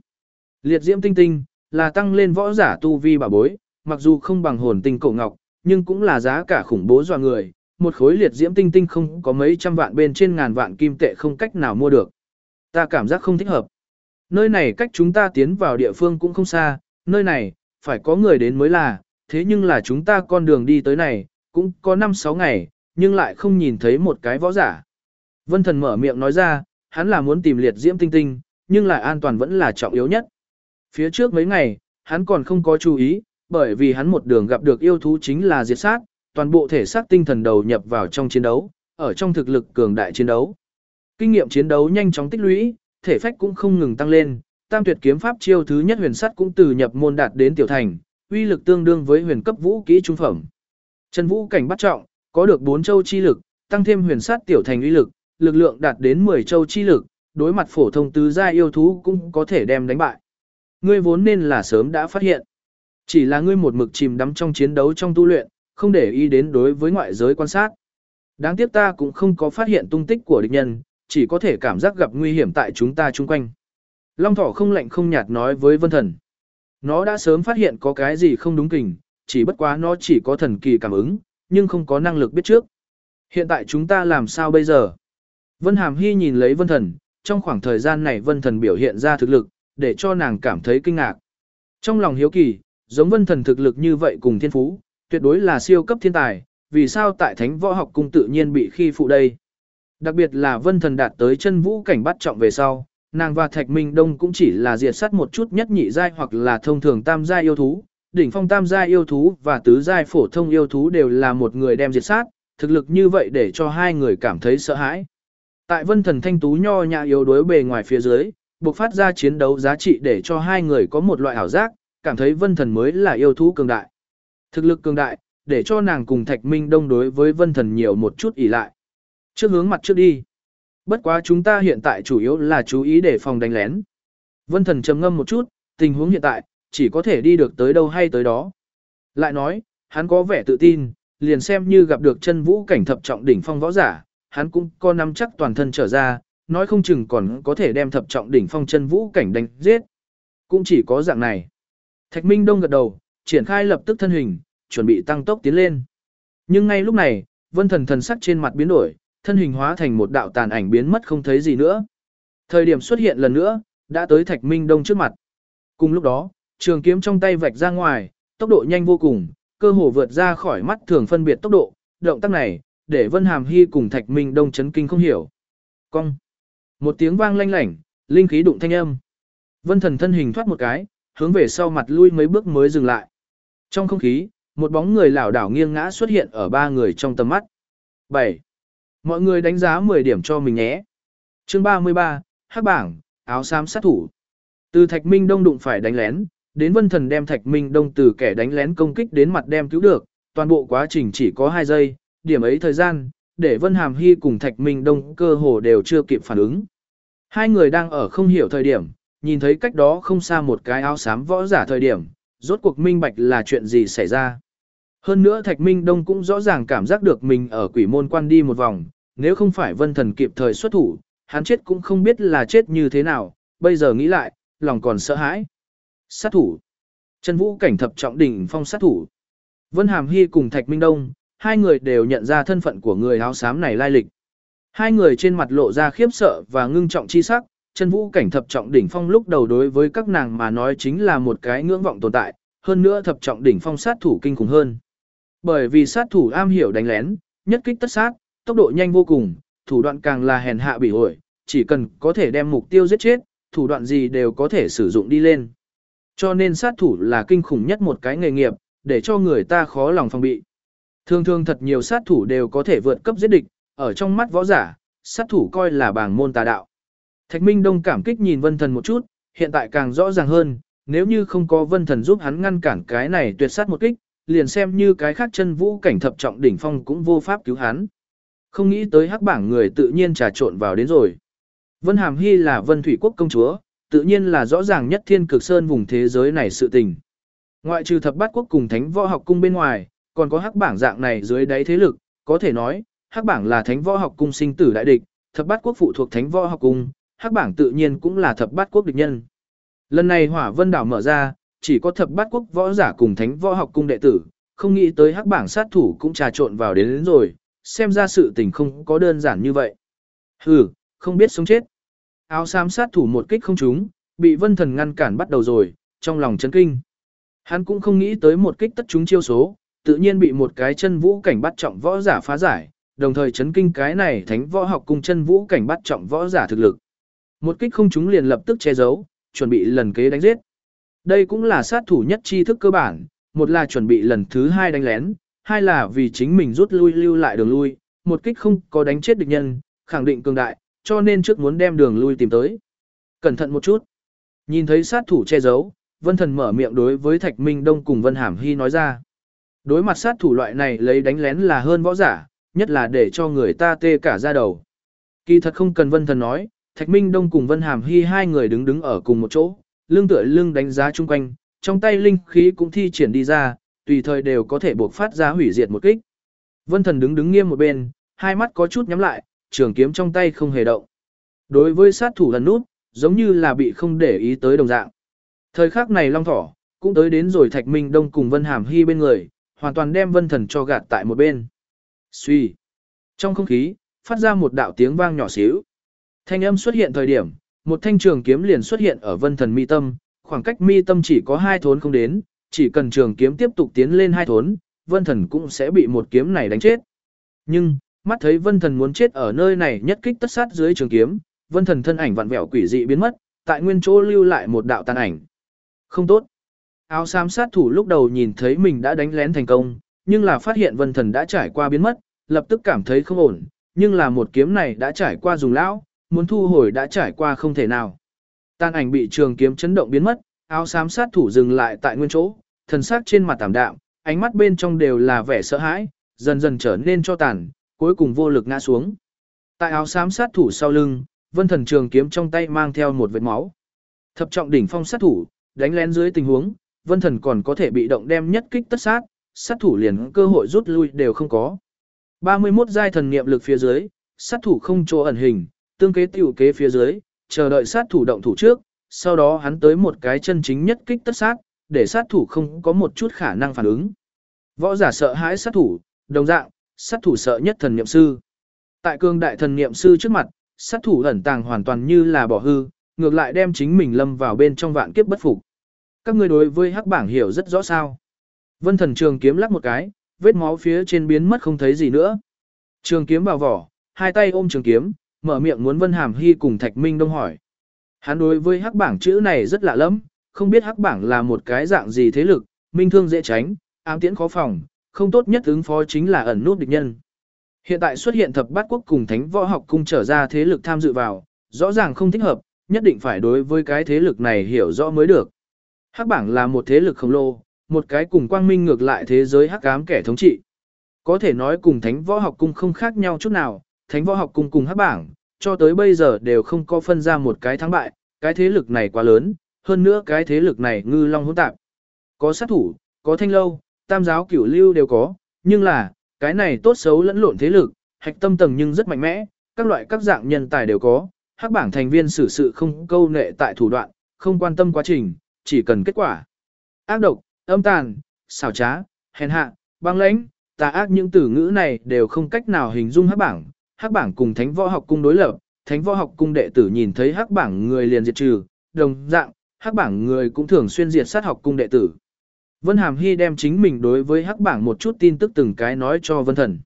Liệt diễm tinh tinh, là tăng lên võ giả tu vi bảo bối, mặc dù không bằng hồn tinh cổ ngọc, nhưng cũng là giá cả khủng bố dọa người. Một khối liệt diễm tinh tinh không có mấy trăm vạn bên trên ngàn vạn kim tệ không cách nào mua được. Ta cảm giác không thích hợp. Nơi này cách chúng ta tiến vào địa phương cũng không xa, nơi này, phải có người đến mới là, thế nhưng là chúng ta con đường đi tới này, cũng có 5-6 ngày, nhưng lại không nhìn thấy một cái võ giả. Vân thần mở miệng nói ra, hắn là muốn tìm liệt diễm tinh tinh, nhưng lại an toàn vẫn là trọng yếu nhất. Phía trước mấy ngày, hắn còn không có chú ý, bởi vì hắn một đường gặp được yêu thú chính là diệt sát, toàn bộ thể xác tinh thần đầu nhập vào trong chiến đấu, ở trong thực lực cường đại chiến đấu. Kinh nghiệm chiến đấu nhanh chóng tích lũy, thể phách cũng không ngừng tăng lên, tam tuyệt kiếm pháp chiêu thứ nhất huyền sắt cũng từ nhập môn đạt đến tiểu thành, uy lực tương đương với huyền cấp vũ kỹ trung phẩm. Trần Vũ cảnh bắt trọng, có được 4 châu chi lực, tăng thêm huyền sát tiểu thành uy lực, lực lượng đạt đến 10 châu chi lực, đối mặt phổ thông tứ gia yêu thú cũng có thể đem đánh bại. Ngươi vốn nên là sớm đã phát hiện. Chỉ là ngươi một mực chìm đắm trong chiến đấu trong tu luyện, không để ý đến đối với ngoại giới quan sát. Đáng tiếc ta cũng không có phát hiện tung tích của địch nhân, chỉ có thể cảm giác gặp nguy hiểm tại chúng ta chung quanh. Long thỏ không lạnh không nhạt nói với vân thần. Nó đã sớm phát hiện có cái gì không đúng kình, chỉ bất quá nó chỉ có thần kỳ cảm ứng, nhưng không có năng lực biết trước. Hiện tại chúng ta làm sao bây giờ? Vân Hàm Hy nhìn lấy vân thần, trong khoảng thời gian này vân thần biểu hiện ra thực lực, để cho nàng cảm thấy kinh ngạc. Trong lòng hiếu kỳ, giống vân thần thực lực như vậy cùng thiên phú, tuyệt đối là siêu cấp thiên tài, vì sao tại thánh võ học cung tự nhiên bị khi phụ đây? Đặc biệt là vân thần đạt tới chân vũ cảnh bắt trọng về sau, nàng và Thạch Minh Đông cũng chỉ là diệt sát một chút nhất nhị giai hoặc là thông thường tam giai yêu thú, đỉnh phong tam giai yêu thú và tứ giai phổ thông yêu thú đều là một người đem diệt sát, thực lực như vậy để cho hai người cảm thấy sợ hãi. Tại vân thần thanh tú nho nhã yếu đối bề ngoài phía dưới, buộc phát ra chiến đấu giá trị để cho hai người có một loại ảo giác, cảm thấy vân thần mới là yêu thú cường đại. Thực lực cường đại, để cho nàng cùng Thạch Minh Đông đối với vân thần nhiều một chút ỉ lại. Trước hướng mặt trước đi. Bất quá chúng ta hiện tại chủ yếu là chú ý để phòng đánh lén. Vân thần trầm ngâm một chút, tình huống hiện tại, chỉ có thể đi được tới đâu hay tới đó. Lại nói, hắn có vẻ tự tin, liền xem như gặp được chân vũ cảnh thập trọng đỉnh phong võ giả, hắn cũng có nắm chắc toàn thân trở ra, nói không chừng còn có thể đem thập trọng đỉnh phong chân vũ cảnh đánh giết. Cũng chỉ có dạng này. Thạch Minh Đông gật đầu, triển khai lập tức thân hình, chuẩn bị tăng tốc tiến lên. Nhưng ngay lúc này, vân thần thần sắc trên mặt biến đổi, thân hình hóa thành một đạo tàn ảnh biến mất không thấy gì nữa. Thời điểm xuất hiện lần nữa, đã tới Thạch Minh Đông trước mặt. Cùng lúc đó, trường kiếm trong tay vạch ra ngoài, tốc độ nhanh vô cùng, cơ hồ vượt ra khỏi mắt thường phân biệt tốc độ, động tác này, để Vân Hàm Hy cùng Thạch Minh Đông chấn kinh không hiểu. Cong. Một tiếng vang lanh lảnh, linh khí đụng thanh âm. Vân Thần thân hình thoát một cái, hướng về sau mặt lui mấy bước mới dừng lại. Trong không khí, một bóng người lảo đảo nghiêng ngã xuất hiện ở ba người trong tầm mắt. 7. Mọi người đánh giá 10 điểm cho mình nhé. Chương 33, Hắc bảng, áo xám sát thủ. Từ Thạch Minh Đông đụng phải đánh lén, đến Vân Thần đem Thạch Minh Đông từ kẻ đánh lén công kích đến mặt đem cứu được, toàn bộ quá trình chỉ có 2 giây, điểm ấy thời gian, để Vân Hàm Hy cùng Thạch Minh Đông cơ hồ đều chưa kịp phản ứng. Hai người đang ở không hiểu thời điểm, nhìn thấy cách đó không xa một cái áo xám võ giả thời điểm, rốt cuộc minh bạch là chuyện gì xảy ra. Hơn nữa Thạch Minh Đông cũng rõ ràng cảm giác được mình ở quỷ môn quan đi một vòng, nếu không phải vân thần kịp thời xuất thủ, hắn chết cũng không biết là chết như thế nào, bây giờ nghĩ lại, lòng còn sợ hãi. Sát thủ. Trần Vũ cảnh thập trọng đỉnh phong sát thủ. Vân Hàm Hy cùng Thạch Minh Đông, hai người đều nhận ra thân phận của người áo xám này lai lịch. Hai người trên mặt lộ ra khiếp sợ và ngưng trọng chi sắc, Trần Vũ cảnh thập trọng đỉnh phong lúc đầu đối với các nàng mà nói chính là một cái ngưỡng vọng tồn tại, hơn nữa thập trọng đỉnh phong sát thủ kinh khủng hơn. Bởi vì sát thủ am hiểu đánh lén, nhất kích tất sát, tốc độ nhanh vô cùng, thủ đoạn càng là hèn hạ bị ổi, chỉ cần có thể đem mục tiêu giết chết, thủ đoạn gì đều có thể sử dụng đi lên. Cho nên sát thủ là kinh khủng nhất một cái nghề nghiệp, để cho người ta khó lòng phòng bị. Thường thường thật nhiều sát thủ đều có thể vượt cấp giết địch, ở trong mắt võ giả, sát thủ coi là bảng môn tà đạo. Thạch Minh Đông cảm kích nhìn Vân Thần một chút, hiện tại càng rõ ràng hơn, nếu như không có Vân Thần giúp hắn ngăn cản cái này tuyệt sát một kích, liền xem như cái khác chân vũ cảnh thập trọng đỉnh phong cũng vô pháp cứu hắn. Không nghĩ tới hắc bảng người tự nhiên trà trộn vào đến rồi. Vân Hàm Hy là Vân Thủy Quốc công chúa, tự nhiên là rõ ràng nhất thiên cực sơn vùng thế giới này sự tình. Ngoại trừ thập bát quốc cùng thánh võ học cung bên ngoài, còn có hắc bảng dạng này dưới đáy thế lực, có thể nói, hắc bảng là thánh võ học cung sinh tử đại địch, thập bát quốc phụ thuộc thánh võ học cung, hắc bảng tự nhiên cũng là thập bát quốc địch nhân. Lần này hỏa vân đảo mở ra, chỉ có thập bát quốc võ giả cùng thánh võ học cung đệ tử, không nghĩ tới hắc bảng sát thủ cũng trà trộn vào đến, đến rồi, xem ra sự tình không có đơn giản như vậy. Hừ, không biết sống chết. Áo xám sát thủ một kích không trúng, bị vân thần ngăn cản bắt đầu rồi, trong lòng chấn kinh. Hắn cũng không nghĩ tới một kích tất trúng chiêu số, tự nhiên bị một cái chân vũ cảnh bắt trọng võ giả phá giải, đồng thời chấn kinh cái này thánh võ học cùng chân vũ cảnh bắt trọng võ giả thực lực. Một kích không trúng liền lập tức che giấu, chuẩn bị lần kế đánh giết. Đây cũng là sát thủ nhất chi thức cơ bản, một là chuẩn bị lần thứ hai đánh lén, hai là vì chính mình rút lui lưu lại đường lui, một kích không có đánh chết địch nhân, khẳng định cường đại, cho nên trước muốn đem đường lui tìm tới. Cẩn thận một chút. Nhìn thấy sát thủ che giấu, Vân Thần mở miệng đối với Thạch Minh Đông cùng Vân Hàm Hy nói ra. Đối mặt sát thủ loại này lấy đánh lén là hơn võ giả, nhất là để cho người ta tê cả da đầu. Kỳ thật không cần Vân Thần nói, Thạch Minh Đông cùng Vân Hàm Hy hai người đứng đứng ở cùng một chỗ, lưng tựa lưng đánh giá chung quanh, trong tay linh khí cũng thi triển đi ra, tùy thời đều có thể buộc phát ra hủy diệt một kích. Vân Thần đứng đứng nghiêm một bên, hai mắt có chút nhắm lại, trường kiếm trong tay không hề động. Đối với sát thủ lần nút, giống như là bị không để ý tới đồng dạng. Thời khắc này Long Thỏ, cũng tới đến rồi Thạch Minh Đông cùng Vân Hàm Hy bên người, hoàn toàn đem Vân Thần cho gạt tại một bên. Suy. Trong không khí, phát ra một đạo tiếng vang nhỏ xíu. Thanh âm xuất hiện thời điểm, một thanh trường kiếm liền xuất hiện ở Vân Thần mi tâm, khoảng cách mi tâm chỉ có hai thốn không đến, chỉ cần trường kiếm tiếp tục tiến lên hai thốn, Vân Thần cũng sẽ bị một kiếm này đánh chết. Nhưng, mắt thấy Vân Thần muốn chết ở nơi này nhất kích tất sát dưới trường kiếm, Vân Thần thân ảnh vặn vẹo quỷ dị biến mất, tại nguyên chỗ lưu lại một đạo tàn ảnh. Không tốt. Áo xám sát thủ lúc đầu nhìn thấy mình đã đánh lén thành công, nhưng là phát hiện Vân Thần đã trải qua biến mất, lập tức cảm thấy không ổn, nhưng là một kiếm này đã trải qua dùng lão, muốn thu hồi đã trải qua không thể nào. Tàn ảnh bị trường kiếm chấn động biến mất, áo xám sát thủ dừng lại tại nguyên chỗ, thần sắc trên mặt tạm đạm, ánh mắt bên trong đều là vẻ sợ hãi, dần dần trở nên cho tàn, cuối cùng vô lực ngã xuống. Tại áo xám sát thủ sau lưng, vân thần trường kiếm trong tay mang theo một vệt máu. Thập trọng đỉnh phong sát thủ, đánh lén dưới tình huống, vân thần còn có thể bị động đem nhất kích tất sát, sát thủ liền cơ hội rút lui đều không có. 31 giai thần niệm lực phía dưới, sát thủ không chỗ ẩn hình, tương kế tiểu kế phía dưới, chờ đợi sát thủ động thủ trước, sau đó hắn tới một cái chân chính nhất kích tất sát, để sát thủ không có một chút khả năng phản ứng. Võ giả sợ hãi sát thủ, đồng dạng, sát thủ sợ nhất thần niệm sư. Tại cương đại thần niệm sư trước mặt, sát thủ ẩn tàng hoàn toàn như là bỏ hư, ngược lại đem chính mình lâm vào bên trong vạn kiếp bất phục. Các ngươi đối với hắc bảng hiểu rất rõ sao. Vân thần trường kiếm lắc một cái, vết máu phía trên biến mất không thấy gì nữa. Trường kiếm vào vỏ, hai tay ôm trường kiếm, mở miệng muốn Vân Hàm Hy cùng Thạch Minh Đông hỏi. Hắn đối với hắc bảng chữ này rất lạ lắm, không biết hắc bảng là một cái dạng gì thế lực, minh thương dễ tránh, ám tiễn khó phòng, không tốt nhất ứng phó chính là ẩn nút địch nhân. Hiện tại xuất hiện thập bát quốc cùng thánh võ học cung trở ra thế lực tham dự vào, rõ ràng không thích hợp, nhất định phải đối với cái thế lực này hiểu rõ mới được. Hắc bảng là một thế lực khổng lồ, một cái cùng quang minh ngược lại thế giới hắc ám kẻ thống trị. Có thể nói cùng thánh võ học cung không khác nhau chút nào, thánh võ học cung cùng hắc bảng, cho tới bây giờ đều không có phân ra một cái thắng bại, cái thế lực này quá lớn, hơn nữa cái thế lực này ngư long hỗn tạp. Có sát thủ, có thanh lâu, tam giáo cửu lưu đều có, nhưng là, cái này tốt xấu lẫn lộn thế lực, hạch tâm tầng nhưng rất mạnh mẽ, các loại các dạng nhân tài đều có, hắc bảng thành viên xử sự không câu nệ tại thủ đoạn, không quan tâm quá trình, chỉ cần kết quả. Ác độc, âm tàn, xảo trá, hèn hạ, băng lãnh, tà ác những từ ngữ này đều không cách nào hình dung hắc bảng, hắc bảng cùng thánh võ học cung đối lập, thánh võ học cung đệ tử nhìn thấy hắc bảng người liền diệt trừ, đồng dạng, hắc bảng người cũng thường xuyên diệt sát học cung đệ tử. Vân Hàm Hy đem chính mình đối với hắc bảng một chút tin tức từng cái nói cho Vân Thần.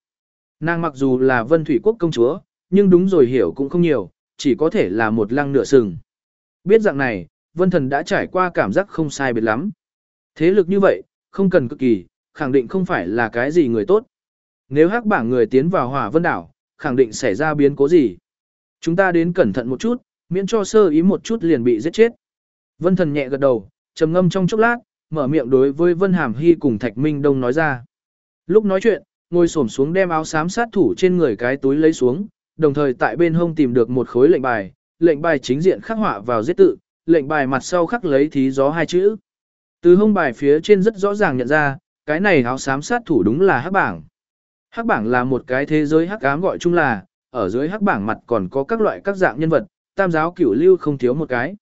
Nàng mặc dù là Vân Thủy Quốc công chúa, nhưng đúng rồi hiểu cũng không nhiều, chỉ có thể là một lăng nửa sừng. Biết dạng này, Vân Thần đã trải qua cảm giác không sai biệt lắm. Thế lực như vậy, không cần cực kỳ, khẳng định không phải là cái gì người tốt. Nếu hắc bảng người tiến vào hỏa vân đảo, khẳng định xảy ra biến cố gì. Chúng ta đến cẩn thận một chút, miễn cho sơ ý một chút liền bị giết chết. Vân thần nhẹ gật đầu, trầm ngâm trong chốc lát, mở miệng đối với Vân Hàm Hy cùng Thạch Minh Đông nói ra. Lúc nói chuyện, ngồi xổm xuống đem áo xám sát thủ trên người cái túi lấy xuống, đồng thời tại bên hông tìm được một khối lệnh bài, lệnh bài chính diện khắc họa vào giết tự, lệnh bài mặt sau khắc lấy thí gió hai chữ. Từ hông bài phía trên rất rõ ràng nhận ra, cái này áo xám sát thủ đúng là hắc bảng. Hắc bảng là một cái thế giới hắc ám gọi chung là, ở dưới hắc bảng mặt còn có các loại các dạng nhân vật, tam giáo cửu lưu không thiếu một cái.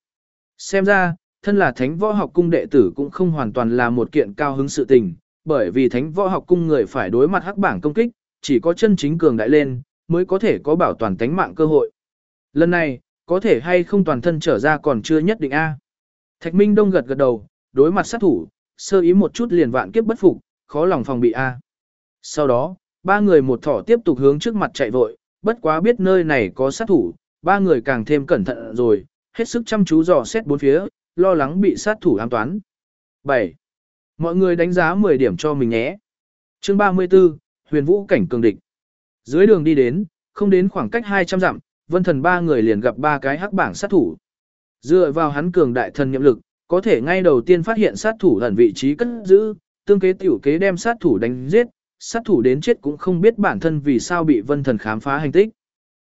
Xem ra, thân là thánh võ học cung đệ tử cũng không hoàn toàn là một kiện cao hứng sự tình, bởi vì thánh võ học cung người phải đối mặt hắc bảng công kích, chỉ có chân chính cường đại lên, mới có thể có bảo toàn tánh mạng cơ hội. Lần này, có thể hay không toàn thân trở ra còn chưa nhất định A. Thạch Minh Đông gật gật đầu, đối mặt sát thủ, sơ ý một chút liền vạn kiếp bất phục, khó lòng phòng bị A. Sau đó, ba người một thỏ tiếp tục hướng trước mặt chạy vội, bất quá biết nơi này có sát thủ, ba người càng thêm cẩn thận rồi, hết sức chăm chú dò xét bốn phía, lo lắng bị sát thủ ám toán. 7. Mọi người đánh giá 10 điểm cho mình nhé. Chương 34, Huyền Vũ cảnh cường địch. Dưới đường đi đến, không đến khoảng cách 200 dặm, Vân Thần ba người liền gặp ba cái hắc bảng sát thủ. Dựa vào hắn cường đại thần nhiệm lực, có thể ngay đầu tiên phát hiện sát thủ ẩn vị trí cất giữ, tương kế tiểu kế đem sát thủ đánh giết, sát thủ đến chết cũng không biết bản thân vì sao bị Vân Thần khám phá hành tích.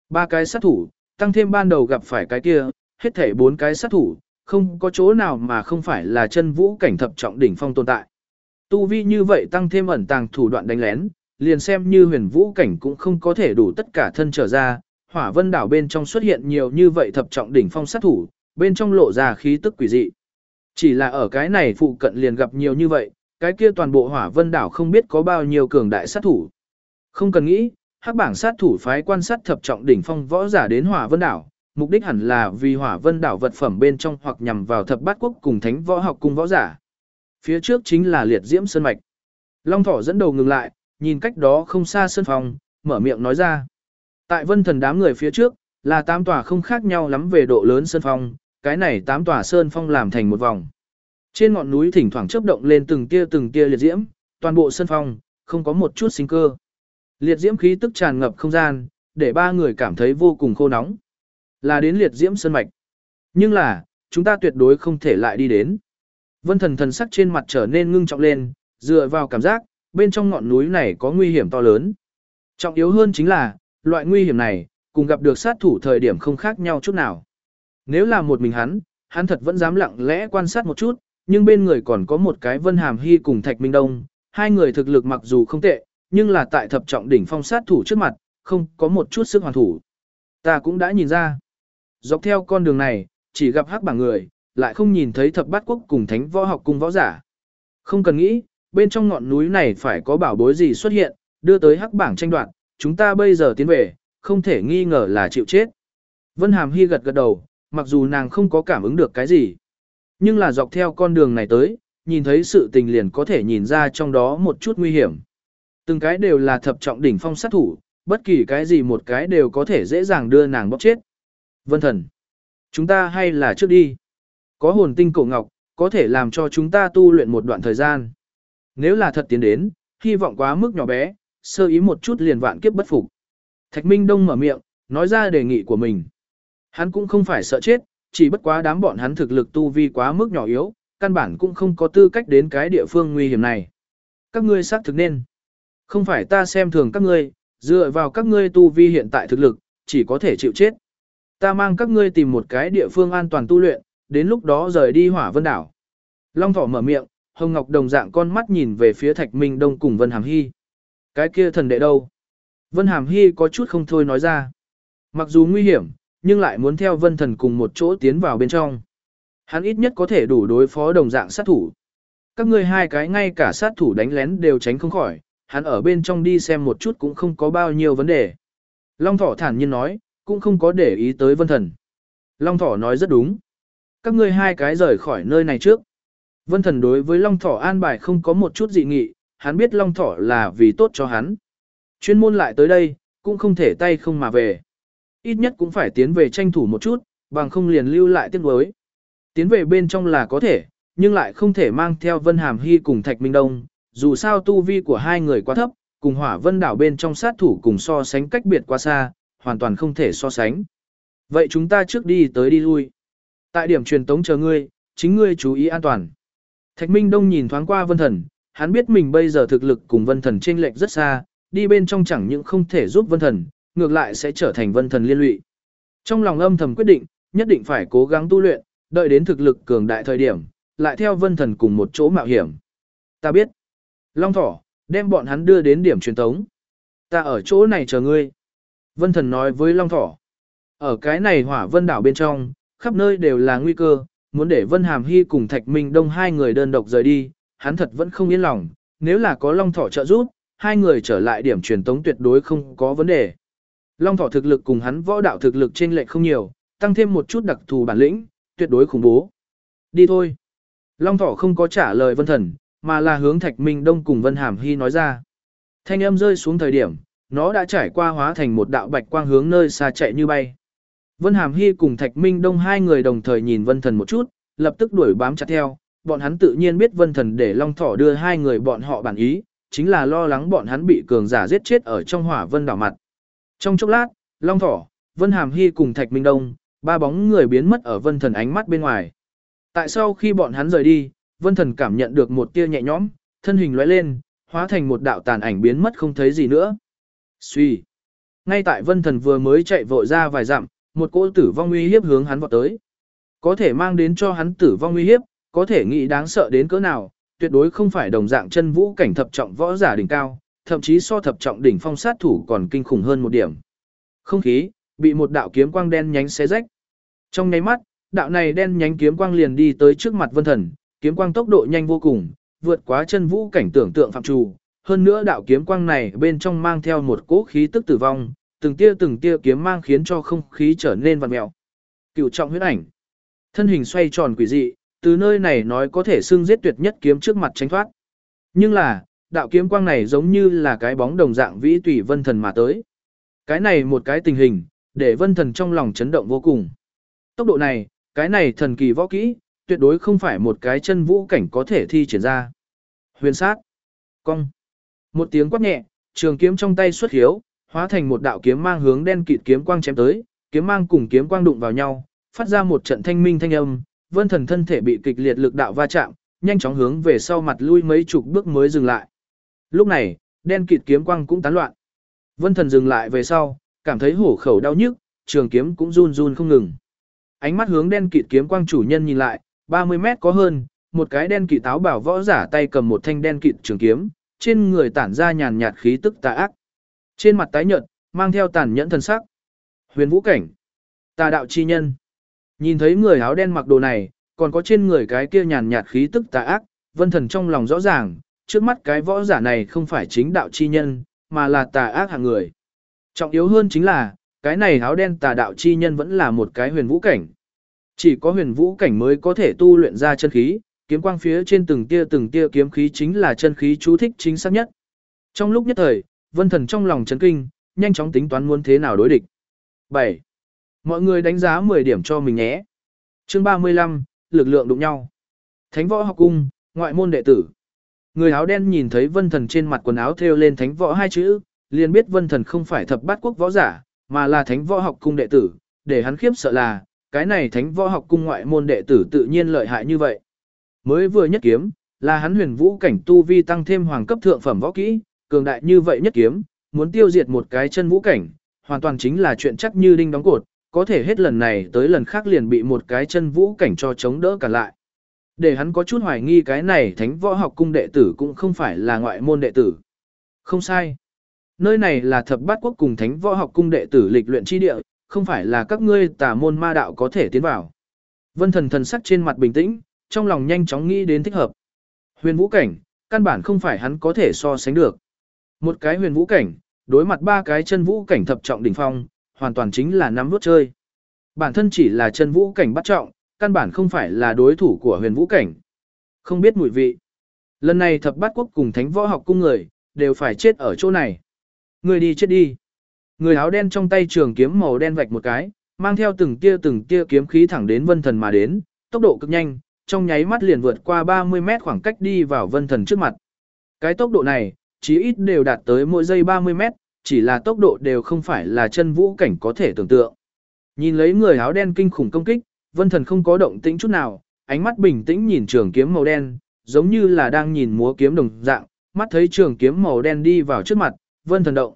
Ba cái sát thủ, tăng thêm ban đầu gặp phải cái kia, hết thảy bốn cái sát thủ, không có chỗ nào mà không phải là chân vũ cảnh thập trọng đỉnh phong tồn tại. Tu vi như vậy tăng thêm ẩn tàng thủ đoạn đánh lén, liền xem như huyền vũ cảnh cũng không có thể đủ tất cả thân trở ra, hỏa vân đảo bên trong xuất hiện nhiều như vậy thập trọng đỉnh phong sát thủ, bên trong lộ ra khí tức quỷ dị. Chỉ là ở cái này phụ cận liền gặp nhiều như vậy, cái kia toàn bộ hỏa vân đảo không biết có bao nhiêu cường đại sát thủ. Không cần nghĩ, hắc bảng sát thủ phái quan sát thập trọng đỉnh phong võ giả đến hỏa vân đảo, mục đích hẳn là vì hỏa vân đảo vật phẩm bên trong hoặc nhằm vào thập bát quốc cùng thánh võ học cung võ giả. Phía trước chính là liệt diễm sơn mạch. Long thỏ dẫn đầu ngừng lại, nhìn cách đó không xa sơn phòng, mở miệng nói ra. Tại vân thần đám người phía trước, là tám tòa không khác nhau lắm về độ lớn sơn phong, cái này tám tòa sơn phong làm thành một vòng. Trên ngọn núi thỉnh thoảng chớp động lên từng tia từng tia liệt diễm, toàn bộ sân phong, không có một chút sinh cơ. Liệt diễm khí tức tràn ngập không gian, để ba người cảm thấy vô cùng khô nóng. Là đến liệt diễm sân mạch. Nhưng là, chúng ta tuyệt đối không thể lại đi đến. Vân thần thần sắc trên mặt trở nên ngưng trọng lên, dựa vào cảm giác, bên trong ngọn núi này có nguy hiểm to lớn. Trọng yếu hơn chính là, loại nguy hiểm này, cùng gặp được sát thủ thời điểm không khác nhau chút nào. Nếu là một mình hắn, hắn thật vẫn dám lặng lẽ quan sát một chút, nhưng bên người còn có một cái Vân Hàm Hy cùng Thạch Minh Đông, hai người thực lực mặc dù không tệ, nhưng là tại thập trọng đỉnh phong sát thủ trước mặt, không có một chút sức hoàn thủ. Ta cũng đã nhìn ra. Dọc theo con đường này, chỉ gặp hắc bảng người, lại không nhìn thấy thập bát quốc cùng thánh võ học cùng võ giả. Không cần nghĩ, bên trong ngọn núi này phải có bảo bối gì xuất hiện, đưa tới hắc bảng tranh đoạt, chúng ta bây giờ tiến về, không thể nghi ngờ là chịu chết. Vân Hàm Hy gật gật đầu, mặc dù nàng không có cảm ứng được cái gì. Nhưng là dọc theo con đường này tới, nhìn thấy sự tình liền có thể nhìn ra trong đó một chút nguy hiểm. Từng cái đều là thập trọng đỉnh phong sát thủ, bất kỳ cái gì một cái đều có thể dễ dàng đưa nàng bóc chết. Vân thần, chúng ta hay là trước đi. Có hồn tinh cổ ngọc, có thể làm cho chúng ta tu luyện một đoạn thời gian. Nếu là thật tiến đến, hy vọng quá mức nhỏ bé, sơ ý một chút liền vạn kiếp bất phục. Thạch Minh Đông mở miệng, nói ra đề nghị của mình. Hắn cũng không phải sợ chết, chỉ bất quá đám bọn hắn thực lực tu vi quá mức nhỏ yếu, căn bản cũng không có tư cách đến cái địa phương nguy hiểm này. Các ngươi xác thực nên. Không phải ta xem thường các ngươi, dựa vào các ngươi tu vi hiện tại thực lực, chỉ có thể chịu chết. Ta mang các ngươi tìm một cái địa phương an toàn tu luyện, đến lúc đó rời đi hỏa vân đảo. Long thỏ mở miệng, Hồng Ngọc đồng dạng con mắt nhìn về phía Thạch Minh Đông cùng Vân Hàm Hy. Cái kia thần đệ đâu? Vân Hàm Hy có chút không thôi nói ra. Mặc dù nguy hiểm, nhưng lại muốn theo Vân Thần cùng một chỗ tiến vào bên trong. Hắn ít nhất có thể đủ đối phó đồng dạng sát thủ. Các ngươi hai cái ngay cả sát thủ đánh lén đều tránh không khỏi, hắn ở bên trong đi xem một chút cũng không có bao nhiêu vấn đề. Long Thỏ thản nhiên nói, cũng không có để ý tới Vân Thần. Long Thỏ nói rất đúng. Các ngươi hai cái rời khỏi nơi này trước. Vân Thần đối với Long Thỏ an bài không có một chút dị nghị, hắn biết Long Thỏ là vì tốt cho hắn. Chuyên môn lại tới đây, cũng không thể tay không mà về. Ít nhất cũng phải tiến về tranh thủ một chút, bằng không liền lưu lại tiếc đối. Tiến về bên trong là có thể, nhưng lại không thể mang theo Vân Hàm Hy cùng Thạch Minh Đông, dù sao tu vi của hai người quá thấp, cùng hỏa vân đảo bên trong sát thủ cùng so sánh cách biệt quá xa, hoàn toàn không thể so sánh. Vậy chúng ta trước đi tới đi lui. Tại điểm truyền tống chờ ngươi, chính ngươi chú ý an toàn. Thạch Minh Đông nhìn thoáng qua Vân Thần, hắn biết mình bây giờ thực lực cùng Vân Thần chênh lệch rất xa, đi bên trong chẳng những không thể giúp Vân Thần, ngược lại sẽ trở thành Vân Thần liên lụy. Trong lòng âm thầm quyết định, nhất định phải cố gắng tu luyện, đợi đến thực lực cường đại thời điểm, lại theo Vân Thần cùng một chỗ mạo hiểm. Ta biết. Long Thỏ, đem bọn hắn đưa đến điểm truyền tống. Ta ở chỗ này chờ ngươi. Vân thần nói với Long Thỏ. Ở cái này hỏa vân đảo bên trong, khắp nơi đều là nguy cơ, muốn để Vân Hàm Hy cùng Thạch Minh Đông hai người đơn độc rời đi, hắn thật vẫn không yên lòng, nếu là có Long Thỏ trợ giúp, hai người trở lại điểm truyền tống tuyệt đối không có vấn đề. Long Thỏ thực lực cùng hắn võ đạo thực lực trên lệch không nhiều, tăng thêm một chút đặc thù bản lĩnh, tuyệt đối khủng bố. Đi thôi. Long Thỏ không có trả lời Vân Thần, mà là hướng Thạch Minh Đông cùng Vân Hàm Hy nói ra. Thanh âm rơi xuống thời điểm, nó đã trải qua hóa thành một đạo bạch quang hướng nơi xa chạy như bay. Vân Hàm Hy cùng Thạch Minh Đông hai người đồng thời nhìn Vân Thần một chút, lập tức đuổi bám chặt theo, bọn hắn tự nhiên biết Vân Thần để Long Thỏ đưa hai người bọn họ bản ý, chính là lo lắng bọn hắn bị cường giả giết chết ở trong hỏa vân đảo mặt. Trong chốc lát, Long Thỏ, Vân Hàm Hy cùng Thạch Minh Đông, ba bóng người biến mất ở Vân Thần ánh mắt bên ngoài. Tại sau khi bọn hắn rời đi, Vân Thần cảm nhận được một tia nhẹ nhõm, thân hình lóe lên, hóa thành một đạo tàn ảnh biến mất không thấy gì nữa. Suy. Ngay tại Vân Thần vừa mới chạy vội ra vài dặm, một cỗ tử vong uy hiếp hướng hắn vọt tới. Có thể mang đến cho hắn tử vong uy hiếp, có thể nghĩ đáng sợ đến cỡ nào, tuyệt đối không phải đồng dạng chân vũ cảnh thập trọng võ giả đỉnh cao, thậm chí so thập trọng đỉnh phong sát thủ còn kinh khủng hơn một điểm. Không khí bị một đạo kiếm quang đen nhánh xé rách. Trong nháy mắt, đạo này đen nhánh kiếm quang liền đi tới trước mặt Vân Thần, kiếm quang tốc độ nhanh vô cùng, vượt quá chân vũ cảnh tưởng tượng phạm trù. Hơn nữa đạo kiếm quang này bên trong mang theo một cỗ khí tức tử vong, từng tia từng tia kiếm mang khiến cho không khí trở nên vặn mèo. Cựu trọng huyết ảnh, thân hình xoay tròn quỷ dị, từ nơi này nói có thể xưng giết tuyệt nhất kiếm trước mặt tránh thoát. Nhưng là, đạo kiếm quang này giống như là cái bóng đồng dạng vĩ tùy vân thần mà tới. Cái này một cái tình hình, để vân thần trong lòng chấn động vô cùng. Tốc độ này, cái này thần kỳ võ kỹ, tuyệt đối không phải một cái chân vũ cảnh có thể thi triển ra. Huyền sát, cong. Một tiếng quát nhẹ, trường kiếm trong tay xuất hiếu, hóa thành một đạo kiếm mang hướng đen kịt kiếm quang chém tới, kiếm mang cùng kiếm quang đụng vào nhau, phát ra một trận thanh minh thanh âm, vân thần thân thể bị kịch liệt lực đạo va chạm, nhanh chóng hướng về sau mặt lui mấy chục bước mới dừng lại. Lúc này, đen kịt kiếm quang cũng tán loạn. Vân thần dừng lại về sau, cảm thấy hổ khẩu đau nhức, trường kiếm cũng run run không ngừng. Ánh mắt hướng đen kịt kiếm quang chủ nhân nhìn lại, 30 mét có hơn, một cái đen kịt táo bảo võ giả tay cầm một thanh đen kịt trường kiếm, trên người tản ra nhàn nhạt khí tức tà ác. Trên mặt tái nhợt, mang theo tàn nhẫn thần sắc. Huyền vũ cảnh, tà đạo chi nhân. Nhìn thấy người áo đen mặc đồ này, còn có trên người cái kia nhàn nhạt khí tức tà ác, vân thần trong lòng rõ ràng, trước mắt cái võ giả này không phải chính đạo chi nhân, mà là tà ác hạng người. Trọng yếu hơn chính là, cái này áo đen tà đạo chi nhân vẫn là một cái huyền vũ cảnh. Chỉ có huyền vũ cảnh mới có thể tu luyện ra chân khí, kiếm quang phía trên từng tia từng tia kiếm khí chính là chân khí chú thích chính xác nhất. Trong lúc nhất thời, vân thần trong lòng chấn kinh, nhanh chóng tính toán muốn thế nào đối địch. 7. Mọi người đánh giá 10 điểm cho mình nhé. Chương 35, lực lượng đụng nhau. Thánh võ học cung, ngoại môn đệ tử. Người áo đen nhìn thấy vân thần trên mặt quần áo thêu lên thánh võ hai chữ, liền biết vân thần không phải thập bát quốc võ giả, mà là thánh võ học cung đệ tử, để hắn khiếp sợ là, cái này thánh võ học cung ngoại môn đệ tử tự nhiên lợi hại như vậy. Mới vừa nhất kiếm, là hắn huyền vũ cảnh tu vi tăng thêm hoàng cấp thượng phẩm võ kỹ, cường đại như vậy nhất kiếm, muốn tiêu diệt một cái chân vũ cảnh, hoàn toàn chính là chuyện chắc như đinh đóng cột, có thể hết lần này tới lần khác liền bị một cái chân vũ cảnh cho chống đỡ cả lại. Để hắn có chút hoài nghi cái này thánh võ học cung đệ tử cũng không phải là ngoại môn đệ tử. Không sai. Nơi này là thập bát quốc cùng thánh võ học cung đệ tử lịch luyện chi địa, không phải là các ngươi tà môn ma đạo có thể tiến vào. Vân thần thần sắc trên mặt bình tĩnh, trong lòng nhanh chóng nghĩ đến thích hợp. Huyền vũ cảnh, căn bản không phải hắn có thể so sánh được. Một cái huyền vũ cảnh, đối mặt ba cái chân vũ cảnh thập trọng đỉnh phong, hoàn toàn chính là nắm vút chơi. Bản thân chỉ là chân vũ cảnh bắt trọng, căn bản không phải là đối thủ của huyền vũ cảnh. Không biết mùi vị. Lần này thập bát quốc cùng thánh võ học cung người, đều phải chết ở chỗ này. Người đi chết đi. Người áo đen trong tay trường kiếm màu đen vạch một cái, mang theo từng tia từng tia kiếm khí thẳng đến vân thần mà đến, tốc độ cực nhanh, trong nháy mắt liền vượt qua 30 mét khoảng cách đi vào vân thần trước mặt. Cái tốc độ này, chí ít đều đạt tới mỗi giây 30 mét, chỉ là tốc độ đều không phải là chân vũ cảnh có thể tưởng tượng. Nhìn lấy người áo đen kinh khủng công kích, vân thần không có động tĩnh chút nào, ánh mắt bình tĩnh nhìn trường kiếm màu đen, giống như là đang nhìn múa kiếm đồng dạng, mắt thấy trường kiếm màu đen đi vào trước mặt, vân thần động.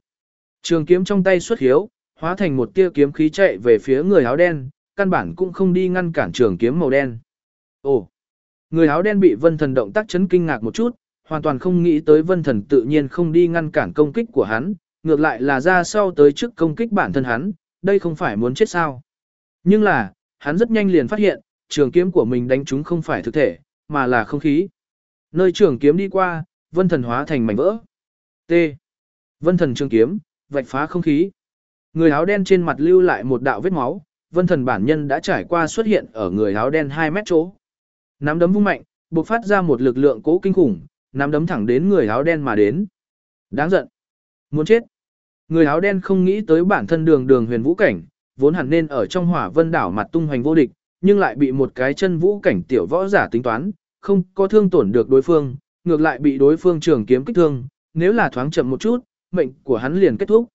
Trường kiếm trong tay xuất hiếu, hóa thành một tia kiếm khí chạy về phía người áo đen, căn bản cũng không đi ngăn cản trường kiếm màu đen. Ồ! Người áo đen bị vân thần động tác chấn kinh ngạc một chút, hoàn toàn không nghĩ tới vân thần tự nhiên không đi ngăn cản công kích của hắn, ngược lại là ra sau tới trước công kích bản thân hắn, đây không phải muốn chết sao. Nhưng là, hắn rất nhanh liền phát hiện, trường kiếm của mình đánh chúng không phải thực thể, mà là không khí. Nơi trường kiếm đi qua, vân thần hóa thành mảnh vỡ. T. Vân thần trường kiếm, vạch phá không khí. Người áo đen trên mặt lưu lại một đạo vết máu, vân thần bản nhân đã trải qua xuất hiện ở người áo đen 2 mét chỗ. Nắm đấm vung mạnh, bộc phát ra một lực lượng cố kinh khủng, nắm đấm thẳng đến người áo đen mà đến. Đáng giận. Muốn chết. Người áo đen không nghĩ tới bản thân đường đường huyền vũ cảnh, vốn hẳn nên ở trong hỏa vân đảo mặt tung hoành vô địch, nhưng lại bị một cái chân vũ cảnh tiểu võ giả tính toán, không có thương tổn được đối phương, ngược lại bị đối phương trường kiếm kích thương, nếu là thoáng chậm một chút, mệnh của hắn liền kết thúc.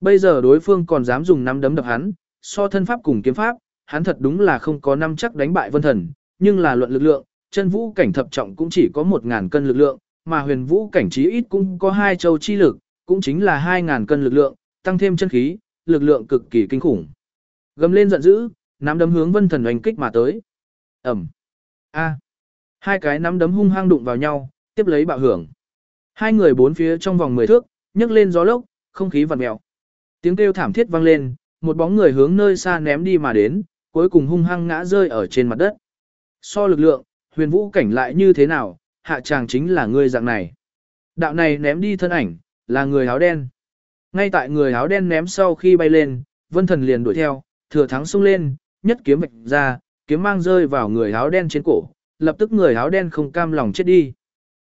Bây giờ đối phương còn dám dùng năm đấm đập hắn, so thân pháp cùng kiếm pháp, hắn thật đúng là không có năm chắc đánh bại vân thần, nhưng là luận lực lượng, chân vũ cảnh thập trọng cũng chỉ có 1.000 cân lực lượng, mà huyền vũ cảnh chí ít cũng có hai châu chi lực, cũng chính là 2.000 cân lực lượng, tăng thêm chân khí, lực lượng cực kỳ kinh khủng. Gầm lên giận dữ, nắm đấm hướng vân thần oanh kích mà tới. Ẩm. A. Hai cái nắm đấm hung hăng đụng vào nhau, tiếp lấy bạo hưởng. Hai người bốn phía trong vòng 10 thước, nhấc lên gió lốc, không khí vặn mèo. Tiếng kêu thảm thiết vang lên, một bóng người hướng nơi xa ném đi mà đến, cuối cùng hung hăng ngã rơi ở trên mặt đất. So lực lượng, huyền vũ cảnh lại như thế nào, hạ chàng chính là người dạng này. Đạo này ném đi thân ảnh, là người áo đen. Ngay tại người áo đen ném sau khi bay lên, vân thần liền đuổi theo, thừa thắng xông lên, nhất kiếm vạch ra, kiếm mang rơi vào người áo đen trên cổ, lập tức người áo đen không cam lòng chết đi.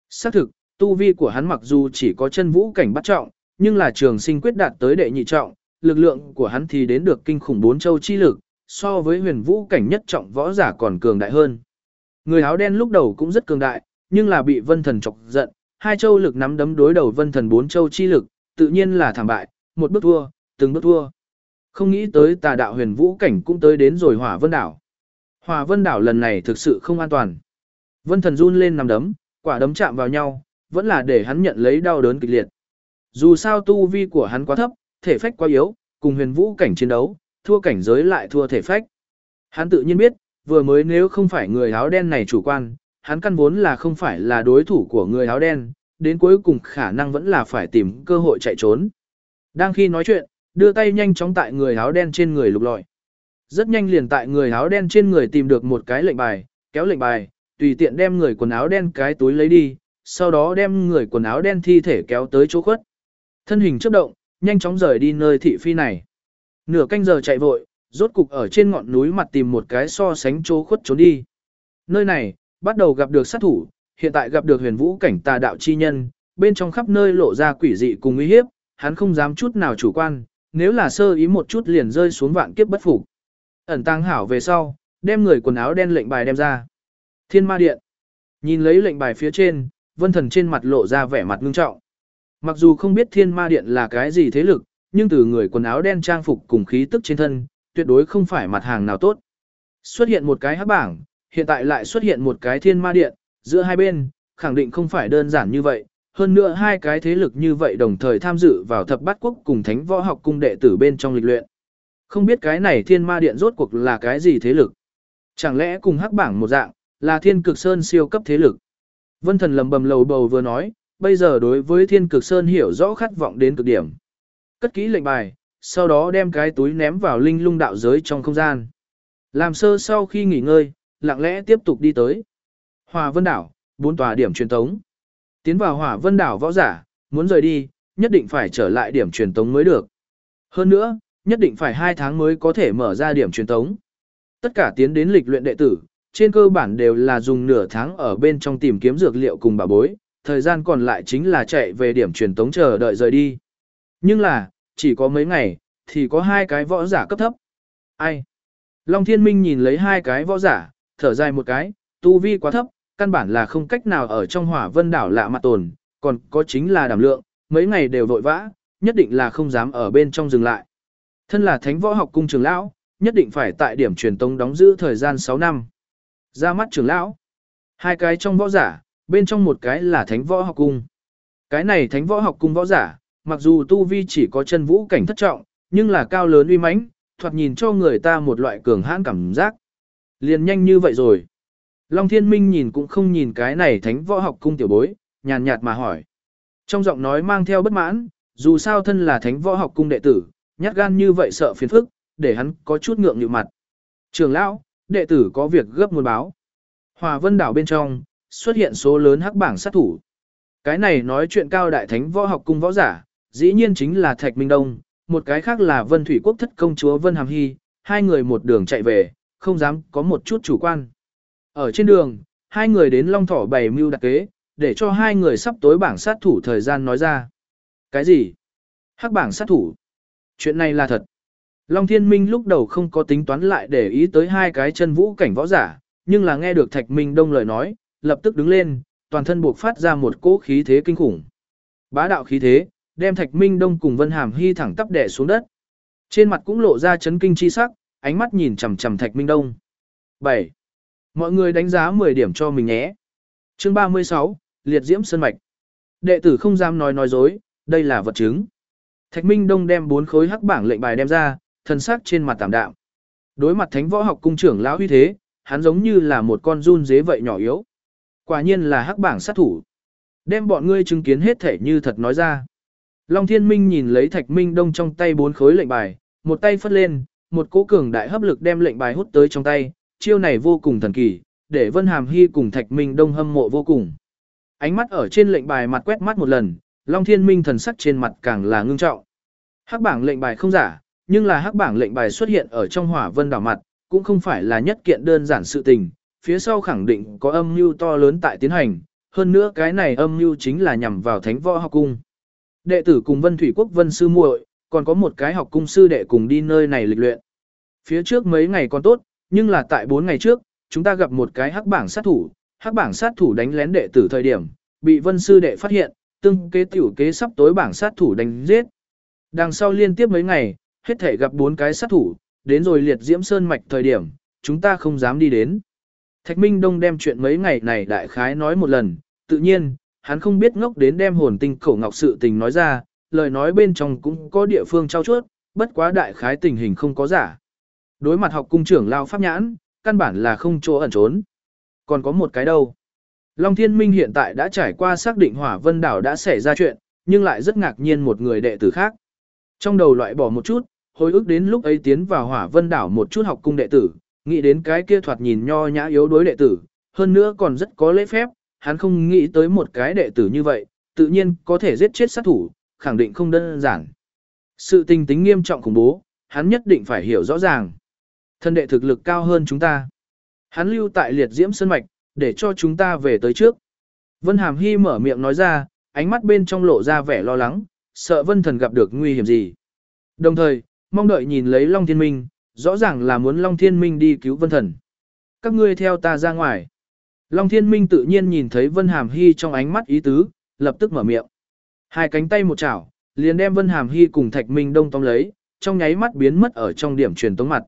Xác thực, tu vi của hắn mặc dù chỉ có chân vũ cảnh bắt trọng, nhưng là trường sinh quyết đạt tới đệ nhị trọng, lực lượng của hắn thì đến được kinh khủng bốn châu chi lực, so với huyền vũ cảnh nhất trọng võ giả còn cường đại hơn. Người áo đen lúc đầu cũng rất cường đại, nhưng là bị vân thần chọc giận, hai châu lực nắm đấm đối đầu vân thần bốn châu chi lực, tự nhiên là thảm bại, một bước thua, từng bước thua. Không nghĩ tới tà đạo huyền vũ cảnh cũng tới đến rồi hỏa vân đảo. Hỏa vân đảo lần này thực sự không an toàn. Vân thần run lên nằm đấm, quả đấm chạm vào nhau, vẫn là để hắn nhận lấy đau đớn kịch liệt. Dù sao tu vi của hắn quá thấp, thể phách quá yếu, cùng huyền vũ cảnh chiến đấu, thua cảnh giới lại thua thể phách. Hắn tự nhiên biết, vừa mới nếu không phải người áo đen này chủ quan, hắn căn vốn là không phải là đối thủ của người áo đen, đến cuối cùng khả năng vẫn là phải tìm cơ hội chạy trốn. Đang khi nói chuyện, đưa tay nhanh chóng tại người áo đen trên người lục lọi. Rất nhanh liền tại người áo đen trên người tìm được một cái lệnh bài, kéo lệnh bài, tùy tiện đem người quần áo đen cái túi lấy đi, sau đó đem người quần áo đen thi thể kéo tới chỗ khuất. Thân hình chớp động, nhanh chóng rời đi nơi thị phi này. Nửa canh giờ chạy vội, rốt cục ở trên ngọn núi mặt tìm một cái so sánh chỗ khuất trốn đi. Nơi này, bắt đầu gặp được sát thủ, hiện tại gặp được huyền vũ cảnh tà đạo chi nhân, bên trong khắp nơi lộ ra quỷ dị cùng uy hiếp, hắn không dám chút nào chủ quan, nếu là sơ ý một chút liền rơi xuống vạn kiếp bất phục. Ẩn tăng hảo về sau, đem người quần áo đen lệnh bài đem ra. Thiên ma điện. Nhìn lấy lệnh bài phía trên, vân thần trên mặt lộ ra vẻ mặt ngưng trọng. Mặc dù không biết thiên ma điện là cái gì thế lực, nhưng từ người quần áo đen trang phục cùng khí tức trên thân, tuyệt đối không phải mặt hàng nào tốt. Xuất hiện một cái hắc bảng, hiện tại lại xuất hiện một cái thiên ma điện, giữa hai bên, khẳng định không phải đơn giản như vậy. Hơn nữa hai cái thế lực như vậy đồng thời tham dự vào thập bát quốc cùng thánh võ học cung đệ tử bên trong lịch luyện. Không biết cái này thiên ma điện rốt cuộc là cái gì thế lực. Chẳng lẽ cùng hắc bảng một dạng, là thiên cực sơn siêu cấp thế lực. Vân thần lầm bầm lầu bầu vừa nói, bây giờ đối với thiên cực sơn hiểu rõ khát vọng đến cực điểm. Cất kỹ lệnh bài, sau đó đem cái túi ném vào linh lung đạo giới trong không gian. Làm sơ sau khi nghỉ ngơi, lặng lẽ tiếp tục đi tới. Hòa Vân Đảo, bốn tòa điểm truyền tống. Tiến vào Hỏa Vân Đảo võ giả, muốn rời đi, nhất định phải trở lại điểm truyền tống mới được. Hơn nữa, nhất định phải 2 tháng mới có thể mở ra điểm truyền tống. Tất cả tiến đến lịch luyện đệ tử, trên cơ bản đều là dùng nửa tháng ở bên trong tìm kiếm dược liệu cùng bà bối, thời gian còn lại chính là chạy về điểm truyền tống chờ đợi rời đi. Nhưng là, chỉ có mấy ngày, thì có hai cái võ giả cấp thấp. Ai? Long Thiên Minh nhìn lấy hai cái võ giả, thở dài một cái, tu vi quá thấp, căn bản là không cách nào ở trong hỏa vân đảo lạ mặt tồn, còn có chính là đảm lượng, mấy ngày đều vội vã, nhất định là không dám ở bên trong dừng lại. Thân là thánh võ học cung trường lão, nhất định phải tại điểm truyền tông đóng giữ thời gian 6 năm. Ra mắt trưởng lão. Hai cái trong võ giả, bên trong một cái là thánh võ học cung. Cái này thánh võ học cung võ giả, mặc dù tu vi chỉ có chân vũ cảnh thất trọng, nhưng là cao lớn uy mãnh, thoạt nhìn cho người ta một loại cường hãn cảm giác. Liền nhanh như vậy rồi. Long Thiên Minh nhìn cũng không nhìn cái này thánh võ học cung tiểu bối, nhàn nhạt mà hỏi. Trong giọng nói mang theo bất mãn, Dù sao thân là thánh võ học cung đệ tử, nhát gan như vậy sợ phiền phức, để hắn có chút ngượng nhịu mặt. Trường lão, đệ tử có việc gấp muốn báo. Hòa vân đảo bên trong, xuất hiện số lớn hắc bảng sát thủ. Cái này nói chuyện cao đại thánh võ học cung võ giả, dĩ nhiên chính là Thạch Minh Đông, một cái khác là Vân Thủy Quốc thất công chúa Vân Hàm Hy, hai người một đường chạy về, không dám có một chút chủ quan. Ở trên đường, hai người đến Long Thỏ bày mưu đặc kế, để cho hai người sắp tối bảng sát thủ thời gian nói ra. Cái gì? Hắc bảng sát thủ? Chuyện này là thật. Long Thiên Minh lúc đầu không có tính toán lại để ý tới hai cái chân vũ cảnh võ giả, nhưng là nghe được Thạch Minh Đông lời nói, lập tức đứng lên, toàn thân buộc phát ra một cỗ khí thế kinh khủng. Bá đạo khí thế, đem Thạch Minh Đông cùng Vân Hàm Hy thẳng tắp đè xuống đất. Trên mặt cũng lộ ra chấn kinh chi sắc, ánh mắt nhìn chằm chằm Thạch Minh Đông. 7. Mọi người đánh giá 10 điểm cho mình nhé. Chương 36, Liệt Diễm Sơn Mạch. Đệ tử không dám nói nói dối, đây là vật chứng. Thạch Minh Đông đem bốn khối hắc bảng lệnh bài đem ra, thân sắc trên mặt tạm đạm. Đối mặt Thánh Võ Học cung trưởng lão uy thế, hắn giống như là một con run dế vậy nhỏ yếu. Quả nhiên là hắc bảng sát thủ. Đem bọn ngươi chứng kiến hết thể như thật nói ra. Long Thiên Minh nhìn lấy Thạch Minh Đông trong tay bốn khối lệnh bài, một tay phất lên, một cỗ cường đại hấp lực đem lệnh bài hút tới trong tay, chiêu này vô cùng thần kỳ, để Vân Hàm Hy cùng Thạch Minh Đông hâm mộ vô cùng. Ánh mắt ở trên lệnh bài mặt quét mắt một lần, Long Thiên Minh thần sắc trên mặt càng là ngưng trọng. Hắc bảng lệnh bài không giả, nhưng là hắc bảng lệnh bài xuất hiện ở trong hỏa vân đảo mặt, cũng không phải là nhất kiện đơn giản sự tình, phía sau khẳng định có âm mưu to lớn tại tiến hành, hơn nữa cái này âm mưu chính là nhằm vào thánh võ học cung. Đệ tử cùng Vân Thủy Quốc Vân Sư muội, còn có một cái học cung sư đệ cùng đi nơi này lịch luyện. Phía trước mấy ngày còn tốt, nhưng là tại 4 ngày trước, chúng ta gặp một cái hắc bảng sát thủ, hắc bảng sát thủ đánh lén đệ tử thời điểm, bị Vân Sư đệ phát hiện, tương kế tiểu kế sắp tối bảng sát thủ đánh giết. Đằng sau liên tiếp mấy ngày, hết thể gặp bốn cái sát thủ, đến rồi liệt diễm sơn mạch thời điểm, chúng ta không dám đi đến. Thạch Minh Đông đem chuyện mấy ngày này đại khái nói một lần, tự nhiên, hắn không biết ngốc đến đem hồn tinh cổ ngọc sự tình nói ra, lời nói bên trong cũng có địa phương trao chuốt, bất quá đại khái tình hình không có giả. Đối mặt học cung trưởng lao pháp nhãn, căn bản là không chỗ ẩn trốn. Còn có một cái đâu. Long Thiên Minh hiện tại đã trải qua xác định hỏa vân đảo đã xảy ra chuyện, nhưng lại rất ngạc nhiên một người đệ tử khác. Trong đầu loại bỏ một chút, hồi ức đến lúc ấy tiến vào hỏa vân đảo một chút học cung đệ tử, nghĩ đến cái kia thoạt nhìn nho nhã yếu đối đệ tử, hơn nữa còn rất có lễ phép, hắn không nghĩ tới một cái đệ tử như vậy, tự nhiên có thể giết chết sát thủ, khẳng định không đơn giản. Sự tình tính nghiêm trọng khủng bố, hắn nhất định phải hiểu rõ ràng. Thân đệ thực lực cao hơn chúng ta. Hắn lưu tại liệt diễm sơn mạch, để cho chúng ta về tới trước. Vân Hàm Hy mở miệng nói ra, ánh mắt bên trong lộ ra vẻ lo lắng, sợ vân thần gặp được nguy hiểm gì. Đồng thời, mong đợi nhìn lấy Long Thiên Minh, rõ ràng là muốn Long Thiên Minh đi cứu vân thần. Các ngươi theo ta ra ngoài. Long Thiên Minh tự nhiên nhìn thấy Vân Hàm Hy trong ánh mắt ý tứ, lập tức mở miệng. Hai cánh tay một chảo, liền đem Vân Hàm Hy cùng Thạch Minh Đông tóm lấy, trong nháy mắt biến mất ở trong điểm truyền tống mặt.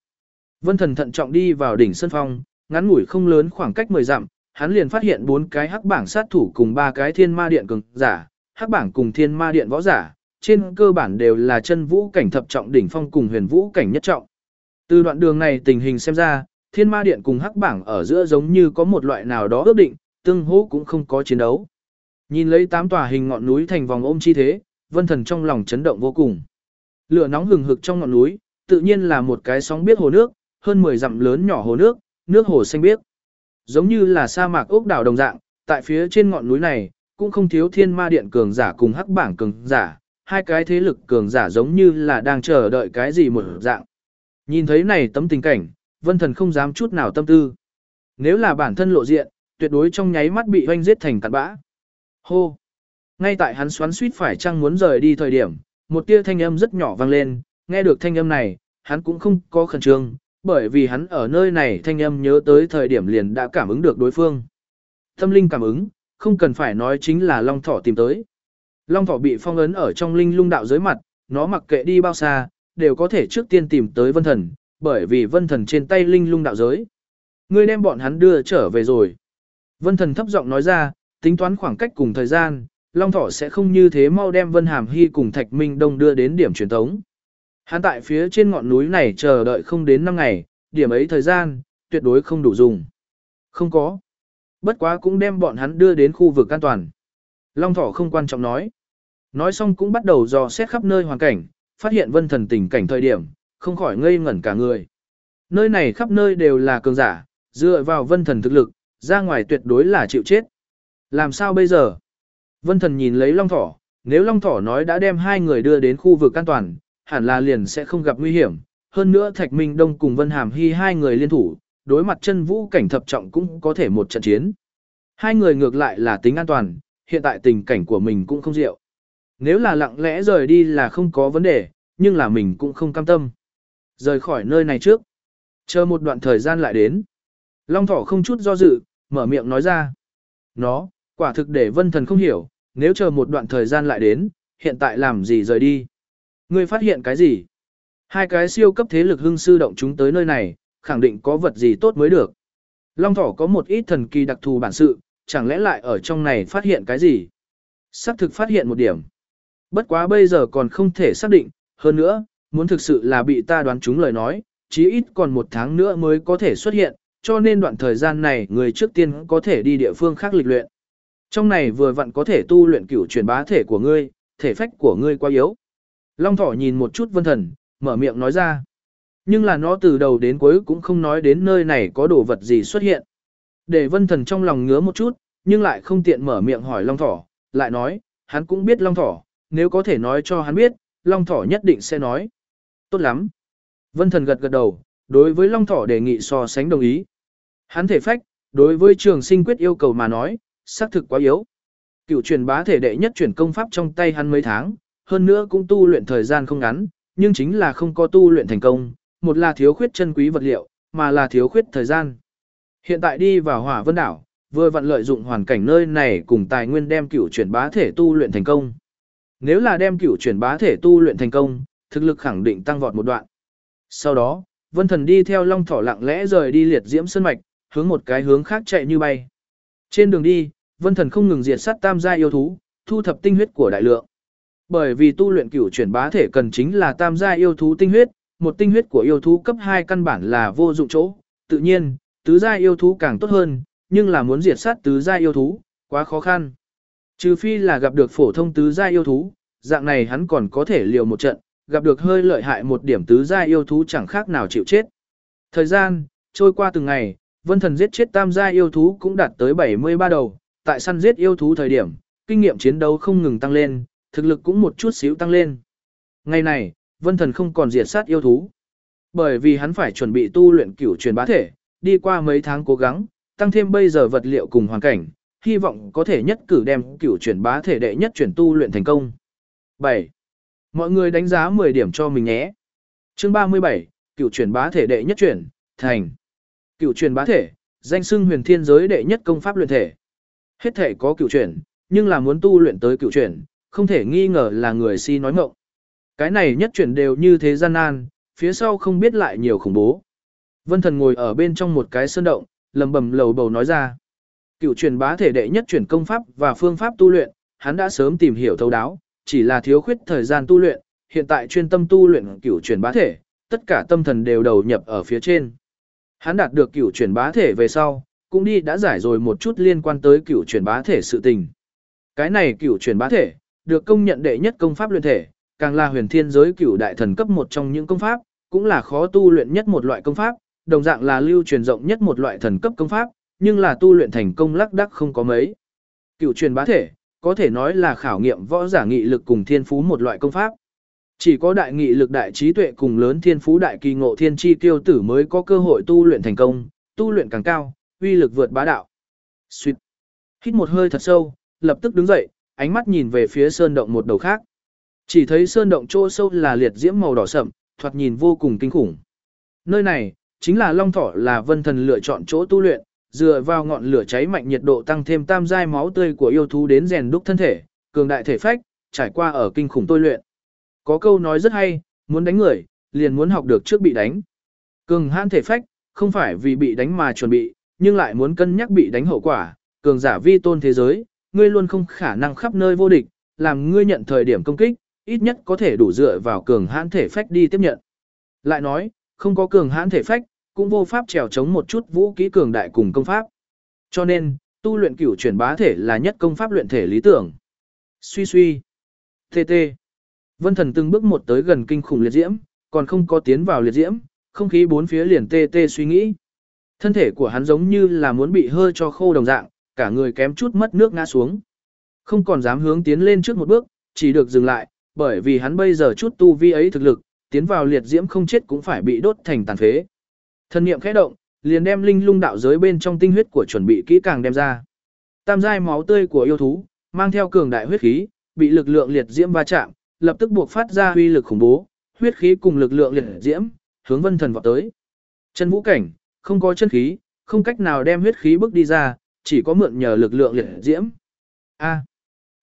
Vân Thần thận trọng đi vào đỉnh sân phong, ngắn ngủi không lớn khoảng cách 10 dặm, hắn liền phát hiện bốn cái hắc bảng sát thủ cùng ba cái thiên ma điện cường giả, hắc bảng cùng thiên ma điện võ giả, trên cơ bản đều là chân vũ cảnh thập trọng đỉnh phong cùng huyền vũ cảnh nhất trọng. Từ đoạn đường này tình hình xem ra, thiên ma điện cùng hắc bảng ở giữa giống như có một loại nào đó ước định, tương hỗ cũng không có chiến đấu. Nhìn lấy tám tòa hình ngọn núi thành vòng ôm chi thế, vân thần trong lòng chấn động vô cùng. Lửa nóng hừng hực trong ngọn núi, tự nhiên là một cái sóng biết hồ nước, hơn 10 dặm lớn nhỏ hồ nước, nước hồ xanh biếc. Giống như là sa mạc ốc đảo đồng dạng, tại phía trên ngọn núi này, cũng không thiếu thiên ma điện cường giả cùng hắc bảng cường giả, hai cái thế lực cường giả giống như là đang chờ đợi cái gì một dạng. Nhìn thấy này tấm tình cảnh, vân thần không dám chút nào tâm tư. Nếu là bản thân lộ diện, tuyệt đối trong nháy mắt bị hoanh giết thành cặn bã. Hô! Ngay tại hắn xoắn suýt phải chăng muốn rời đi thời điểm, một tia thanh âm rất nhỏ vang lên, nghe được thanh âm này, hắn cũng không có khẩn trương, bởi vì hắn ở nơi này thanh âm nhớ tới thời điểm liền đã cảm ứng được đối phương. Tâm linh cảm ứng, không cần phải nói chính là Long Thỏ tìm tới. Long Thỏ bị phong ấn ở trong linh lung đạo giới mặt, nó mặc kệ đi bao xa, đều có thể trước tiên tìm tới vân thần, bởi vì vân thần trên tay linh lung đạo giới. Ngươi đem bọn hắn đưa trở về rồi. Vân thần thấp giọng nói ra, tính toán khoảng cách cùng thời gian, Long Thỏ sẽ không như thế mau đem Vân Hàm Hy cùng Thạch Minh Đông đưa đến điểm truyền tống. Hắn tại phía trên ngọn núi này chờ đợi không đến 5 ngày, điểm ấy thời gian, tuyệt đối không đủ dùng. Không có. Bất quá cũng đem bọn hắn đưa đến khu vực an toàn. Long Thỏ không quan trọng nói. Nói xong cũng bắt đầu dò xét khắp nơi hoàn cảnh, phát hiện vân thần tình cảnh thời điểm, không khỏi ngây ngẩn cả người. Nơi này khắp nơi đều là cường giả, dựa vào vân thần thực lực, ra ngoài tuyệt đối là chịu chết. Làm sao bây giờ? Vân thần nhìn lấy long thỏ, nếu long thỏ nói đã đem hai người đưa đến khu vực an toàn, hẳn là liền sẽ không gặp nguy hiểm. Hơn nữa Thạch Minh Đông cùng Vân Hàm Hy hai người liên thủ, đối mặt chân vũ cảnh thập trọng cũng có thể một trận chiến. Hai người ngược lại là tính an toàn, hiện tại tình cảnh của mình cũng không diệu. Nếu là lặng lẽ rời đi là không có vấn đề, nhưng là mình cũng không cam tâm. Rời khỏi nơi này trước. Chờ một đoạn thời gian lại đến. Long thỏ không chút do dự, mở miệng nói ra. Nó, quả thực để vân thần không hiểu, nếu chờ một đoạn thời gian lại đến, hiện tại làm gì rời đi. Ngươi phát hiện cái gì? Hai cái siêu cấp thế lực hưng sư động chúng tới nơi này, khẳng định có vật gì tốt mới được. Long thỏ có một ít thần kỳ đặc thù bản sự, chẳng lẽ lại ở trong này phát hiện cái gì? Xác thực phát hiện một điểm. Bất quá bây giờ còn không thể xác định, hơn nữa, muốn thực sự là bị ta đoán trúng lời nói, chí ít còn một tháng nữa mới có thể xuất hiện, cho nên đoạn thời gian này người trước tiên có thể đi địa phương khác lịch luyện. Trong này vừa vặn có thể tu luyện cửu chuyển bá thể của ngươi, thể phách của ngươi quá yếu. Long thỏ nhìn một chút vân thần, mở miệng nói ra. Nhưng là nó từ đầu đến cuối cũng không nói đến nơi này có đồ vật gì xuất hiện. Để vân thần trong lòng ngứa một chút, nhưng lại không tiện mở miệng hỏi long thỏ, lại nói, hắn cũng biết long thỏ, nếu có thể nói cho hắn biết, long thỏ nhất định sẽ nói. Tốt lắm. Vân thần gật gật đầu, đối với long thỏ đề nghị so sánh đồng ý. Hắn thể phách, đối với trường sinh quyết yêu cầu mà nói, xác thực quá yếu. Cựu truyền bá thể đệ nhất chuyển công pháp trong tay hắn mấy tháng, hơn nữa cũng tu luyện thời gian không ngắn, nhưng chính là không có tu luyện thành công, một là thiếu khuyết chân quý vật liệu, mà là thiếu khuyết thời gian. Hiện tại đi vào hỏa vân đảo, vừa vặn lợi dụng hoàn cảnh nơi này cùng tài nguyên đem cửu chuyển bá thể tu luyện thành công. Nếu là đem cửu chuyển bá thể tu luyện thành công, thực lực khẳng định tăng vọt một đoạn. Sau đó, vân thần đi theo long thỏ lặng lẽ rời đi liệt diễm sơn mạch, hướng một cái hướng khác chạy như bay. Trên đường đi, vân thần không ngừng diệt sát tam gia yêu thú, thu thập tinh huyết của đại lượng. Bởi vì tu luyện cửu chuyển bá thể cần chính là tam gia yêu thú tinh huyết, một tinh huyết của yêu thú cấp 2 căn bản là vô dụng chỗ, tự nhiên, tứ gia yêu thú càng tốt hơn, nhưng là muốn diệt sát tứ gia yêu thú, quá khó khăn. Trừ phi là gặp được phổ thông tứ gia yêu thú, dạng này hắn còn có thể liều một trận, gặp được hơi lợi hại một điểm tứ gia yêu thú chẳng khác nào chịu chết. Thời gian, trôi qua từng ngày, vân thần giết chết tam gia yêu thú cũng đạt tới 73 đầu, tại săn giết yêu thú thời điểm, kinh nghiệm chiến đấu không ngừng tăng lên, thực lực cũng một chút xíu tăng lên. Ngày này, vân thần không còn diệt sát yêu thú. Bởi vì hắn phải chuẩn bị tu luyện cửu truyền bá thể, đi qua mấy tháng cố gắng, tăng thêm bây giờ vật liệu cùng hoàn cảnh, hy vọng có thể nhất cử đem cửu truyền bá thể đệ nhất chuyển tu luyện thành công. 7. Mọi người đánh giá 10 điểm cho mình nhé. Chương 37, cửu truyền bá thể đệ nhất chuyển, thành. Cửu truyền bá thể, danh xưng huyền thiên giới đệ nhất công pháp luyện thể. Hết thể có cửu truyền, nhưng là muốn tu luyện tới cửu truyền, không thể nghi ngờ là người si nói ngọng. Cái này nhất chuyển đều như thế gian nan, phía sau không biết lại nhiều khủng bố. Vân thần ngồi ở bên trong một cái sơn động, lầm bầm lầu bầu nói ra. Cựu truyền bá thể đệ nhất chuyển công pháp và phương pháp tu luyện, hắn đã sớm tìm hiểu thấu đáo, chỉ là thiếu khuyết thời gian tu luyện, hiện tại chuyên tâm tu luyện cựu truyền bá thể, tất cả tâm thần đều đầu nhập ở phía trên. Hắn đạt được cựu truyền bá thể về sau, cũng đi đã giải rồi một chút liên quan tới cựu truyền bá thể sự tình. Cái này cựu truyền bá thể, được công nhận đệ nhất công pháp luyện thể, càng là huyền thiên giới cửu đại thần cấp một trong những công pháp, cũng là khó tu luyện nhất một loại công pháp, đồng dạng là lưu truyền rộng nhất một loại thần cấp công pháp, nhưng là tu luyện thành công lắc đắc không có mấy. Cửu truyền bá thể, có thể nói là khảo nghiệm võ giả nghị lực cùng thiên phú một loại công pháp. Chỉ có đại nghị lực đại trí tuệ cùng lớn thiên phú đại kỳ ngộ thiên chi tiêu tử mới có cơ hội tu luyện thành công, tu luyện càng cao, uy lực vượt bá đạo. Xuyệt. Hít một hơi thật sâu, lập tức đứng dậy, ánh mắt nhìn về phía sơn động một đầu khác. Chỉ thấy sơn động chỗ sâu là liệt diễm màu đỏ sậm, thoạt nhìn vô cùng kinh khủng. Nơi này, chính là long thỏ là vân thần lựa chọn chỗ tu luyện, dựa vào ngọn lửa cháy mạnh nhiệt độ tăng thêm tam giai máu tươi của yêu thú đến rèn đúc thân thể, cường đại thể phách, trải qua ở kinh khủng tôi luyện. Có câu nói rất hay, muốn đánh người, liền muốn học được trước bị đánh. Cường hãn thể phách, không phải vì bị đánh mà chuẩn bị, nhưng lại muốn cân nhắc bị đánh hậu quả, cường giả vi tôn thế giới, ngươi luôn không khả năng khắp nơi vô địch, làm ngươi nhận thời điểm công kích, ít nhất có thể đủ dựa vào cường hãn thể phách đi tiếp nhận. Lại nói, không có cường hãn thể phách, cũng vô pháp trèo chống một chút vũ kỹ cường đại cùng công pháp. Cho nên, tu luyện cửu chuyển bá thể là nhất công pháp luyện thể lý tưởng. Suy suy. TT. Vân thần từng bước một tới gần kinh khủng liệt diễm, còn không có tiến vào liệt diễm, không khí bốn phía liền tê tê suy nghĩ. Thân thể của hắn giống như là muốn bị hơi cho khô đồng dạng, cả người kém chút mất nước ngã xuống. Không còn dám hướng tiến lên trước một bước, chỉ được dừng lại, bởi vì hắn bây giờ chút tu vi ấy thực lực, tiến vào liệt diễm không chết cũng phải bị đốt thành tàn phế. Thân niệm khẽ động, liền đem linh lung đạo giới bên trong tinh huyết của chuẩn bị kỹ càng đem ra. Tam giai máu tươi của yêu thú, mang theo cường đại huyết khí, bị lực lượng liệt diễm va chạm, lập tức buộc phát ra huy lực khủng bố, huyết khí cùng lực lượng liệt diễm, hướng vân thần vọt tới. Chân vũ cảnh, không có chân khí, không cách nào đem huyết khí bước đi ra, chỉ có mượn nhờ lực lượng liệt diễm. A.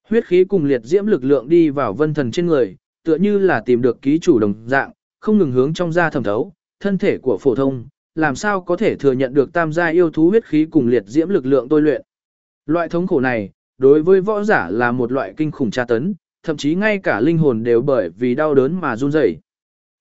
huyết khí cùng liệt diễm lực lượng đi vào vân thần trên người, tựa như là tìm được ký chủ đồng dạng, không ngừng hướng trong da thẩm thấu, thân thể của phổ thông, làm sao có thể thừa nhận được tam gia yêu thú huyết khí cùng liệt diễm lực lượng tôi luyện. Loại thống khổ này, đối với võ giả là một loại kinh khủng tra tấn, thậm chí ngay cả linh hồn đều bởi vì đau đớn mà run rẩy.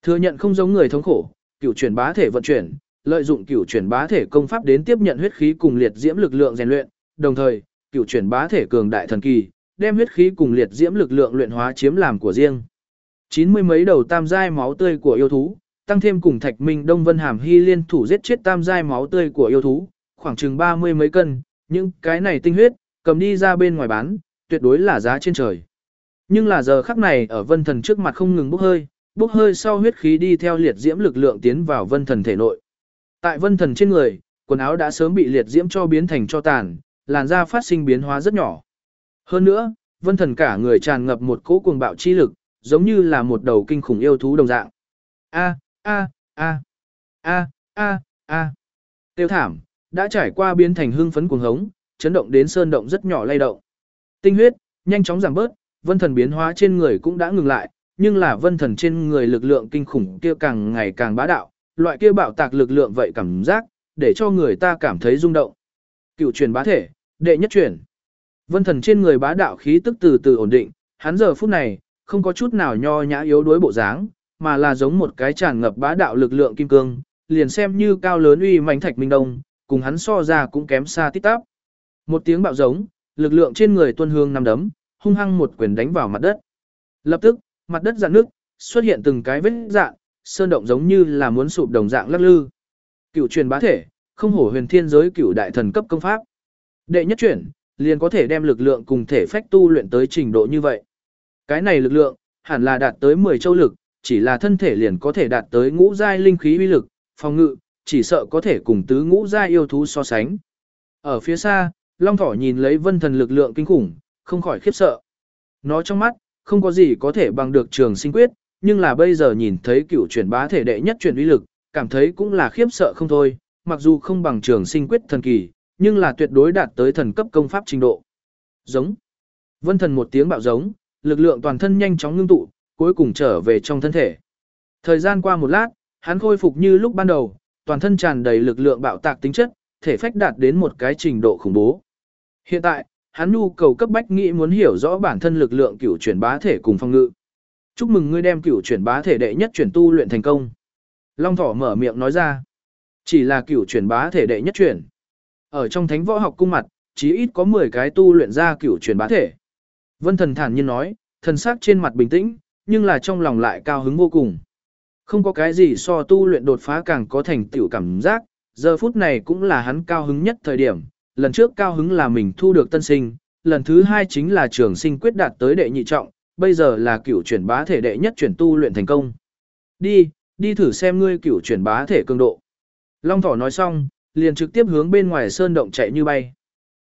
Thừa nhận không giống người thống khổ, cửu chuyển bá thể vận chuyển, lợi dụng cửu chuyển bá thể công pháp đến tiếp nhận huyết khí cùng liệt diễm lực lượng rèn luyện, đồng thời, cửu chuyển bá thể cường đại thần kỳ, đem huyết khí cùng liệt diễm lực lượng luyện hóa chiếm làm của riêng. Chín mươi mấy đầu tam giai máu tươi của yêu thú, tăng thêm cùng Thạch Minh Đông Vân Hàm Hy liên thủ giết chết tam giai máu tươi của yêu thú, khoảng chừng ba mươi mấy cân, nhưng cái này tinh huyết, cầm đi ra bên ngoài bán, tuyệt đối là giá trên trời. Nhưng là giờ khắc này ở vân thần trước mặt không ngừng bốc hơi, bốc hơi sau huyết khí đi theo liệt diễm lực lượng tiến vào vân thần thể nội. Tại vân thần trên người, quần áo đã sớm bị liệt diễm cho biến thành cho tàn, làn da phát sinh biến hóa rất nhỏ. Hơn nữa, vân thần cả người tràn ngập một cỗ cuồng bạo chi lực, giống như là một đầu kinh khủng yêu thú đồng dạng. A, a, a, a, a, a. Tiêu thảm, đã trải qua biến thành hưng phấn cuồng hống, chấn động đến sơn động rất nhỏ lay động. Tinh huyết, nhanh chóng giảm bớt, vân thần biến hóa trên người cũng đã ngừng lại, nhưng là vân thần trên người lực lượng kinh khủng kia càng ngày càng bá đạo, loại kia bạo tạc lực lượng vậy cảm giác, để cho người ta cảm thấy rung động. Cựu truyền bá thể, đệ nhất truyền. Vân thần trên người bá đạo khí tức từ từ ổn định, hắn giờ phút này, không có chút nào nho nhã yếu đuối bộ dáng, mà là giống một cái tràn ngập bá đạo lực lượng kim cương, liền xem như cao lớn uy mãnh thạch minh đông, cùng hắn so ra cũng kém xa tít tắp. Một tiếng bạo giống, lực lượng trên người tuân hương nằm đấm, hung hăng một quyền đánh vào mặt đất. Lập tức, mặt đất dạn nước, xuất hiện từng cái vết dạn, sơn động giống như là muốn sụp đồng dạng lắc lư. Cựu truyền bá thể, không hổ huyền thiên giới cựu đại thần cấp công pháp. Đệ nhất chuyển, liền có thể đem lực lượng cùng thể phách tu luyện tới trình độ như vậy. Cái này lực lượng, hẳn là đạt tới 10 châu lực, chỉ là thân thể liền có thể đạt tới ngũ giai linh khí uy lực, phòng ngự, chỉ sợ có thể cùng tứ ngũ giai yêu thú so sánh. Ở phía xa, Long Thỏ nhìn lấy vân thần lực lượng kinh khủng, không khỏi khiếp sợ. Nó trong mắt, không có gì có thể bằng được trường sinh quyết, nhưng là bây giờ nhìn thấy cựu chuyển bá thể đệ nhất chuyển uy lực, cảm thấy cũng là khiếp sợ không thôi, mặc dù không bằng trường sinh quyết thần kỳ, nhưng là tuyệt đối đạt tới thần cấp công pháp trình độ. Giống. Vân thần một tiếng bạo giống, lực lượng toàn thân nhanh chóng ngưng tụ, cuối cùng trở về trong thân thể. Thời gian qua một lát, hắn khôi phục như lúc ban đầu, toàn thân tràn đầy lực lượng bạo tạc tính chất, thể phách đạt đến một cái trình độ khủng bố. Hiện tại, hắn nhu cầu cấp bách nghĩ muốn hiểu rõ bản thân lực lượng cửu chuyển bá thể cùng phong ngự. Chúc mừng ngươi đem cửu chuyển bá thể đệ nhất chuyển tu luyện thành công. Long thỏ mở miệng nói ra. Chỉ là cửu chuyển bá thể đệ nhất chuyển. Ở trong thánh võ học cung mặt, chí ít có 10 cái tu luyện ra cửu chuyển bá thể. Vân thần thản nhiên nói, thần sắc trên mặt bình tĩnh, nhưng là trong lòng lại cao hứng vô cùng. Không có cái gì so tu luyện đột phá càng có thành tựu cảm giác, giờ phút này cũng là hắn cao hứng nhất thời điểm, lần trước cao hứng là mình thu được tân sinh, lần thứ hai chính là trường sinh quyết đạt tới đệ nhị trọng, bây giờ là cửu chuyển bá thể đệ nhất chuyển tu luyện thành công. Đi, đi thử xem ngươi cửu chuyển bá thể cường độ. Long thỏ nói xong, liền trực tiếp hướng bên ngoài sơn động chạy như bay.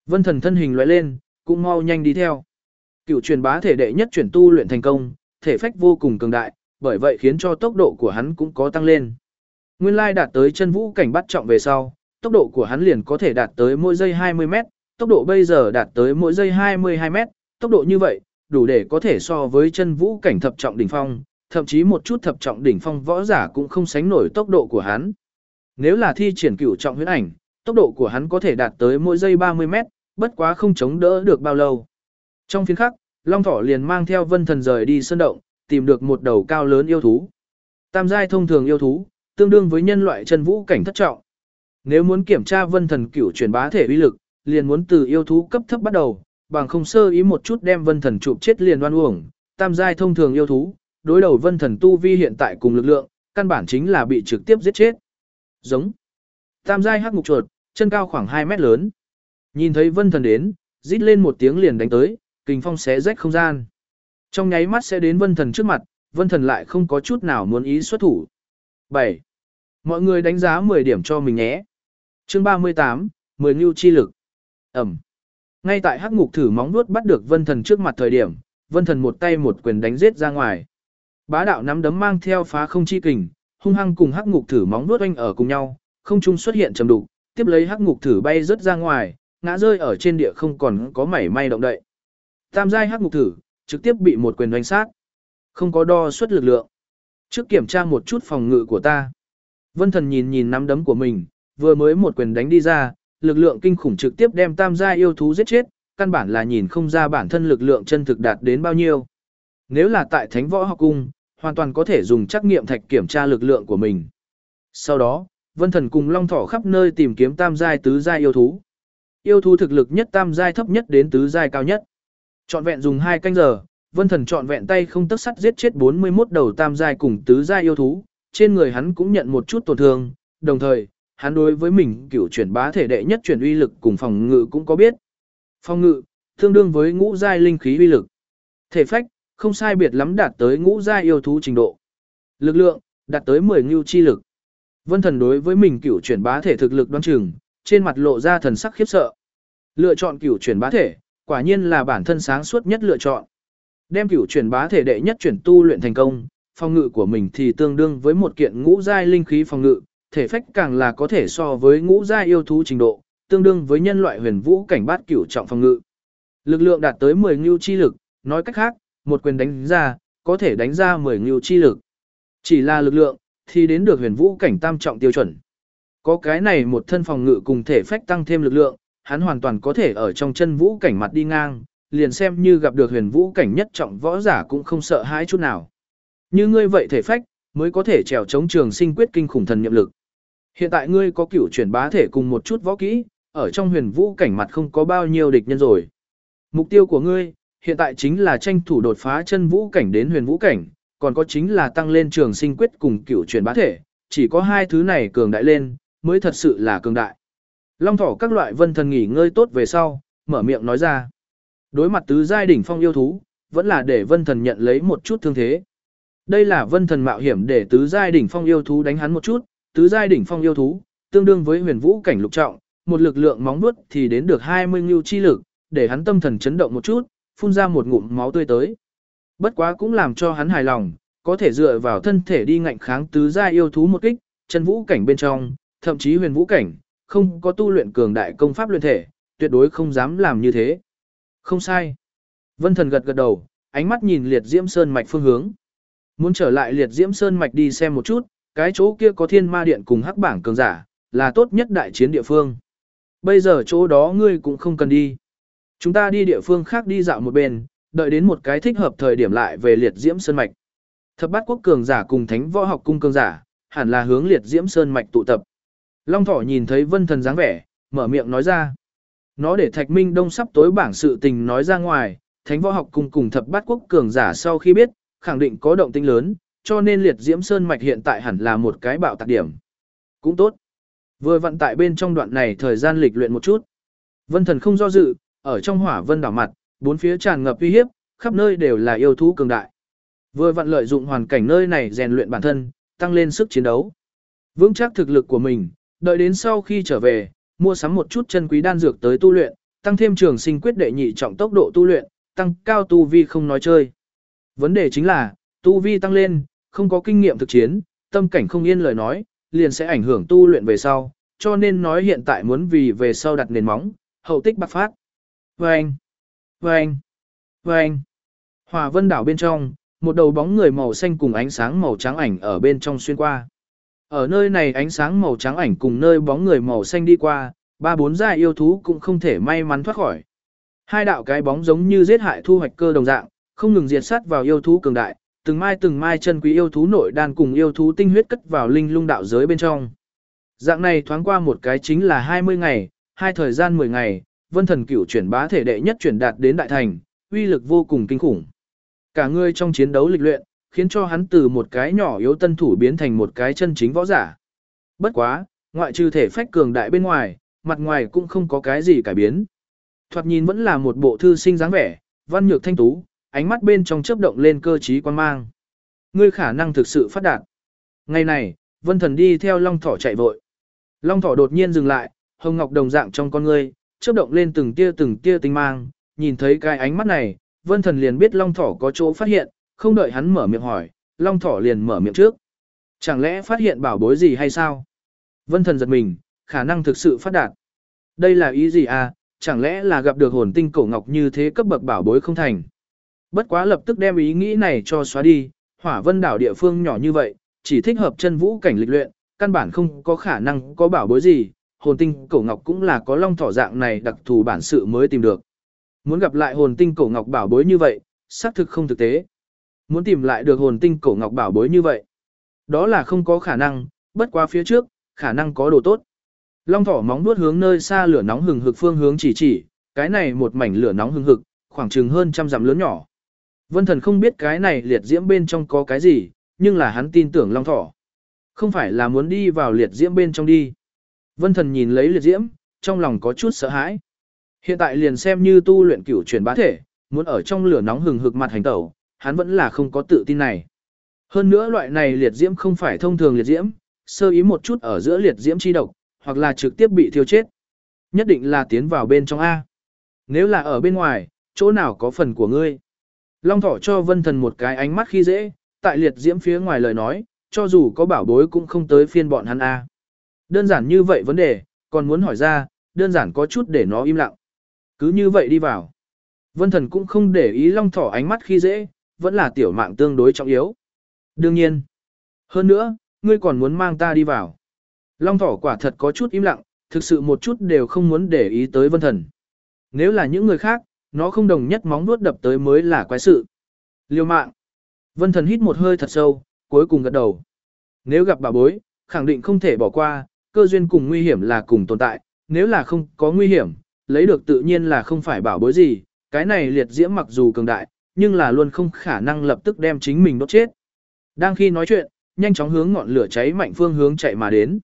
Vân thần thân hình lóe lên, cũng mau nhanh đi theo. Cửu chuyển bá thể đệ nhất chuyển tu luyện thành công, thể phách vô cùng cường đại, bởi vậy khiến cho tốc độ của hắn cũng có tăng lên. Nguyên lai đạt tới chân vũ cảnh bắt trọng về sau, tốc độ của hắn liền có thể đạt tới mỗi giây 20 mét, tốc độ bây giờ đạt tới mỗi giây 22 mét, tốc độ như vậy, đủ để có thể so với chân vũ cảnh thập trọng đỉnh phong, thậm chí một chút thập trọng đỉnh phong võ giả cũng không sánh nổi tốc độ của hắn. Nếu là thi triển cửu trọng huyễn ảnh, tốc độ của hắn có thể đạt tới mỗi giây 30 mét, bất quá không chống đỡ được bao lâu. Trong phiên khắc, Long Thỏ liền mang theo vân thần rời đi sơn động, tìm được một đầu cao lớn yêu thú. Tam giai thông thường yêu thú, tương đương với nhân loại chân vũ cảnh thất trọng. Nếu muốn kiểm tra vân thần cửu truyền bá thể uy lực, liền muốn từ yêu thú cấp thấp bắt đầu, bằng không sơ ý một chút đem vân thần chụp chết liền oan uổng, tam giai thông thường yêu thú, đối đầu vân thần tu vi hiện tại cùng lực lượng, căn bản chính là bị trực tiếp giết chết. Giống. Tam giai hắc ngục chuột, chân cao khoảng 2 mét lớn. Nhìn thấy vân thần đến, rít lên một tiếng liền đánh tới, kình phong xé rách không gian. Trong nháy mắt sẽ đến vân thần trước mặt, vân thần lại không có chút nào muốn ý xuất thủ. 7. Mọi người đánh giá 10 điểm cho mình nhé. Chương 38, 10 nhu chi lực. Ẩm. Ngay tại hắc ngục thử móng vuốt bắt được vân thần trước mặt thời điểm, vân thần một tay một quyền đánh giết ra ngoài. Bá đạo nắm đấm mang theo phá không chi kình, hung hăng cùng hắc ngục thử móng vuốt oanh ở cùng nhau, không trung xuất hiện trầm đục, tiếp lấy hắc ngục thử bay rớt ra ngoài, ngã rơi ở trên địa không còn có mảy may động đậy. Tam giai hắc ngục thử, trực tiếp bị một quyền đánh sát. Không có đo suất lực lượng. Trước kiểm tra một chút phòng ngự của ta. Vân thần nhìn nhìn nắm đấm của mình, vừa mới một quyền đánh đi ra, lực lượng kinh khủng trực tiếp đem tam gia yêu thú giết chết, căn bản là nhìn không ra bản thân lực lượng chân thực đạt đến bao nhiêu. Nếu là tại thánh võ học cung, hoàn toàn có thể dùng trắc nghiệm thạch kiểm tra lực lượng của mình. Sau đó, vân thần cùng long thỏ khắp nơi tìm kiếm tam giai tứ giai yêu thú. Yêu thú thực lực nhất tam giai thấp nhất đến tứ giai cao nhất. Chọn vẹn dùng 2 canh giờ, vân thần chọn vẹn tay không tức sắt giết chết 41 đầu tam giai cùng tứ giai yêu thú, trên người hắn cũng nhận một chút tổn thương, đồng thời, hắn đối với mình cựu chuyển bá thể đệ nhất chuyển uy lực cùng phòng ngự cũng có biết. Phòng ngự, tương đương với ngũ giai linh khí uy lực. Thể phách, không sai biệt lắm đạt tới ngũ giai yêu thú trình độ. Lực lượng, đạt tới 10 ngưu chi lực. Vân thần đối với mình cựu chuyển bá thể thực lực đoan chừng, trên mặt lộ ra thần sắc khiếp sợ. Lựa chọn cựu chuyển bá thể, quả nhiên là bản thân sáng suốt nhất lựa chọn. Đem cựu chuyển bá thể đệ nhất chuyển tu luyện thành công, phòng ngự của mình thì tương đương với một kiện ngũ giai linh khí phòng ngự, thể phách càng là có thể so với ngũ giai yêu thú trình độ, tương đương với nhân loại huyền vũ cảnh bát cửu trọng phòng ngự. Lực lượng đạt tới 10 ngưu chi lực, nói cách khác, một quyền đánh ra, có thể đánh ra 10 ngưu chi lực. Chỉ là lực lượng, thì đến được huyền vũ cảnh tam trọng tiêu chuẩn. Có cái này một thân phòng ngự cùng thể phách tăng thêm lực lượng, hắn hoàn toàn có thể ở trong chân vũ cảnh mặt đi ngang, liền xem như gặp được huyền vũ cảnh nhất trọng võ giả cũng không sợ hãi chút nào. Như ngươi vậy thể phách, mới có thể trèo chống trường sinh quyết kinh khủng thần nhiệm lực. Hiện tại ngươi có cửu chuyển bá thể cùng một chút võ kỹ, ở trong huyền vũ cảnh mặt không có bao nhiêu địch nhân rồi. Mục tiêu của ngươi, hiện tại chính là tranh thủ đột phá chân vũ cảnh đến huyền vũ cảnh, còn có chính là tăng lên trường sinh quyết cùng cửu chuyển bá thể, chỉ có hai thứ này cường đại lên, mới thật sự là cường đại. Long thỏ các loại vân thần nghỉ ngơi tốt về sau, mở miệng nói ra. Đối mặt tứ giai đỉnh phong yêu thú, vẫn là để vân thần nhận lấy một chút thương thế. Đây là vân thần mạo hiểm để tứ giai đỉnh phong yêu thú đánh hắn một chút, tứ giai đỉnh phong yêu thú, tương đương với huyền vũ cảnh lục trọng, một lực lượng móng vuốt thì đến được 20 ngưu chi lực, để hắn tâm thần chấn động một chút, phun ra một ngụm máu tươi tới. Bất quá cũng làm cho hắn hài lòng, có thể dựa vào thân thể đi ngạnh kháng tứ giai yêu thú một kích, chân vũ cảnh bên trong, thậm chí huyền vũ cảnh, không có tu luyện cường đại công pháp luyện thể, tuyệt đối không dám làm như thế. Không sai. Vân thần gật gật đầu, ánh mắt nhìn liệt diễm sơn mạch phương hướng. Muốn trở lại liệt diễm sơn mạch đi xem một chút, cái chỗ kia có thiên ma điện cùng hắc bảng cường giả, là tốt nhất đại chiến địa phương. Bây giờ chỗ đó ngươi cũng không cần đi. Chúng ta đi địa phương khác đi dạo một bên, đợi đến một cái thích hợp thời điểm lại về liệt diễm sơn mạch. Thập bát quốc cường giả cùng thánh võ học cung cường giả, hẳn là hướng liệt diễm sơn mạch tụ tập. Long thỏ nhìn thấy vân thần dáng vẻ, mở miệng nói ra. Nó để thạch minh đông sắp tối bảng sự tình nói ra ngoài, thánh võ học cung cùng thập bát quốc cường giả sau khi biết, khẳng định có động tĩnh lớn, cho nên liệt diễm sơn mạch hiện tại hẳn là một cái bạo tạc điểm. Cũng tốt. Vừa vận tại bên trong đoạn này thời gian lịch luyện một chút. Vân thần không do dự, ở trong hỏa vân đảo mặt, bốn phía tràn ngập uy hiếp, khắp nơi đều là yêu thú cường đại. Vừa vận lợi dụng hoàn cảnh nơi này rèn luyện bản thân, tăng lên sức chiến đấu. Vững chắc thực lực của mình, đợi đến sau khi trở về, mua sắm một chút chân quý đan dược tới tu luyện, tăng thêm trường sinh quyết đệ nhị trọng tốc độ tu luyện, tăng cao tu vi không nói chơi. Vấn đề chính là, tu vi tăng lên, không có kinh nghiệm thực chiến, tâm cảnh không yên lời nói, liền sẽ ảnh hưởng tu luyện về sau, cho nên nói hiện tại muốn vì về sau đặt nền móng, hậu tích bạc phát. Vâng! Vâng! Vâng! Hòa vân đảo bên trong, một đầu bóng người màu xanh cùng ánh sáng màu trắng ảnh ở bên trong xuyên qua. Ở nơi này ánh sáng màu trắng ảnh cùng nơi bóng người màu xanh đi qua, ba bốn gia yêu thú cũng không thể may mắn thoát khỏi. Hai đạo cái bóng giống như giết hại thu hoạch cơ đồng dạng, không ngừng diệt sát vào yêu thú cường đại, từng mai từng mai chân quý yêu thú nội đan cùng yêu thú tinh huyết cất vào linh lung đạo giới bên trong. Dạng này thoáng qua một cái chính là 20 ngày, hai thời gian 10 ngày, vân thần cửu chuyển bá thể đệ nhất chuyển đạt đến đại thành, uy lực vô cùng kinh khủng. Cả người trong chiến đấu lịch luyện, khiến cho hắn từ một cái nhỏ yếu tân thủ biến thành một cái chân chính võ giả. Bất quá, ngoại trừ thể phách cường đại bên ngoài, mặt ngoài cũng không có cái gì cải biến. Thoạt nhìn vẫn là một bộ thư sinh dáng vẻ, văn nhược thanh tú, ánh mắt bên trong chớp động lên cơ trí quan mang. Ngươi khả năng thực sự phát đạt. Ngày này, Vân Thần đi theo Long Thỏ chạy vội. Long Thỏ đột nhiên dừng lại, hồng ngọc đồng dạng trong con ngươi, chớp động lên từng tia từng tia tinh mang, nhìn thấy cái ánh mắt này, Vân Thần liền biết Long Thỏ có chỗ phát hiện, không đợi hắn mở miệng hỏi, Long Thỏ liền mở miệng trước. Chẳng lẽ phát hiện bảo bối gì hay sao? Vân Thần giật mình, khả năng thực sự phát đạt. Đây là ý gì à, chẳng lẽ là gặp được hồn tinh cổ ngọc như thế cấp bậc bảo bối không thành? Bất quá lập tức đem ý nghĩ này cho xóa đi, hỏa vân đảo địa phương nhỏ như vậy, chỉ thích hợp chân vũ cảnh lịch luyện, căn bản không có khả năng có bảo bối gì, hồn tinh cổ ngọc cũng là có long thỏ dạng này đặc thù bản sự mới tìm được. Muốn gặp lại hồn tinh cổ ngọc bảo bối như vậy, xác thực không thực tế. Muốn tìm lại được hồn tinh cổ ngọc bảo bối như vậy, đó là không có khả năng, bất quá phía trước, khả năng có đồ tốt. Long thỏ móng vuốt hướng nơi xa lửa nóng hừng hực phương hướng chỉ chỉ, cái này một mảnh lửa nóng hừng hực, khoảng chừng hơn trăm dặm lớn nhỏ. Vân thần không biết cái này liệt diễm bên trong có cái gì, nhưng là hắn tin tưởng long thỏ. Không phải là muốn đi vào liệt diễm bên trong đi. Vân thần nhìn lấy liệt diễm, trong lòng có chút sợ hãi. Hiện tại liền xem như tu luyện cửu chuyển bá thể, muốn ở trong lửa nóng hừng hực mặt hành tẩu, hắn vẫn là không có tự tin này. Hơn nữa loại này liệt diễm không phải thông thường liệt diễm, sơ ý một chút ở giữa liệt diễm chi độc, hoặc là trực tiếp bị thiêu chết. Nhất định là tiến vào bên trong A. Nếu là ở bên ngoài, chỗ nào có phần của ngươi? Long thỏ cho vân thần một cái ánh mắt khi dễ, tại liệt diễm phía ngoài lời nói, cho dù có bảo bối cũng không tới phiên bọn hắn A. Đơn giản như vậy vấn đề, còn muốn hỏi ra, đơn giản có chút để nó im lặng. Cứ như vậy đi vào. Vân thần cũng không để ý long thỏ ánh mắt khi dễ, vẫn là tiểu mạng tương đối trọng yếu. Đương nhiên. Hơn nữa, ngươi còn muốn mang ta đi vào. Long thỏ quả thật có chút im lặng, thực sự một chút đều không muốn để ý tới vân thần. Nếu là những người khác, nó không đồng nhất móng nuốt đập tới mới là quái sự. Liêu mạng. Vân thần hít một hơi thật sâu, cuối cùng gật đầu. Nếu gặp bà bối, khẳng định không thể bỏ qua, cơ duyên cùng nguy hiểm là cùng tồn tại, nếu là không có nguy hiểm, lấy được tự nhiên là không phải bảo bối gì, cái này liệt diễm mặc dù cường đại, nhưng là luôn không khả năng lập tức đem chính mình đốt chết. Đang khi nói chuyện, nhanh chóng hướng ngọn lửa cháy mạnh phương hướng chạy mà đến.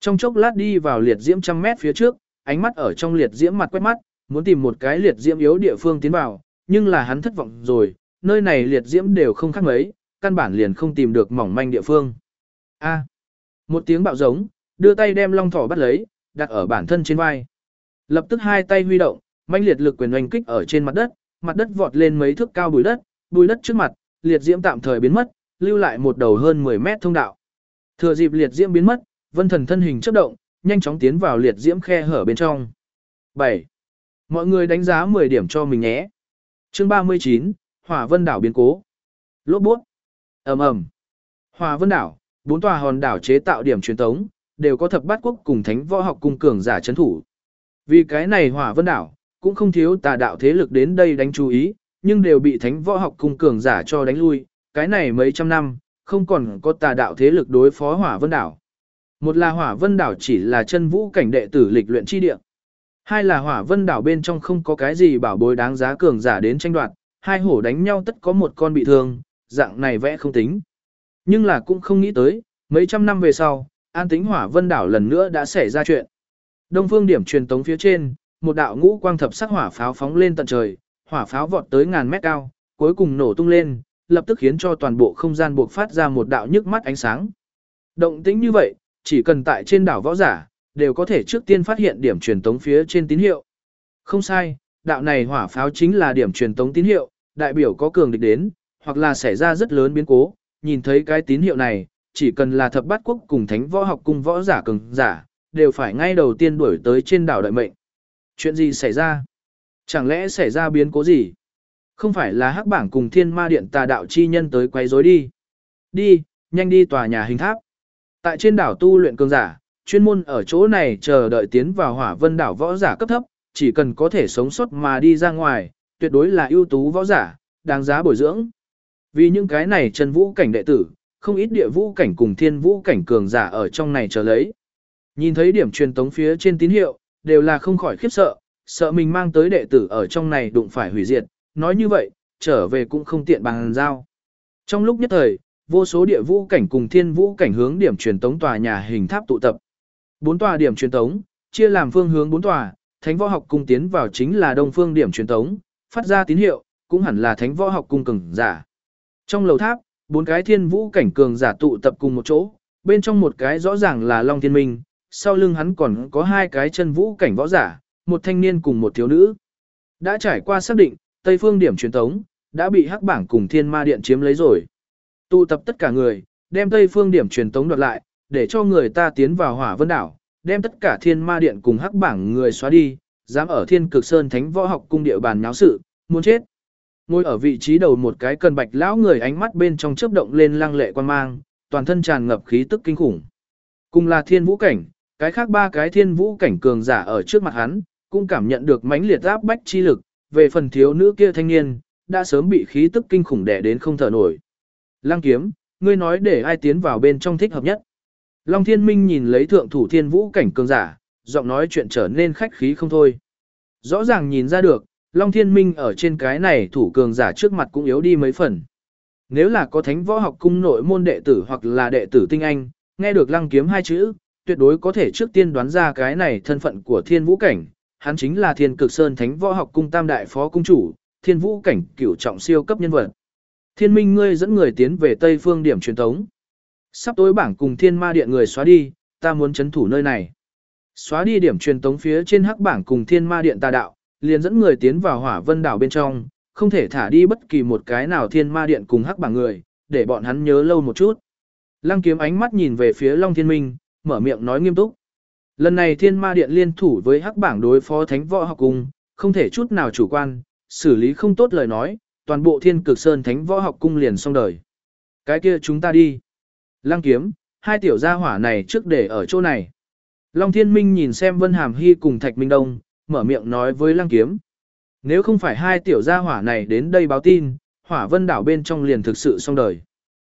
Trong chốc lát đi vào liệt diễm trăm mét phía trước, ánh mắt ở trong liệt diễm mặt quét mắt, muốn tìm một cái liệt diễm yếu địa phương tiến vào, nhưng là hắn thất vọng rồi, nơi này liệt diễm đều không khác mấy, căn bản liền không tìm được mỏng manh địa phương. A. một tiếng bạo giống, đưa tay đem long thỏ bắt lấy, đặt ở bản thân trên vai. Lập tức hai tay huy động, manh liệt lực quyền oanh kích ở trên mặt đất, mặt đất vọt lên mấy thước cao bùi đất, bùi đất trước mặt, liệt diễm tạm thời biến mất, lưu lại một đầu hơn 10 mét thông đạo. Thừa dịp liệt diễm biến mất, vân thần thân hình chớp động, nhanh chóng tiến vào liệt diễm khe hở bên trong. 7. Mọi người đánh giá 10 điểm cho mình nhé. Chương 39, Hỏa Vân đảo biến cố. Lốp bút. Ầm ầm. Hỏa Vân đảo, bốn tòa hòn đảo chế tạo điểm truyền tống, đều có thập bát quốc cùng thánh võ học cung cường giả chấn thủ. Vì cái này Hỏa Vân đảo, cũng không thiếu tà đạo thế lực đến đây đánh chú ý, nhưng đều bị thánh võ học cung cường giả cho đánh lui, cái này mấy trăm năm, không còn có tà đạo thế lực đối phó Hỏa Vân đảo. Một là Hỏa Vân đảo chỉ là chân vũ cảnh đệ tử lịch luyện chi địa. Hai là Hỏa Vân đảo bên trong không có cái gì bảo bối đáng giá cường giả đến tranh đoạt, hai hổ đánh nhau tất có một con bị thương, dạng này vẽ không tính. Nhưng là cũng không nghĩ tới, mấy trăm năm về sau, an tính Hỏa Vân đảo lần nữa đã xảy ra chuyện. Đông phương điểm truyền tống phía trên, một đạo ngũ quang thập sắc hỏa pháo phóng lên tận trời, hỏa pháo vọt tới ngàn mét cao, cuối cùng nổ tung lên, lập tức khiến cho toàn bộ không gian buộc phát ra một đạo nhức mắt ánh sáng. Động tĩnh như vậy, chỉ cần tại trên đảo võ giả, đều có thể trước tiên phát hiện điểm truyền tống phía trên tín hiệu. Không sai, đạo này hỏa pháo chính là điểm truyền tống tín hiệu, đại biểu có cường địch đến, hoặc là xảy ra rất lớn biến cố, nhìn thấy cái tín hiệu này, chỉ cần là thập bát quốc cùng thánh võ học cung võ giả cường giả, đều phải ngay đầu tiên đuổi tới trên đảo đợi mệnh. Chuyện gì xảy ra? Chẳng lẽ xảy ra biến cố gì? Không phải là hắc bảng cùng thiên ma điện tà đạo chi nhân tới quấy rối đi. Đi, nhanh đi tòa nhà hình tháp. Tại trên đảo tu luyện cường giả, chuyên môn ở chỗ này chờ đợi tiến vào hỏa vân đảo võ giả cấp thấp, chỉ cần có thể sống sót mà đi ra ngoài, tuyệt đối là ưu tú võ giả, đáng giá bồi dưỡng. Vì những cái này chân vũ cảnh đệ tử, không ít địa vũ cảnh cùng thiên vũ cảnh cường giả ở trong này chờ lấy. Nhìn thấy điểm truyền tống phía trên tín hiệu, đều là không khỏi khiếp sợ, sợ mình mang tới đệ tử ở trong này đụng phải hủy diệt, nói như vậy, trở về cũng không tiện bằng giao. Trong lúc nhất thời, vô số địa vũ cảnh cùng thiên vũ cảnh hướng điểm truyền tống tòa nhà hình tháp tụ tập. Bốn tòa điểm truyền tống, chia làm phương hướng bốn tòa, thánh võ học cung tiến vào chính là đông phương điểm truyền tống, phát ra tín hiệu, cũng hẳn là thánh võ học cung cường giả. Trong lầu tháp, bốn cái thiên vũ cảnh cường giả tụ tập cùng một chỗ, bên trong một cái rõ ràng là Long Thiên Minh, sau lưng hắn còn có hai cái chân vũ cảnh võ giả, một thanh niên cùng một thiếu nữ. Đã trải qua xác định, Tây phương điểm truyền tống, đã bị hắc bảng cùng thiên ma điện chiếm lấy rồi. Tụ tập tất cả người, đem Tây phương điểm truyền tống đoạt lại, để cho người ta tiến vào hỏa vân đảo, đem tất cả thiên ma điện cùng hắc bảng người xóa đi, dám ở thiên cực sơn thánh võ học cung địa bàn náo sự, muốn chết. Ngồi ở vị trí đầu một cái cần bạch lão người ánh mắt bên trong chớp động lên lăng lệ quan mang, toàn thân tràn ngập khí tức kinh khủng. Cùng là thiên vũ cảnh, cái khác ba cái thiên vũ cảnh cường giả ở trước mặt hắn, cũng cảm nhận được mãnh liệt áp bách chi lực, về phần thiếu nữ kia thanh niên, đã sớm bị khí tức kinh khủng đè đến không thở nổi. Lăng kiếm, ngươi nói để ai tiến vào bên trong thích hợp nhất. Long thiên minh nhìn lấy thượng thủ thiên vũ cảnh cường giả, giọng nói chuyện trở nên khách khí không thôi. Rõ ràng nhìn ra được, Long thiên minh ở trên cái này thủ cường giả trước mặt cũng yếu đi mấy phần. Nếu là có thánh võ học cung nội môn đệ tử hoặc là đệ tử tinh anh, nghe được lăng kiếm hai chữ, tuyệt đối có thể trước tiên đoán ra cái này thân phận của thiên vũ cảnh, hắn chính là thiên cực sơn thánh võ học cung tam đại phó cung chủ, thiên vũ cảnh cửu trọng siêu cấp nhân vật. Thiên minh ngươi dẫn người tiến về tây phương điểm truyền thống. Sắp tối bảng cùng thiên ma điện người xóa đi, ta muốn chấn thủ nơi này. Xóa đi điểm truyền tống phía trên hắc bảng cùng thiên ma điện tà đạo, liền dẫn người tiến vào hỏa vân đảo bên trong, không thể thả đi bất kỳ một cái nào thiên ma điện cùng hắc bảng người, để bọn hắn nhớ lâu một chút. Lăng kiếm ánh mắt nhìn về phía Long Thiên Minh, mở miệng nói nghiêm túc. Lần này thiên ma điện liên thủ với hắc bảng đối phó thánh võ học cung, không thể chút nào chủ quan, xử lý không tốt lời nói, toàn bộ thiên cực sơn thánh võ học cung liền xong đời. Cái kia chúng ta đi. Lăng kiếm, hai tiểu gia hỏa này trước để ở chỗ này. Long thiên minh nhìn xem Vân Hàm Hy cùng Thạch Minh Đông, mở miệng nói với lăng kiếm. Nếu không phải hai tiểu gia hỏa này đến đây báo tin, hỏa vân đảo bên trong liền thực sự xong đời.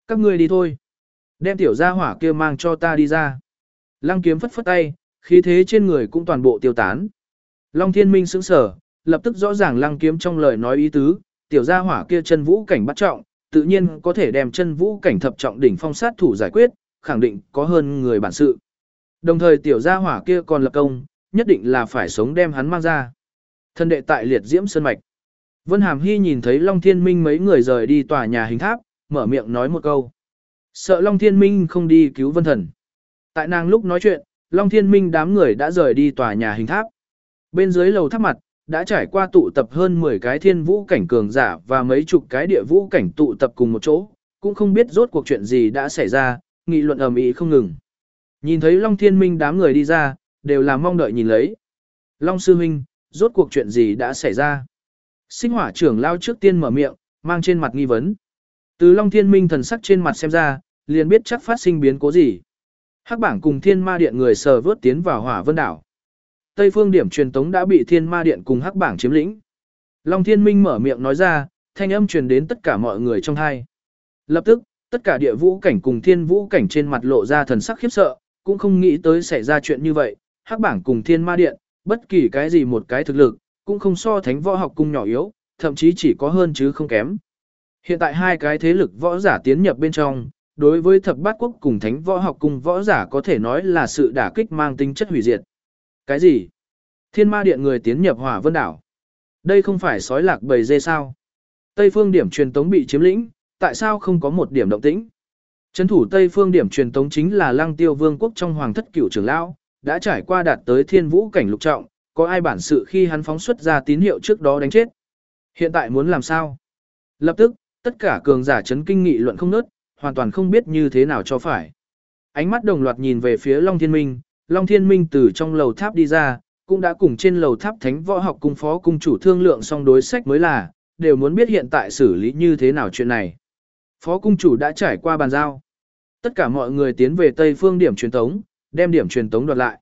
Các ngươi đi thôi. Đem tiểu gia hỏa kia mang cho ta đi ra. Lăng kiếm phất phất tay, khí thế trên người cũng toàn bộ tiêu tán. Long thiên minh sững sở, lập tức rõ ràng lăng kiếm trong lời nói ý tứ, tiểu gia hỏa kia chân vũ cảnh bắt trọng, tự nhiên có thể đem chân vũ cảnh thập trọng đỉnh phong sát thủ giải quyết, khẳng định có hơn người bản sự. Đồng thời tiểu gia hỏa kia còn lập công, nhất định là phải sống đem hắn mang ra. Thân đệ tại liệt diễm sơn mạch. Vân Hàm Hy nhìn thấy Long Thiên Minh mấy người rời đi tòa nhà hình tháp, mở miệng nói một câu. Sợ Long Thiên Minh không đi cứu Vân Thần. Tại nàng lúc nói chuyện, Long Thiên Minh đám người đã rời đi tòa nhà hình tháp. Bên dưới lầu tháp mặt, đã trải qua tụ tập hơn 10 cái thiên vũ cảnh cường giả và mấy chục cái địa vũ cảnh tụ tập cùng một chỗ, cũng không biết rốt cuộc chuyện gì đã xảy ra, nghị luận ầm ĩ không ngừng. Nhìn thấy Long Thiên Minh đám người đi ra, đều là mong đợi nhìn lấy. Long Sư Minh, rốt cuộc chuyện gì đã xảy ra? Sinh hỏa trưởng lao trước tiên mở miệng, mang trên mặt nghi vấn. Từ Long Thiên Minh thần sắc trên mặt xem ra, liền biết chắc phát sinh biến cố gì. Hắc bảng cùng thiên ma điện người sờ vớt tiến vào hỏa vân đảo. Tây phương điểm truyền tống đã bị thiên ma điện cùng hắc bảng chiếm lĩnh. Long thiên minh mở miệng nói ra, thanh âm truyền đến tất cả mọi người trong hai. Lập tức, tất cả địa vũ cảnh cùng thiên vũ cảnh trên mặt lộ ra thần sắc khiếp sợ, cũng không nghĩ tới xảy ra chuyện như vậy. Hắc bảng cùng thiên ma điện, bất kỳ cái gì một cái thực lực, cũng không so thánh võ học cung nhỏ yếu, thậm chí chỉ có hơn chứ không kém. Hiện tại hai cái thế lực võ giả tiến nhập bên trong, đối với thập bát quốc cùng thánh võ học cung võ giả có thể nói là sự đả kích mang tính chất hủy diệt. Cái gì? Thiên ma điện người tiến nhập hỏa vân đảo. Đây không phải sói lạc bầy dê sao? Tây phương điểm truyền tống bị chiếm lĩnh, tại sao không có một điểm động tĩnh? Trấn thủ Tây phương điểm truyền tống chính là lăng tiêu vương quốc trong hoàng thất cửu trưởng lão, đã trải qua đạt tới thiên vũ cảnh lục trọng, có ai bản sự khi hắn phóng xuất ra tín hiệu trước đó đánh chết. Hiện tại muốn làm sao? Lập tức, tất cả cường giả chấn kinh nghị luận không nớt, hoàn toàn không biết như thế nào cho phải. Ánh mắt đồng loạt nhìn về phía Long Thiên Minh, Long Thiên Minh từ trong lầu tháp đi ra, cũng đã cùng trên lầu tháp thánh võ học cung phó cung chủ thương lượng xong đối sách mới là, đều muốn biết hiện tại xử lý như thế nào chuyện này. Phó cung chủ đã trải qua bàn giao. Tất cả mọi người tiến về Tây phương điểm truyền tống, đem điểm truyền tống đoạt lại.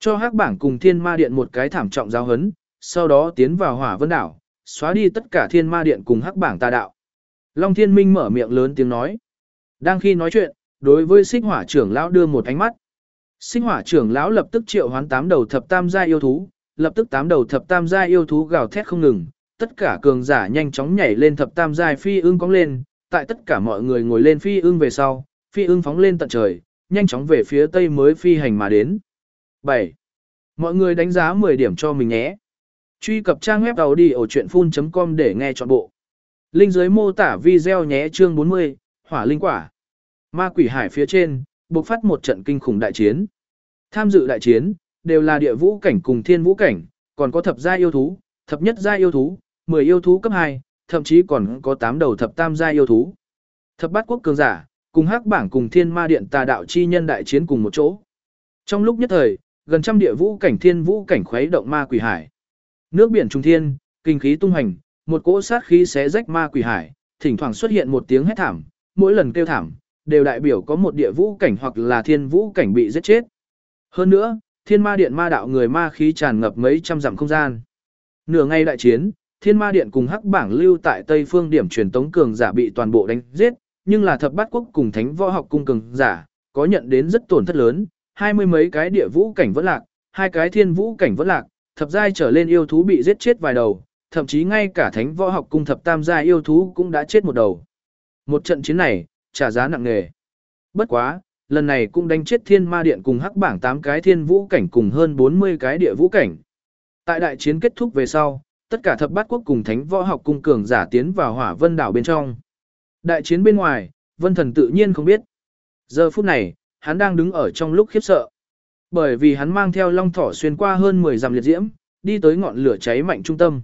Cho hắc bảng cùng thiên ma điện một cái thảm trọng giáo hấn, sau đó tiến vào hỏa vân đảo, xóa đi tất cả thiên ma điện cùng hắc bảng tà đạo. Long thiên minh mở miệng lớn tiếng nói. Đang khi nói chuyện, đối với xích hỏa trưởng lão đưa một ánh mắt. Sinh hỏa trưởng lão lập tức triệu hoán tám đầu thập tam gia yêu thú, lập tức tám đầu thập tam gia yêu thú gào thét không ngừng, tất cả cường giả nhanh chóng nhảy lên thập tam giai phi ương cong lên, tại tất cả mọi người ngồi lên phi ương về sau, phi ương phóng lên tận trời, nhanh chóng về phía tây mới phi hành mà đến. 7. Mọi người đánh giá 10 điểm cho mình nhé. Truy cập trang web đầu đi ở chuyện full.com để nghe trọn bộ. Linh dưới mô tả video nhé chương 40, hỏa linh quả. Ma quỷ hải phía trên, bộc phát một trận kinh khủng đại chiến. Tham dự đại chiến, đều là địa vũ cảnh cùng thiên vũ cảnh, còn có thập gia yêu thú, thập nhất gia yêu thú, 10 yêu thú cấp 2, thậm chí còn có 8 đầu thập tam gia yêu thú. Thập bát quốc cường giả, cùng hắc bảng cùng thiên ma điện tà đạo chi nhân đại chiến cùng một chỗ. Trong lúc nhất thời, gần trăm địa vũ cảnh thiên vũ cảnh khuấy động ma quỷ hải. Nước biển trung thiên, kinh khí tung hành, một cỗ sát khí xé rách ma quỷ hải, thỉnh thoảng xuất hiện một tiếng hét thảm, mỗi lần kêu thảm, đều đại biểu có một địa vũ cảnh hoặc là thiên vũ cảnh bị giết chết. Hơn nữa, thiên ma điện ma đạo người ma khí tràn ngập mấy trăm dặm không gian. Nửa ngày đại chiến, thiên ma điện cùng hắc bảng lưu tại tây phương điểm truyền tống cường giả bị toàn bộ đánh giết, nhưng là thập bát quốc cùng thánh võ học cung cường giả, có nhận đến rất tổn thất lớn, hai mươi mấy cái địa vũ cảnh vẫn lạc, hai cái thiên vũ cảnh vẫn lạc, thập giai trở lên yêu thú bị giết chết vài đầu, thậm chí ngay cả thánh võ học cung thập tam giai yêu thú cũng đã chết một đầu. Một trận chiến này, trả giá nặng nề. Bất quá, lần này cũng đánh chết thiên ma điện cùng hắc bảng 8 cái thiên vũ cảnh cùng hơn 40 cái địa vũ cảnh. Tại đại chiến kết thúc về sau, tất cả thập bát quốc cùng thánh võ học cung cường giả tiến vào hỏa vân đảo bên trong. Đại chiến bên ngoài, vân thần tự nhiên không biết. Giờ phút này, hắn đang đứng ở trong lúc khiếp sợ. Bởi vì hắn mang theo long thỏ xuyên qua hơn 10 dặm liệt diễm, đi tới ngọn lửa cháy mạnh trung tâm.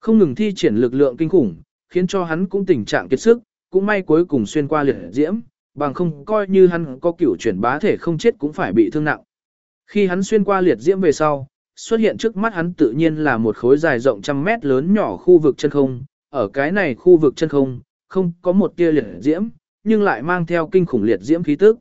Không ngừng thi triển lực lượng kinh khủng, khiến cho hắn cũng tình trạng kiệt sức, cũng may cuối cùng xuyên qua liệt diễm, bằng không coi như hắn có cửu chuyển bá thể không chết cũng phải bị thương nặng. Khi hắn xuyên qua liệt diễm về sau, xuất hiện trước mắt hắn tự nhiên là một khối dài rộng trăm mét lớn nhỏ khu vực chân không, ở cái này khu vực chân không, không có một tia liệt diễm, nhưng lại mang theo kinh khủng liệt diễm khí tức.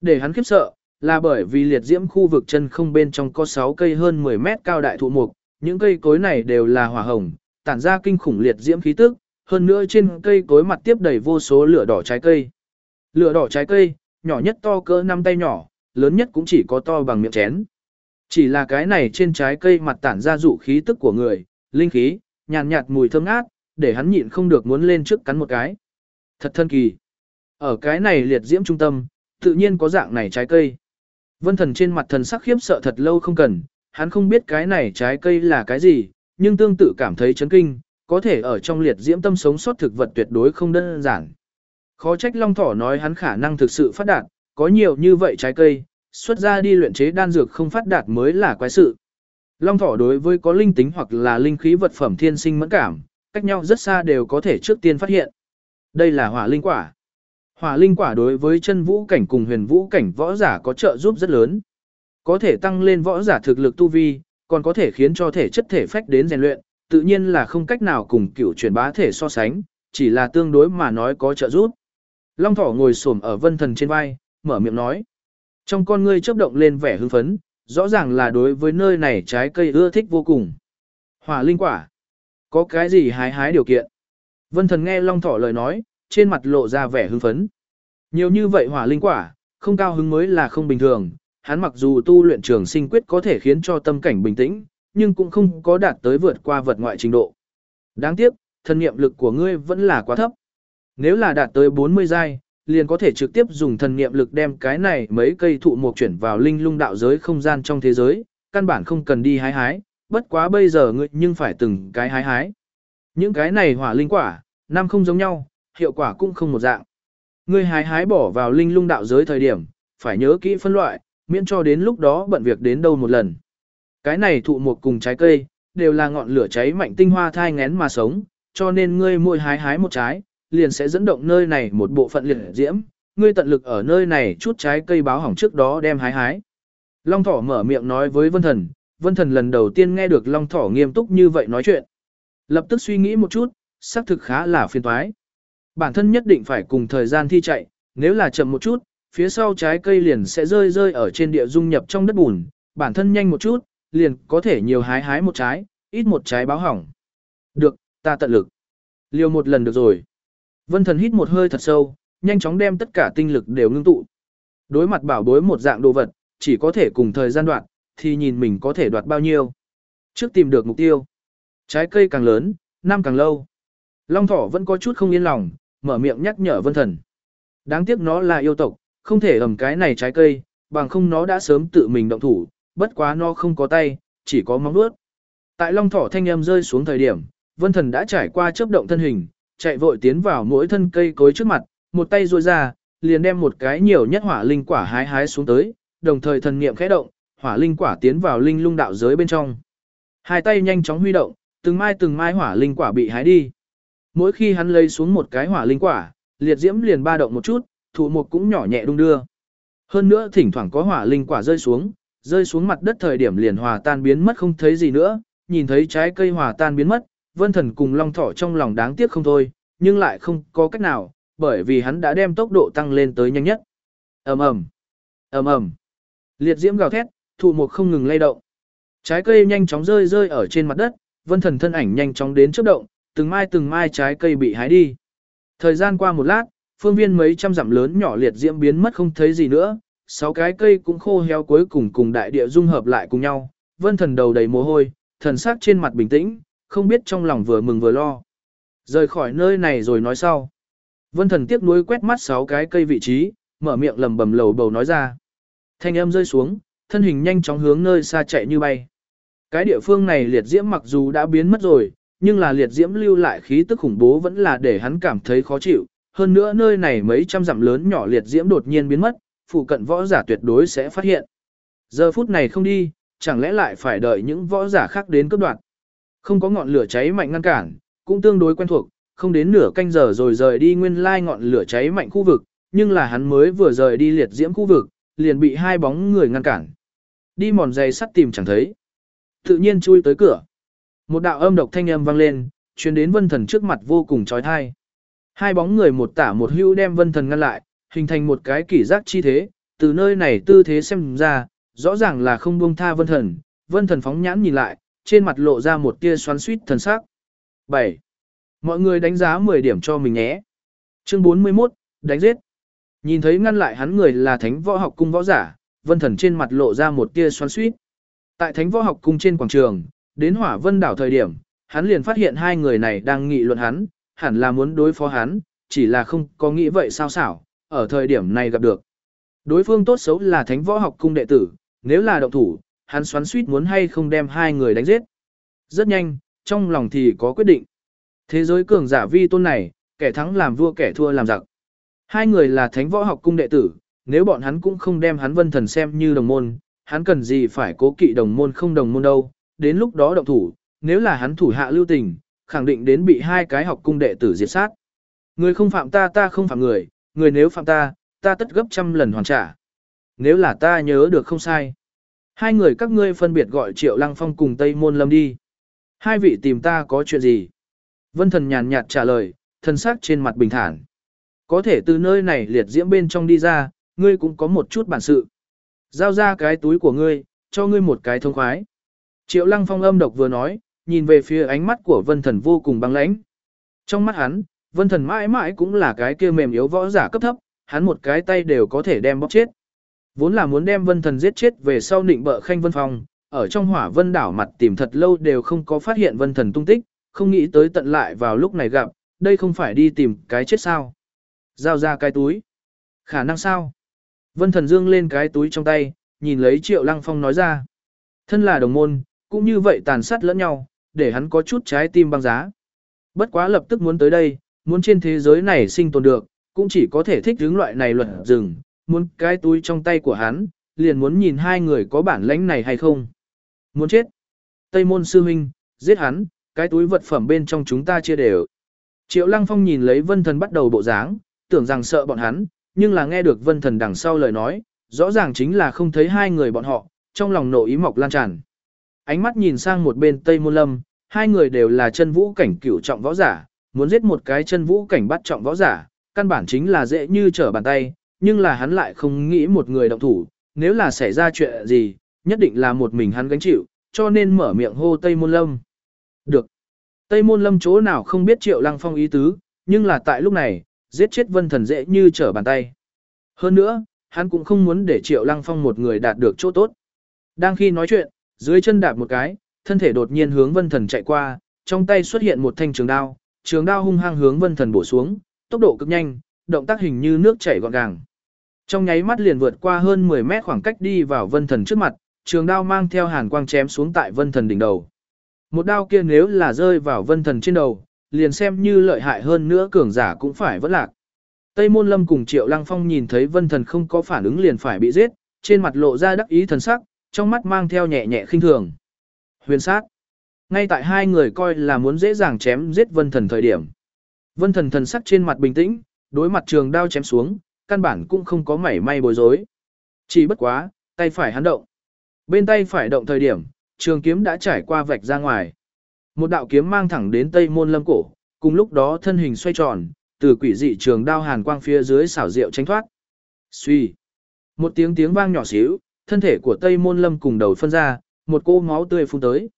Để hắn khiếp sợ, là bởi vì liệt diễm khu vực chân không bên trong có 6 cây hơn 10 mét cao đại thụ mục, những cây cối này đều là hỏa hồng, tản ra kinh khủng liệt diễm khí tức, hơn nữa trên cây cối mặt tiếp đầy vô số lửa đỏ trái cây. Lửa đỏ trái cây, nhỏ nhất to cỡ năm tay nhỏ, lớn nhất cũng chỉ có to bằng miệng chén. Chỉ là cái này trên trái cây mặt tản ra dụ khí tức của người, linh khí, nhàn nhạt, mùi thơm ngát, để hắn nhịn không được muốn lên trước cắn một cái. Thật thân kỳ. Ở cái này liệt diễm trung tâm, tự nhiên có dạng này trái cây. Vân thần trên mặt thần sắc khiếp sợ thật lâu không cần, hắn không biết cái này trái cây là cái gì, nhưng tương tự cảm thấy chấn kinh, có thể ở trong liệt diễm tâm sống sót thực vật tuyệt đối không đơn giản. Khó trách Long Thỏ nói hắn khả năng thực sự phát đạt, có nhiều như vậy trái cây, xuất ra đi luyện chế đan dược không phát đạt mới là quái sự. Long Thỏ đối với có linh tính hoặc là linh khí vật phẩm thiên sinh mẫn cảm, cách nhau rất xa đều có thể trước tiên phát hiện. Đây là hỏa linh quả. Hỏa linh quả đối với chân vũ cảnh cùng huyền vũ cảnh võ giả có trợ giúp rất lớn. Có thể tăng lên võ giả thực lực tu vi, còn có thể khiến cho thể chất thể phách đến rèn luyện, tự nhiên là không cách nào cùng cựu truyền bá thể so sánh, chỉ là tương đối mà nói có trợ giúp. Long thỏ ngồi xổm ở vân thần trên vai, mở miệng nói. Trong con ngươi chớp động lên vẻ hưng phấn, rõ ràng là đối với nơi này trái cây ưa thích vô cùng. Hỏa linh quả. Có cái gì hái hái điều kiện? Vân thần nghe long thỏ lời nói, trên mặt lộ ra vẻ hưng phấn. Nhiều như vậy hỏa linh quả, không cao hứng mới là không bình thường. Hắn mặc dù tu luyện trường sinh quyết có thể khiến cho tâm cảnh bình tĩnh, nhưng cũng không có đạt tới vượt qua vật ngoại trình độ. Đáng tiếc, thần niệm lực của ngươi vẫn là quá thấp. Nếu là đạt tới 40 giai, liền có thể trực tiếp dùng thần niệm lực đem cái này mấy cây thụ mục chuyển vào linh lung đạo giới không gian trong thế giới, căn bản không cần đi hái hái, bất quá bây giờ ngươi nhưng phải từng cái hái hái. Những cái này hỏa linh quả, năm không giống nhau, hiệu quả cũng không một dạng. Ngươi hái hái bỏ vào linh lung đạo giới thời điểm, phải nhớ kỹ phân loại, miễn cho đến lúc đó bận việc đến đâu một lần. Cái này thụ một cùng trái cây, đều là ngọn lửa cháy mạnh tinh hoa thai ngén mà sống, cho nên ngươi mỗi hái hái một trái, liền sẽ dẫn động nơi này một bộ phận liệt diễm, ngươi tận lực ở nơi này chút trái cây báo hỏng trước đó đem hái hái. Long thỏ mở miệng nói với vân thần, vân thần lần đầu tiên nghe được long thỏ nghiêm túc như vậy nói chuyện. Lập tức suy nghĩ một chút, xác thực khá là phiền toái. Bản thân nhất định phải cùng thời gian thi chạy, nếu là chậm một chút, phía sau trái cây liền sẽ rơi rơi ở trên địa dung nhập trong đất bùn, bản thân nhanh một chút, liền có thể nhiều hái hái một trái, ít một trái báo hỏng. Được, ta tận lực. Liều một lần được rồi. Vân thần hít một hơi thật sâu, nhanh chóng đem tất cả tinh lực đều ngưng tụ. Đối mặt bảo bối một dạng đồ vật, chỉ có thể cùng thời gian đoạn, thì nhìn mình có thể đoạt bao nhiêu. Trước tìm được mục tiêu. Trái cây càng lớn, năm càng lâu. Long thỏ vẫn có chút không yên lòng, mở miệng nhắc nhở vân thần. Đáng tiếc nó là yêu tộc, không thể ẩm cái này trái cây, bằng không nó đã sớm tự mình động thủ, bất quá nó không có tay, chỉ có móng vuốt. Tại long thỏ thanh âm rơi xuống thời điểm, vân thần đã trải qua chớp động thân hình, chạy vội tiến vào mỗi thân cây cối trước mặt, một tay duỗi ra, liền đem một cái nhiều nhất hỏa linh quả hái hái xuống tới, đồng thời thần niệm khẽ động, hỏa linh quả tiến vào linh lung đạo giới bên trong. Hai tay nhanh chóng huy động, từng mai từng mai hỏa linh quả bị hái đi. Mỗi khi hắn lấy xuống một cái hỏa linh quả, liệt diễm liền ba động một chút, thụ mục cũng nhỏ nhẹ đung đưa. Hơn nữa thỉnh thoảng có hỏa linh quả rơi xuống, rơi xuống mặt đất thời điểm liền hòa tan biến mất không thấy gì nữa, nhìn thấy trái cây hòa tan biến mất, vân thần cùng long thỏ trong lòng đáng tiếc không thôi, nhưng lại không có cách nào, bởi vì hắn đã đem tốc độ tăng lên tới nhanh nhất. ầm ầm, ầm ầm, liệt diễm gào thét, thụ mục không ngừng lay động. Trái cây nhanh chóng rơi rơi ở trên mặt đất, vân thần thân ảnh nhanh chóng đến chớp động, từng mai từng mai trái cây bị hái đi. Thời gian qua một lát, phương viên mấy trăm dặm lớn nhỏ liệt diễm biến mất không thấy gì nữa, sáu cái cây cũng khô héo cuối cùng cùng đại địa dung hợp lại cùng nhau, vân thần đầu đầy mồ hôi, thần sắc trên mặt bình tĩnh, không biết trong lòng vừa mừng vừa lo. Rời khỏi nơi này rồi nói sau. Vân thần tiếc nuối quét mắt sáu cái cây vị trí, mở miệng lầm bầm lầu bầu nói ra. Thanh âm rơi xuống, thân hình nhanh chóng hướng nơi xa chạy như bay. Cái địa phương này liệt diễm mặc dù đã biến mất rồi, nhưng là liệt diễm lưu lại khí tức khủng bố vẫn là để hắn cảm thấy khó chịu. Hơn nữa nơi này mấy trăm dặm lớn nhỏ liệt diễm đột nhiên biến mất, phụ cận võ giả tuyệt đối sẽ phát hiện. Giờ phút này không đi, chẳng lẽ lại phải đợi những võ giả khác đến cấp đoạn. Không có ngọn lửa cháy mạnh ngăn cản, cũng tương đối quen thuộc, không đến nửa canh giờ rồi rời đi nguyên lai ngọn lửa cháy mạnh khu vực, nhưng là hắn mới vừa rời đi liệt diễm khu vực, liền bị hai bóng người ngăn cản. Đi mòn giày sắt tìm chẳng thấy. Tự nhiên chui tới cửa. Một đạo âm độc thanh âm vang lên, truyền đến vân thần trước mặt vô cùng chói tai. Hai bóng người một tả một hữu đem vân thần ngăn lại, hình thành một cái kỷ giác chi thế, từ nơi này tư thế xem ra, rõ ràng là không buông tha vân thần, vân thần phóng nhãn nhìn lại, trên mặt lộ ra một tia xoắn suýt thần sắc. 7. Mọi người đánh giá 10 điểm cho mình nhé. Chương 41, đánh giết. Nhìn thấy ngăn lại hắn người là thánh võ học cung võ giả, vân thần trên mặt lộ ra một tia xoắn suýt. Tại thánh võ học cung trên quảng trường, đến hỏa vân đảo thời điểm, hắn liền phát hiện hai người này đang nghị luận hắn, hẳn là muốn đối phó hắn, chỉ là không có nghĩ vậy sao xảo, ở thời điểm này gặp được. Đối phương tốt xấu là thánh võ học cung đệ tử, nếu là động thủ, hắn xoắn suýt muốn hay không đem hai người đánh giết. Rất nhanh, trong lòng thì có quyết định. Thế giới cường giả vi tôn này, kẻ thắng làm vua kẻ thua làm giặc. Hai người là thánh võ học cung đệ tử, nếu bọn hắn cũng không đem hắn vân thần xem như đồng môn, hắn cần gì phải cố kỵ đồng môn không đồng môn đâu, đến lúc đó động thủ, nếu là hắn thủ hạ lưu tình, khẳng định đến bị hai cái học cung đệ tử diệt sát. Người không phạm ta ta không phạm người, người nếu phạm ta, ta tất gấp trăm lần hoàn trả. Nếu là ta nhớ được không sai. Hai người các ngươi phân biệt gọi Triệu Lăng Phong cùng Tây Môn Lâm đi. Hai vị tìm ta có chuyện gì? Vân thần nhàn nhạt trả lời, thân sắc trên mặt bình thản. Có thể từ nơi này liệt diễm bên trong đi ra, ngươi cũng có một chút bản sự. Giao ra cái túi của ngươi, cho ngươi một cái thông khoái. Triệu Lăng Phong âm độc vừa nói, nhìn về phía ánh mắt của Vân Thần vô cùng băng lãnh. Trong mắt hắn, Vân Thần mãi mãi cũng là cái kia mềm yếu võ giả cấp thấp, hắn một cái tay đều có thể đem bóc chết. Vốn là muốn đem Vân Thần giết chết về sau định bợ Khanh Vân Phong, ở trong Hỏa Vân đảo mặt tìm thật lâu đều không có phát hiện Vân Thần tung tích, không nghĩ tới tận lại vào lúc này gặp, đây không phải đi tìm cái chết sao? Giao ra cái túi. Khả năng sao? Vân Thần dương lên cái túi trong tay, nhìn lấy Triệu Lăng Phong nói ra. Thân là đồng môn, cũng như vậy tàn sát lẫn nhau, để hắn có chút trái tim băng giá. Bất quá lập tức muốn tới đây, muốn trên thế giới này sinh tồn được, cũng chỉ có thể thích hướng loại này luật rừng, muốn cái túi trong tay của hắn, liền muốn nhìn hai người có bản lãnh này hay không. Muốn chết. Tây môn sư huynh, giết hắn, cái túi vật phẩm bên trong chúng ta chia đều. Triệu Lăng Phong nhìn lấy vân thần bắt đầu bộ dáng, tưởng rằng sợ bọn hắn, nhưng là nghe được vân thần đằng sau lời nói, rõ ràng chính là không thấy hai người bọn họ, trong lòng nộ ý mọc lan tràn. Ánh mắt nhìn sang một bên Tây Môn Lâm, hai người đều là chân vũ cảnh cửu trọng võ giả, muốn giết một cái chân vũ cảnh bắt trọng võ giả, căn bản chính là dễ như trở bàn tay, nhưng là hắn lại không nghĩ một người động thủ, nếu là xảy ra chuyện gì, nhất định là một mình hắn gánh chịu, cho nên mở miệng hô Tây Môn Lâm. Được. Tây Môn Lâm chỗ nào không biết Triệu Lăng Phong ý tứ, nhưng là tại lúc này, giết chết vân thần dễ như trở bàn tay. Hơn nữa, hắn cũng không muốn để Triệu Lăng Phong một người đạt được chỗ tốt. Đang khi nói chuyện, dưới chân đạp một cái, thân thể đột nhiên hướng vân thần chạy qua, trong tay xuất hiện một thanh trường đao, trường đao hung hăng hướng vân thần bổ xuống, tốc độ cực nhanh, động tác hình như nước chảy gọn gàng. Trong nháy mắt liền vượt qua hơn 10 mét khoảng cách đi vào vân thần trước mặt, trường đao mang theo hàn quang chém xuống tại vân thần đỉnh đầu. Một đao kia nếu là rơi vào vân thần trên đầu, liền xem như lợi hại hơn nữa cường giả cũng phải vẫn lạc. Tây Môn Lâm cùng Triệu Lăng Phong nhìn thấy vân thần không có phản ứng liền phải bị giết, trên mặt lộ ra đắc ý thần sắc, trong mắt mang theo nhẹ nhẹ khinh thường. Huyền sát. Ngay tại hai người coi là muốn dễ dàng chém giết vân thần thời điểm. Vân thần thần sắc trên mặt bình tĩnh, đối mặt trường đao chém xuống, căn bản cũng không có mảy may bối rối. Chỉ bất quá, tay phải hắn động. Bên tay phải động thời điểm, trường kiếm đã trải qua vạch ra ngoài. Một đạo kiếm mang thẳng đến tây môn lâm cổ, cùng lúc đó thân hình xoay tròn, từ quỷ dị trường đao hàn quang phía dưới xảo diệu tránh thoát. Suy. Một tiếng tiếng vang nhỏ xíu, thân thể của tây môn lâm cùng đầu phân ra, một cô máu tươi phun tới.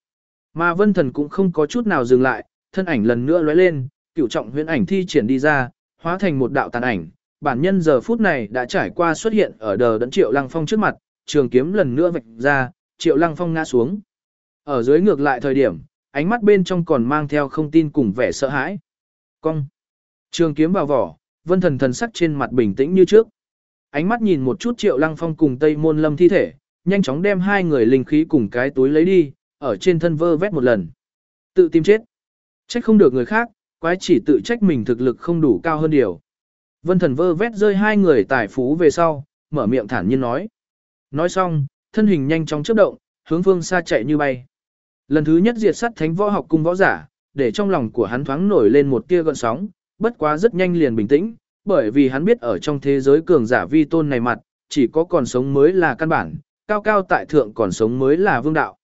Mà vân thần cũng không có chút nào dừng lại, thân ảnh lần nữa lóe lên, cửu trọng huyễn ảnh thi triển đi ra, hóa thành một đạo tàn ảnh. Bản nhân giờ phút này đã trải qua xuất hiện ở đờ đẫn triệu lăng phong trước mặt, trường kiếm lần nữa vạch ra, triệu lăng phong ngã xuống. Ở dưới ngược lại thời điểm, ánh mắt bên trong còn mang theo không tin cùng vẻ sợ hãi. Cong. Trường kiếm vào vỏ, vân thần thần sắc trên mặt bình tĩnh như trước. Ánh mắt nhìn một chút triệu lăng phong cùng tây môn lâm thi thể, nhanh chóng đem hai người linh khí cùng cái túi lấy đi, ở trên thân vơ vét một lần. Tự tìm chết. Trách không được người khác, quái chỉ tự trách mình thực lực không đủ cao hơn điều. Vân thần vơ vét rơi hai người tài phú về sau, mở miệng thản nhiên nói. Nói xong, thân hình nhanh chóng chớp động, hướng phương xa chạy như bay. Lần thứ nhất diệt sát thánh võ học cung võ giả, để trong lòng của hắn thoáng nổi lên một tia gợn sóng, bất quá rất nhanh liền bình tĩnh, bởi vì hắn biết ở trong thế giới cường giả vi tôn này mặt, chỉ có còn sống mới là căn bản, cao cao tại thượng còn sống mới là vương đạo.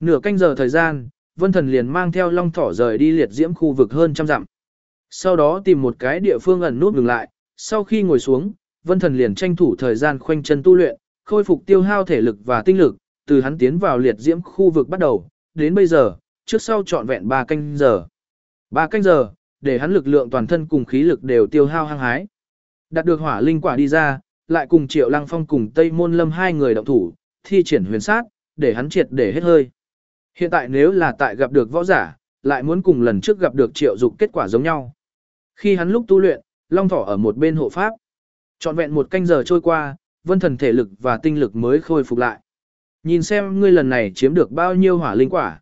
Nửa canh giờ thời gian, Vân Thần liền mang theo Long Thỏ rời đi liệt diễm khu vực hơn trăm dặm. Sau đó tìm một cái địa phương ẩn nút dừng lại, sau khi ngồi xuống, Vân Thần liền tranh thủ thời gian khoanh chân tu luyện, khôi phục tiêu hao thể lực và tinh lực, từ hắn tiến vào liệt diễm khu vực bắt đầu, đến bây giờ, trước sau trọn vẹn 3 canh giờ. 3 canh giờ, để hắn lực lượng toàn thân cùng khí lực đều tiêu hao hăng hái. Đạt được hỏa linh quả đi ra, lại cùng Triệu Lăng Phong cùng Tây Môn Lâm hai người động thủ, thi triển huyền sát, để hắn triệt để hết hơi. Hiện tại nếu là tại gặp được võ giả, lại muốn cùng lần trước gặp được Triệu Dục kết quả giống nhau. Khi hắn lúc tu luyện, Long Thỏ ở một bên hộ pháp. Trọn vẹn một canh giờ trôi qua, vân thần thể lực và tinh lực mới khôi phục lại. Nhìn xem ngươi lần này chiếm được bao nhiêu hỏa linh quả.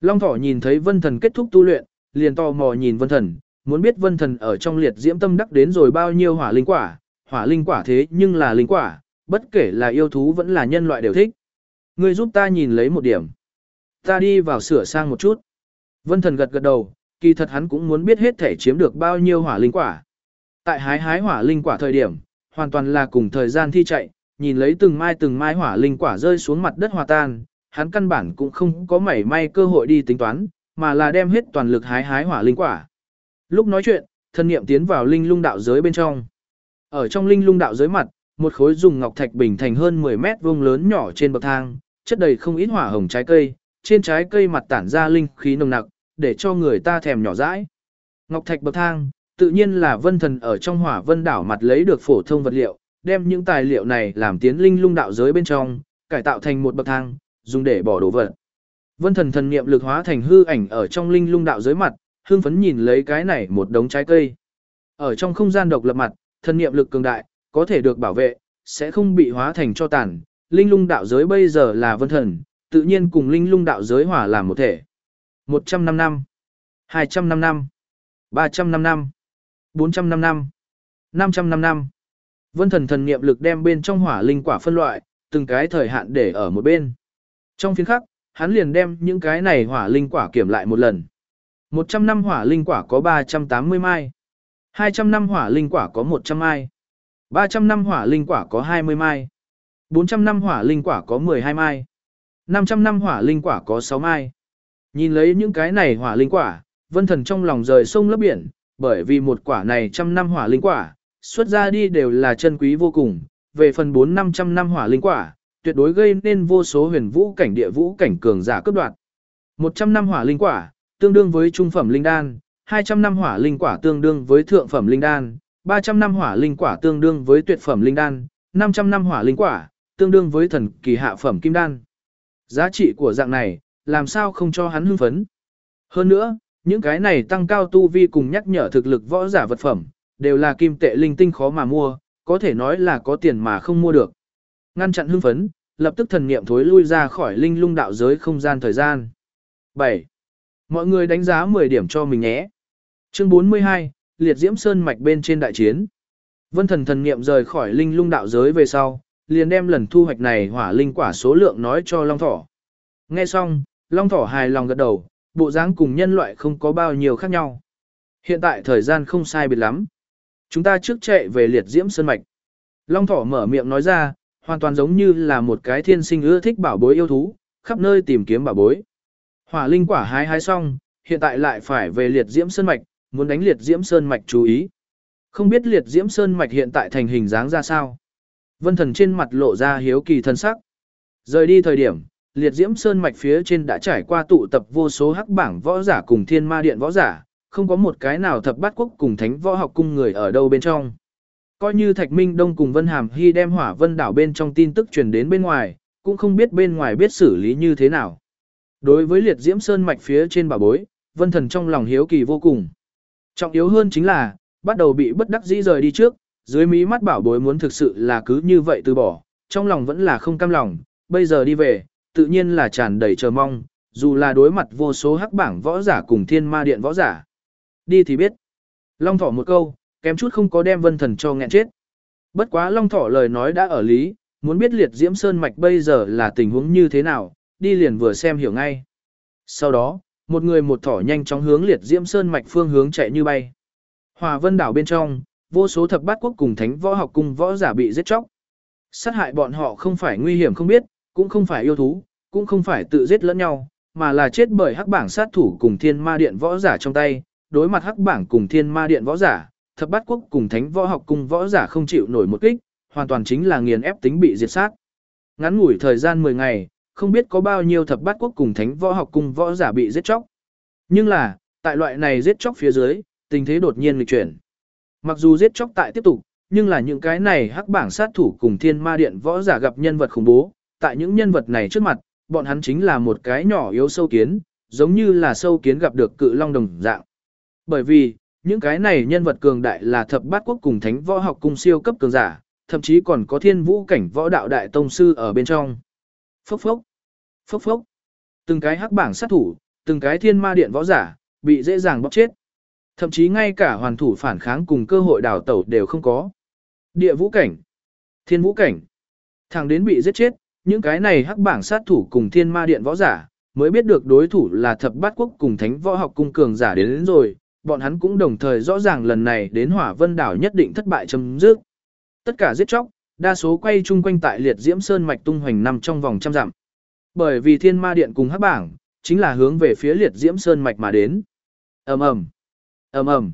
Long Thỏ nhìn thấy vân thần kết thúc tu luyện, liền tò mò nhìn vân thần, muốn biết vân thần ở trong liệt diễm tâm đắc đến rồi bao nhiêu hỏa linh quả, hỏa linh quả thế nhưng là linh quả, bất kể là yêu thú vẫn là nhân loại đều thích. Ngươi giúp ta nhìn lấy một điểm. Ta đi vào sửa sang một chút. Vân thần gật gật đầu, kỳ thật hắn cũng muốn biết hết thể chiếm được bao nhiêu hỏa linh quả. Tại hái hái hỏa linh quả thời điểm, hoàn toàn là cùng thời gian thi chạy, nhìn lấy từng mai từng mai hỏa linh quả rơi xuống mặt đất hòa tan, hắn căn bản cũng không có mảy may cơ hội đi tính toán, mà là đem hết toàn lực hái hái hỏa linh quả. Lúc nói chuyện, thân niệm tiến vào linh lung đạo giới bên trong. Ở trong linh lung đạo giới mặt, một khối dùng ngọc thạch bình thành hơn 10 mét vuông lớn nhỏ trên bậc thang, chất đầy không ít hỏa hồng trái cây, trên trái cây mặt tản ra linh khí nồng nặc, để cho người ta thèm nhỏ dãi. Ngọc thạch bậc thang, tự nhiên là vân thần ở trong hỏa vân đảo mặt lấy được phổ thông vật liệu, đem những tài liệu này làm tiến linh lung đạo giới bên trong, cải tạo thành một bậc thang, dùng để bỏ đồ vật. Vân thần thần niệm lực hóa thành hư ảnh ở trong linh lung đạo giới mặt, hương phấn nhìn lấy cái này một đống trái cây. Ở trong không gian độc lập mặt, thần niệm lực cường đại, có thể được bảo vệ, sẽ không bị hóa thành cho tàn. Linh lung đạo giới bây giờ là vân thần, tự nhiên cùng linh lung đạo giới hòa làm một thể. 100 năm, 200 năm, năm, 300 năm, năm, 400 năm, năm, 500 năm năm. Vân thần thần niệm lực đem bên trong hỏa linh quả phân loại, từng cái thời hạn để ở một bên. Trong phiên khắc, hắn liền đem những cái này hỏa linh quả kiểm lại một lần. 100 năm hỏa linh quả có 380 mai. 200 năm hỏa linh quả có 100 mai. 300 năm hỏa linh quả có 20 mai. 400 năm hỏa linh quả có 12 mai. 500 năm hỏa linh quả có 6 mai. Nhìn lấy những cái này hỏa linh quả, vân thần trong lòng rời sông lấp biển, bởi vì một quả này trăm năm hỏa linh quả, xuất ra đi đều là chân quý vô cùng, về phần 4-500 năm hỏa linh quả, tuyệt đối gây nên vô số huyền vũ cảnh địa vũ cảnh cường giả cấp đoạt. 100 năm hỏa linh quả, tương đương với trung phẩm linh đan, 200 năm hỏa linh quả tương đương với thượng phẩm linh đan, 300 năm hỏa linh quả tương đương với tuyệt phẩm linh đan, 500 năm hỏa linh quả tương đương với thần kỳ hạ phẩm kim đan. Giá trị của dạng này, làm sao không cho hắn hưng phấn? Hơn nữa, những cái này tăng cao tu vi cùng nhắc nhở thực lực võ giả vật phẩm, đều là kim tệ linh tinh khó mà mua, có thể nói là có tiền mà không mua được. Ngăn chặn hưng phấn, lập tức thần niệm thối lui ra khỏi linh lung đạo giới không gian thời gian. 7. Mọi người đánh giá 10 điểm cho mình nhé. Chương 42, Liệt Diễm Sơn mạch bên trên đại chiến. Vân thần thần niệm rời khỏi linh lung đạo giới về sau, liền đem lần thu hoạch này hỏa linh quả số lượng nói cho Long Thỏ. Nghe xong, Long Thỏ hài lòng gật đầu, bộ dáng cùng nhân loại không có bao nhiêu khác nhau. Hiện tại thời gian không sai biệt lắm. Chúng ta trước chạy về liệt diễm sơn mạch. Long Thỏ mở miệng nói ra, hoàn toàn giống như là một cái thiên sinh ưa thích bảo bối yêu thú, khắp nơi tìm kiếm bảo bối. Hỏa linh quả hái hái xong, hiện tại lại phải về liệt diễm sơn mạch, muốn đánh liệt diễm sơn mạch chú ý. Không biết liệt diễm sơn mạch hiện tại thành hình dáng ra sao. Vân thần trên mặt lộ ra hiếu kỳ thân sắc. Rời đi thời điểm, liệt diễm sơn mạch phía trên đã trải qua tụ tập vô số hắc bảng võ giả cùng thiên ma điện võ giả, không có một cái nào thập bát quốc cùng thánh võ học cung người ở đâu bên trong. Coi như Thạch Minh Đông cùng Vân Hàm Hy đem hỏa vân đảo bên trong tin tức truyền đến bên ngoài, cũng không biết bên ngoài biết xử lý như thế nào. Đối với liệt diễm sơn mạch phía trên bà bối, vân thần trong lòng hiếu kỳ vô cùng. Trọng yếu hơn chính là, bắt đầu bị bất đắc dĩ rời đi trước, dưới mí mắt bảo bối muốn thực sự là cứ như vậy từ bỏ, trong lòng vẫn là không cam lòng, bây giờ đi về, tự nhiên là tràn đầy chờ mong, dù là đối mặt vô số hắc bảng võ giả cùng thiên ma điện võ giả. Đi thì biết. Long thỏ một câu, kém chút không có đem vân thần cho nghẹn chết. Bất quá long thỏ lời nói đã ở lý, muốn biết liệt diễm sơn mạch bây giờ là tình huống như thế nào, đi liền vừa xem hiểu ngay. Sau đó, một người một thỏ nhanh chóng hướng liệt diễm sơn mạch phương hướng chạy như bay. Hòa vân đảo bên trong, vô số thập bát quốc cùng thánh võ học cùng võ giả bị giết chóc. Sát hại bọn họ không phải nguy hiểm không biết, cũng không phải yêu thú, cũng không phải tự giết lẫn nhau, mà là chết bởi hắc bảng sát thủ cùng thiên ma điện võ giả trong tay, đối mặt hắc bảng cùng thiên ma điện võ giả, thập bát quốc cùng thánh võ học cùng võ giả không chịu nổi một kích, hoàn toàn chính là nghiền ép tính bị diệt sát. Ngắn ngủi thời gian 10 ngày, không biết có bao nhiêu thập bát quốc cùng thánh võ học cùng võ giả bị giết chóc. Nhưng là, tại loại này giết chóc phía dưới, tình thế đột nhiên lịch chuyển. Mặc dù giết chóc tại tiếp tục, nhưng là những cái này hắc bảng sát thủ cùng thiên ma điện võ giả gặp nhân vật khủng bố, tại những nhân vật này trước mặt, bọn hắn chính là một cái nhỏ yếu sâu kiến, giống như là sâu kiến gặp được cự long đồng dạng. Bởi vì, những cái này nhân vật cường đại là thập bát quốc cùng thánh võ học cung siêu cấp cường giả, thậm chí còn có thiên vũ cảnh võ đạo đại tông sư ở bên trong. Phốc phốc, phốc phốc. Từng cái hắc bảng sát thủ, từng cái thiên ma điện võ giả, bị dễ dàng bóc chết. Thậm chí ngay cả hoàn thủ phản kháng cùng cơ hội đào tẩu đều không có. Địa vũ cảnh, thiên vũ cảnh, thằng đến bị giết chết, những cái này hắc bảng sát thủ cùng thiên ma điện võ giả, mới biết được đối thủ là thập bát quốc cùng thánh võ học cung cường giả đến, đến rồi, bọn hắn cũng đồng thời rõ ràng lần này đến hỏa vân đảo nhất định thất bại chấm dứt. Tất cả giết chóc, đa số quay chung quanh tại liệt diễm sơn mạch tung hoành nằm trong vòng trăm dặm. Bởi vì thiên ma điện cùng hắc bảng, chính là hướng về phía liệt diễm sơn mạch mà đến. ầm ầm ầm ầm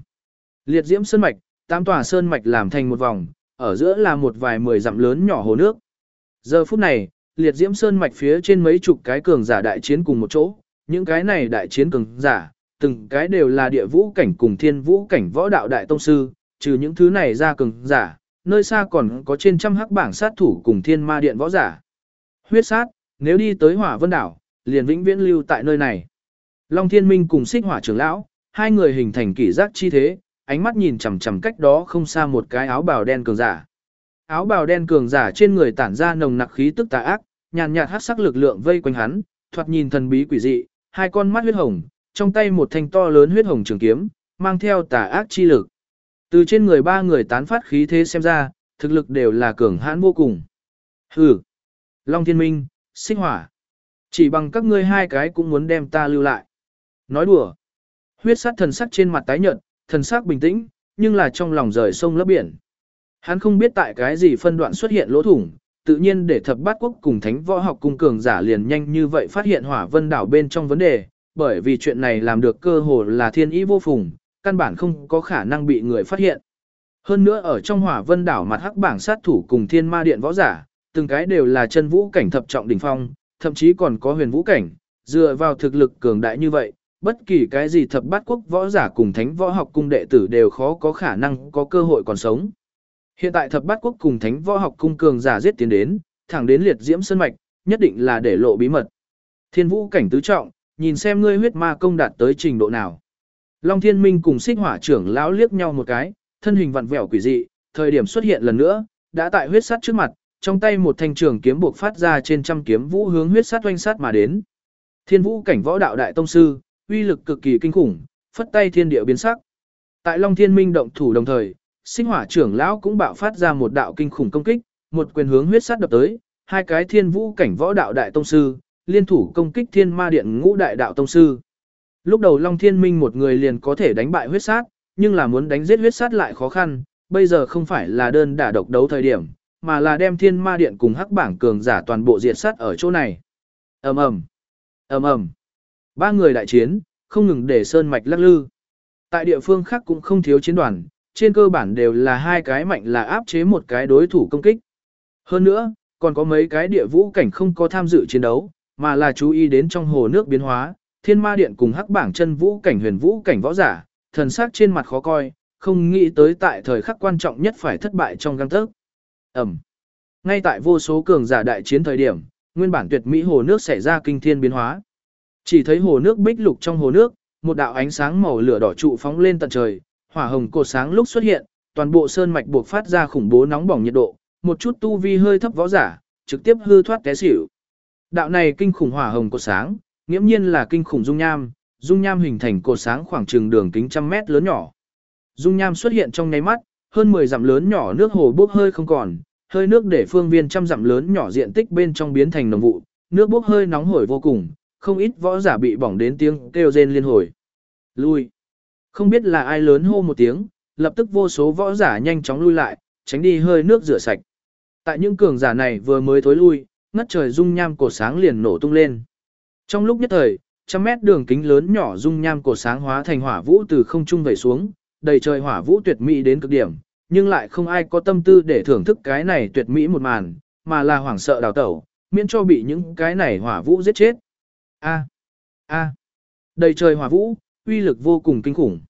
Liệt diễm sơn mạch, tam tòa sơn mạch làm thành một vòng, ở giữa là một vài mười dặm lớn nhỏ hồ nước. Giờ phút này, liệt diễm sơn mạch phía trên mấy chục cái cường giả đại chiến cùng một chỗ, những cái này đại chiến cường giả, từng cái đều là địa vũ cảnh cùng thiên vũ cảnh võ đạo đại tông sư, trừ những thứ này ra cường giả, nơi xa còn có trên trăm hắc bảng sát thủ cùng thiên ma điện võ giả. Huyết sát, nếu đi tới hỏa vân đảo, liền vĩnh viễn lưu tại nơi này. Long thiên minh cùng xích hỏa trưởng lão, hai người hình thành kỷ giác chi thế, ánh mắt nhìn chằm chằm cách đó không xa một cái áo bào đen cường giả. Áo bào đen cường giả trên người tản ra nồng nặc khí tức tà ác, nhàn nhạt hắc sắc lực lượng vây quanh hắn, thoạt nhìn thần bí quỷ dị, hai con mắt huyết hồng, trong tay một thanh to lớn huyết hồng trường kiếm, mang theo tà ác chi lực. Từ trên người ba người tán phát khí thế xem ra, thực lực đều là cường hãn vô cùng. Hừ. Long Thiên Minh, Sinh Hỏa. Chỉ bằng các ngươi hai cái cũng muốn đem ta lưu lại. Nói đùa. Huyết sát thần sắc trên mặt tái nhợt, thần sắc bình tĩnh, nhưng là trong lòng rời sông lấp biển. Hắn không biết tại cái gì phân đoạn xuất hiện lỗ thủng, tự nhiên để thập bát quốc cùng thánh võ học cung cường giả liền nhanh như vậy phát hiện hỏa vân đảo bên trong vấn đề, bởi vì chuyện này làm được cơ hồ là thiên ý vô phùng, căn bản không có khả năng bị người phát hiện. Hơn nữa ở trong hỏa vân đảo mặt hắc bảng sát thủ cùng thiên ma điện võ giả, từng cái đều là chân vũ cảnh thập trọng đỉnh phong, thậm chí còn có huyền vũ cảnh, dựa vào thực lực cường đại như vậy, bất kỳ cái gì thập bát quốc võ giả cùng thánh võ học cung đệ tử đều khó có khả năng có cơ hội còn sống. Hiện tại thập bát quốc cùng thánh võ học cung cường giả giết tiến đến, thẳng đến liệt diễm sơn mạch, nhất định là để lộ bí mật. Thiên vũ cảnh tứ trọng, nhìn xem ngươi huyết ma công đạt tới trình độ nào. Long Thiên Minh cùng xích hỏa trưởng lão liếc nhau một cái, thân hình vặn vẹo quỷ dị, thời điểm xuất hiện lần nữa, đã tại huyết sắt trước mặt, trong tay một thanh trường kiếm buộc phát ra trên trăm kiếm vũ hướng huyết sắt oanh sát mà đến. Thiên vũ cảnh võ đạo đại tông sư, uy lực cực kỳ kinh khủng, phất tay thiên địa biến sắc. Tại Long Thiên Minh động thủ đồng thời, sinh hỏa trưởng lão cũng bạo phát ra một đạo kinh khủng công kích, một quyền hướng huyết sát đập tới, hai cái thiên vũ cảnh võ đạo đại tông sư, liên thủ công kích thiên ma điện ngũ đại đạo tông sư. Lúc đầu Long Thiên Minh một người liền có thể đánh bại huyết sát, nhưng là muốn đánh giết huyết sát lại khó khăn, bây giờ không phải là đơn đả độc đấu thời điểm, mà là đem thiên ma điện cùng hắc bảng cường giả toàn bộ diệt sát ở chỗ này. ầm ầm ầm ầm Ba người đại chiến, không ngừng để sơn mạch lắc lư. Tại địa phương khác cũng không thiếu chiến đoàn, trên cơ bản đều là hai cái mạnh là áp chế một cái đối thủ công kích. Hơn nữa, còn có mấy cái địa vũ cảnh không có tham dự chiến đấu, mà là chú ý đến trong hồ nước biến hóa, thiên ma điện cùng hắc bảng chân vũ cảnh huyền vũ cảnh võ giả, thần sắc trên mặt khó coi, không nghĩ tới tại thời khắc quan trọng nhất phải thất bại trong găng tớc. Ẩm. Ngay tại vô số cường giả đại chiến thời điểm, nguyên bản tuyệt mỹ hồ nước xảy ra kinh thiên biến hóa. Chỉ thấy hồ nước bích lục trong hồ nước, một đạo ánh sáng màu lửa đỏ trụ phóng lên tận trời, hỏa hồng cột sáng lúc xuất hiện, toàn bộ sơn mạch buộc phát ra khủng bố nóng bỏng nhiệt độ, một chút tu vi hơi thấp võ giả, trực tiếp hư thoát té xỉu. Đạo này kinh khủng hỏa hồng cột sáng, nghiễm nhiên là kinh khủng dung nham, dung nham hình thành cột sáng khoảng chừng đường kính trăm mét lớn nhỏ. Dung nham xuất hiện trong nháy mắt, hơn 10 dặm lớn nhỏ nước hồ bốc hơi không còn, hơi nước để phương viên trăm dặm lớn nhỏ diện tích bên trong biến thành nồng vụ, nước bốc hơi nóng hổi vô cùng, không ít võ giả bị bỏng đến tiếng kêu rên liên hồi. Lui. Không biết là ai lớn hô một tiếng, lập tức vô số võ giả nhanh chóng lui lại, tránh đi hơi nước rửa sạch. Tại những cường giả này vừa mới thối lui, ngất trời dung nham cổ sáng liền nổ tung lên. Trong lúc nhất thời, trăm mét đường kính lớn nhỏ dung nham cổ sáng hóa thành hỏa vũ từ không trung về xuống, đầy trời hỏa vũ tuyệt mỹ đến cực điểm, nhưng lại không ai có tâm tư để thưởng thức cái này tuyệt mỹ một màn, mà là hoảng sợ đào tẩu, miễn cho bị những cái này hỏa vũ giết chết. A, a, đầy trời hỏa vũ, uy lực vô cùng kinh khủng.